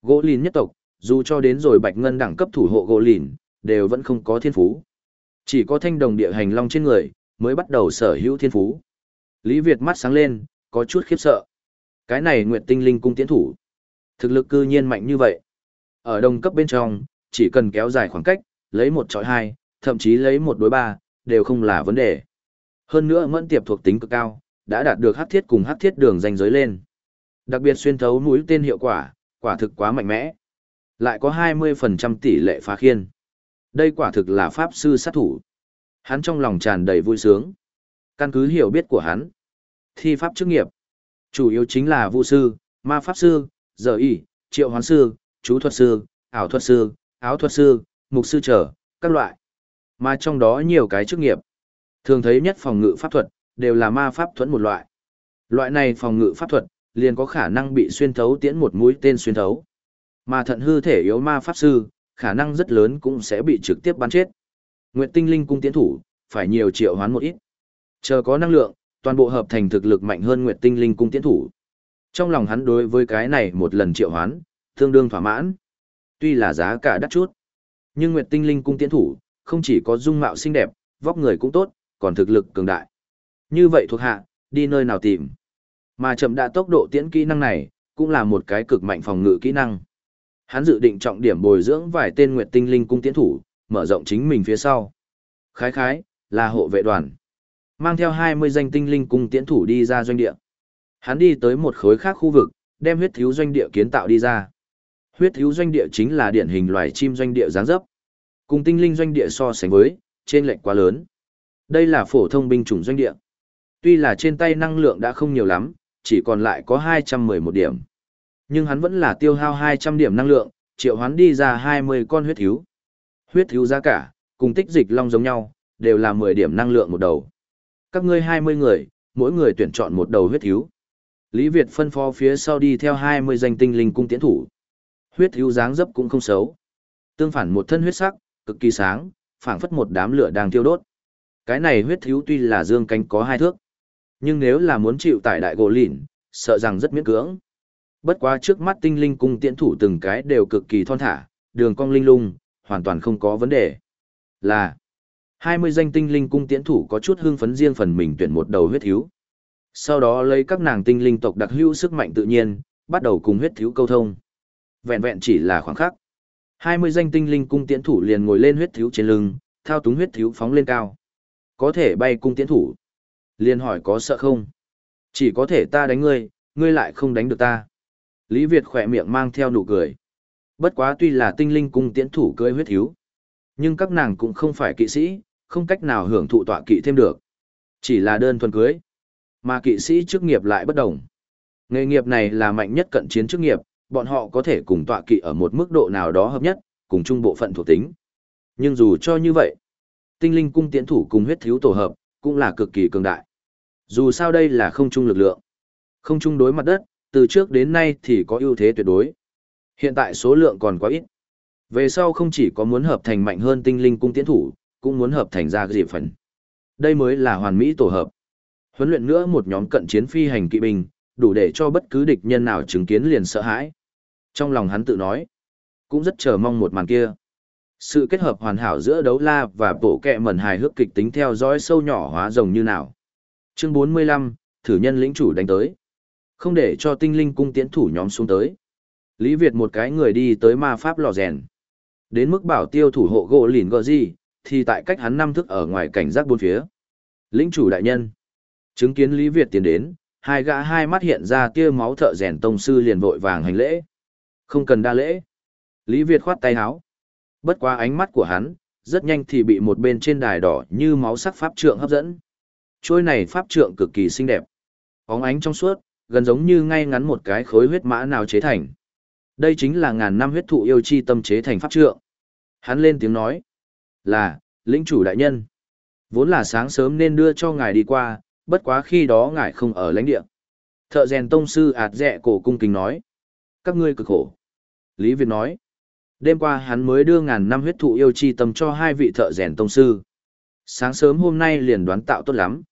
Gỗ lìn nhất tộc, dù cho đến rồi bạch ngân đẳng cấp thủ hộ gỗ lìn, đều vẫn không có thiên phú. Chỉ có thanh đồng địa hành long trên người, mới bắt đầu sở hữu thiên phú. Lý Việt mắt sáng lên, có chút khiếp sợ. Cái này Nguyệt Tinh Linh cung tiến thủ. Thực lực cư nhiên mạnh như vậy. Ở đồng cấp bên trong, chỉ cần kéo dài khoảng cách, lấy một trọi hai, thậm chí lấy một đối ba, đều không là vấn đề. Hơn nữa mẫn tiệp thuộc tính cực cao, đã đạt được hắc thiết cùng hắc thiết đường danh giới lên. Đặc biệt xuyên thấu mũi tên hiệu quả, quả thực quá mạnh mẽ. Lại có 20% tỷ lệ phá khiên. Đây quả thực là pháp sư sát thủ. Hắn trong lòng tràn đầy vui sướng. Căn cứ hiểu biết của hắn. Thi pháp chức nghiệp. Chủ yếu chính là vu sư, ma pháp sư, giờ y, triệu hoán sư, chú thuật sư, ảo thuật sư, áo thuật sư, mục sư trở, các loại. Mà trong đó nhiều cái chức nghiệp. Thường thấy nhất phòng ngự pháp thuật, đều là ma pháp thuẫn một loại. Loại này phòng ngự pháp thuật, liền có khả năng bị xuyên thấu tiễn một mũi tên xuyên thấu. Mà thận hư thể yếu ma pháp sư, khả năng rất lớn cũng sẽ bị trực tiếp bắn chết. Nguyệt tinh linh cung tiến thủ, phải nhiều triệu hoán một ít. Chờ có năng lượng, toàn bộ hợp thành thực lực mạnh hơn Nguyệt tinh linh cung tiến thủ. Trong lòng hắn đối với cái này một lần triệu hoán, tương đương thỏa mãn. Tuy là giá cả đắt chút, nhưng Nguyệt tinh linh cung tiến thủ, không chỉ có dung mạo xinh đẹp, vóc người cũng tốt, còn thực lực cường đại. Như vậy thuộc hạ, đi nơi nào tìm. Mà chậm đã tốc độ tiễn kỹ năng này, cũng là một cái cực mạnh phòng ngự kỹ năng. Hắn dự định trọng điểm bồi dưỡng vài tên Nguyệt Tinh Linh cung tiến thủ, mở rộng chính mình phía sau. Khái khái, là hộ vệ đoàn. Mang theo 20 danh tinh linh cung tiến thủ đi ra doanh địa. Hắn đi tới một khối khác khu vực, đem huyết thiếu doanh địa kiến tạo đi ra. Huyết thiếu doanh địa chính là điển hình loài chim doanh địa dáng dấp. Cùng tinh linh doanh địa so sánh với, trên lệnh quá lớn. Đây là phổ thông binh chủng doanh địa. Tuy là trên tay năng lượng đã không nhiều lắm, chỉ còn lại có 211 điểm. Nhưng hắn vẫn là tiêu hao 200 điểm năng lượng, triệu hoán đi ra 20 con huyết thiếu. Huyết thiếu giá cả, cùng tích dịch long giống nhau, đều là 10 điểm năng lượng một đầu. Các ngươi 20 người, mỗi người tuyển chọn một đầu huyết thiếu. Lý Việt phân phó phía sau đi theo 20 danh tinh linh cung tiến thủ. Huyết thiếu dáng dấp cũng không xấu. Tương phản một thân huyết sắc, cực kỳ sáng, phảng phất một đám lửa đang thiêu đốt. Cái này huyết thiếu tuy là dương cánh có hai thước, nhưng nếu là muốn chịu tại đại gỗ lìn, sợ rằng rất miễn cưỡng. Bất quá trước mắt tinh linh cung tiễn thủ từng cái đều cực kỳ thon thả, đường cong linh lung, hoàn toàn không có vấn đề. Là 20 danh tinh linh cung tiễn thủ có chút hưng phấn riêng phần mình tuyển một đầu huyết thiếu. Sau đó lấy các nàng tinh linh tộc đặc hữu sức mạnh tự nhiên, bắt đầu cùng huyết thiếu câu thông. Vẹn vẹn chỉ là khoảng khắc. 20 danh tinh linh cung tiễn thủ liền ngồi lên huyết thiếu trên lưng, thao túng huyết thiếu phóng lên cao. Có thể bay cung tiễn thủ. Liền hỏi có sợ không? Chỉ có thể ta đánh ngươi, ngươi lại không đánh được ta. Lý Việt khỏe miệng mang theo nụ cười. Bất quá tuy là tinh linh cung tiễn thủ cưới huyết thiếu. Nhưng các nàng cũng không phải kỵ sĩ, không cách nào hưởng thụ tọa kỵ thêm được. Chỉ là đơn thuần cưới. Mà kỵ sĩ chức nghiệp lại bất đồng. Nghề nghiệp này là mạnh nhất cận chiến chức nghiệp, bọn họ có thể cùng tọa kỵ ở một mức độ nào đó hợp nhất, cùng chung bộ phận thuộc tính. Nhưng dù cho như vậy, tinh linh cung tiễn thủ cùng huyết thiếu tổ hợp, cũng là cực kỳ cường đại. Dù sao đây là không chung lực lượng. Không chung đối mặt đất, từ trước đến nay thì có ưu thế tuyệt đối. Hiện tại số lượng còn quá ít. Về sau không chỉ có muốn hợp thành mạnh hơn tinh linh cung tiễn thủ, cũng muốn hợp thành ra gì phần. Đây mới là hoàn mỹ tổ hợp. Huấn luyện nữa một nhóm cận chiến phi hành kỵ binh, đủ để cho bất cứ địch nhân nào chứng kiến liền sợ hãi. Trong lòng hắn tự nói, cũng rất chờ mong một màn kia. Sự kết hợp hoàn hảo giữa đấu la và bộ kẹ mẩn hài hước kịch tính theo dõi sâu nhỏ hóa rồng như nào. Chương 45, thử nhân lĩnh chủ đánh tới. Không để cho tinh linh cung tiến thủ nhóm xuống tới. Lý Việt một cái người đi tới ma pháp lò rèn. Đến mức bảo tiêu thủ hộ gỗ lìn gò gì, thì tại cách hắn năm thức ở ngoài cảnh giác bốn phía. Lĩnh chủ đại nhân. Chứng kiến Lý Việt tiến đến, hai gã hai mắt hiện ra tia máu thợ rèn tông sư liền vội vàng hành lễ. Không cần đa lễ. Lý Việt khoát tay háo. Bất quá ánh mắt của hắn, rất nhanh thì bị một bên trên đài đỏ như máu sắc pháp trượng hấp dẫn. Trôi này pháp trượng cực kỳ xinh đẹp. Óng ánh trong suốt, gần giống như ngay ngắn một cái khối huyết mã nào chế thành. Đây chính là ngàn năm huyết thụ yêu chi tâm chế thành pháp trượng. Hắn lên tiếng nói. Là, lĩnh chủ đại nhân. Vốn là sáng sớm nên đưa cho ngài đi qua, bất quá khi đó ngài không ở lãnh địa. Thợ rèn tông sư ạt dẹ cổ cung kính nói. Các ngươi cực khổ. Lý Việt nói. Đêm qua hắn mới đưa ngàn năm huyết thụ yêu chi tâm cho hai vị thợ rèn tông sư. Sáng sớm hôm nay liền đoán tạo tốt lắm.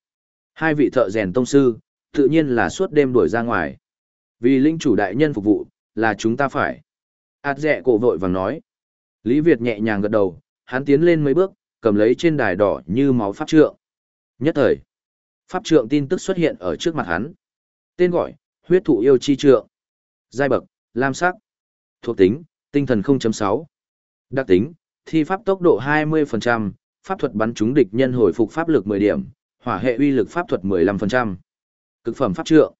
Hai vị thợ rèn tông sư, tự nhiên là suốt đêm đuổi ra ngoài. Vì linh chủ đại nhân phục vụ, là chúng ta phải. Át dẹ cổ vội vàng nói. Lý Việt nhẹ nhàng gật đầu, hắn tiến lên mấy bước, cầm lấy trên đài đỏ như máu pháp trượng. Nhất thời, pháp trượng tin tức xuất hiện ở trước mặt hắn. Tên gọi, huyết thụ yêu chi trượng. Giai bậc, lam sắc. Thuộc tính, tinh thần 0.6. Đặc tính, thi pháp tốc độ 20%, pháp thuật bắn trúng địch nhân hồi phục pháp lực 10 điểm, hỏa hệ uy lực pháp thuật 15%. Cực phẩm pháp trượng.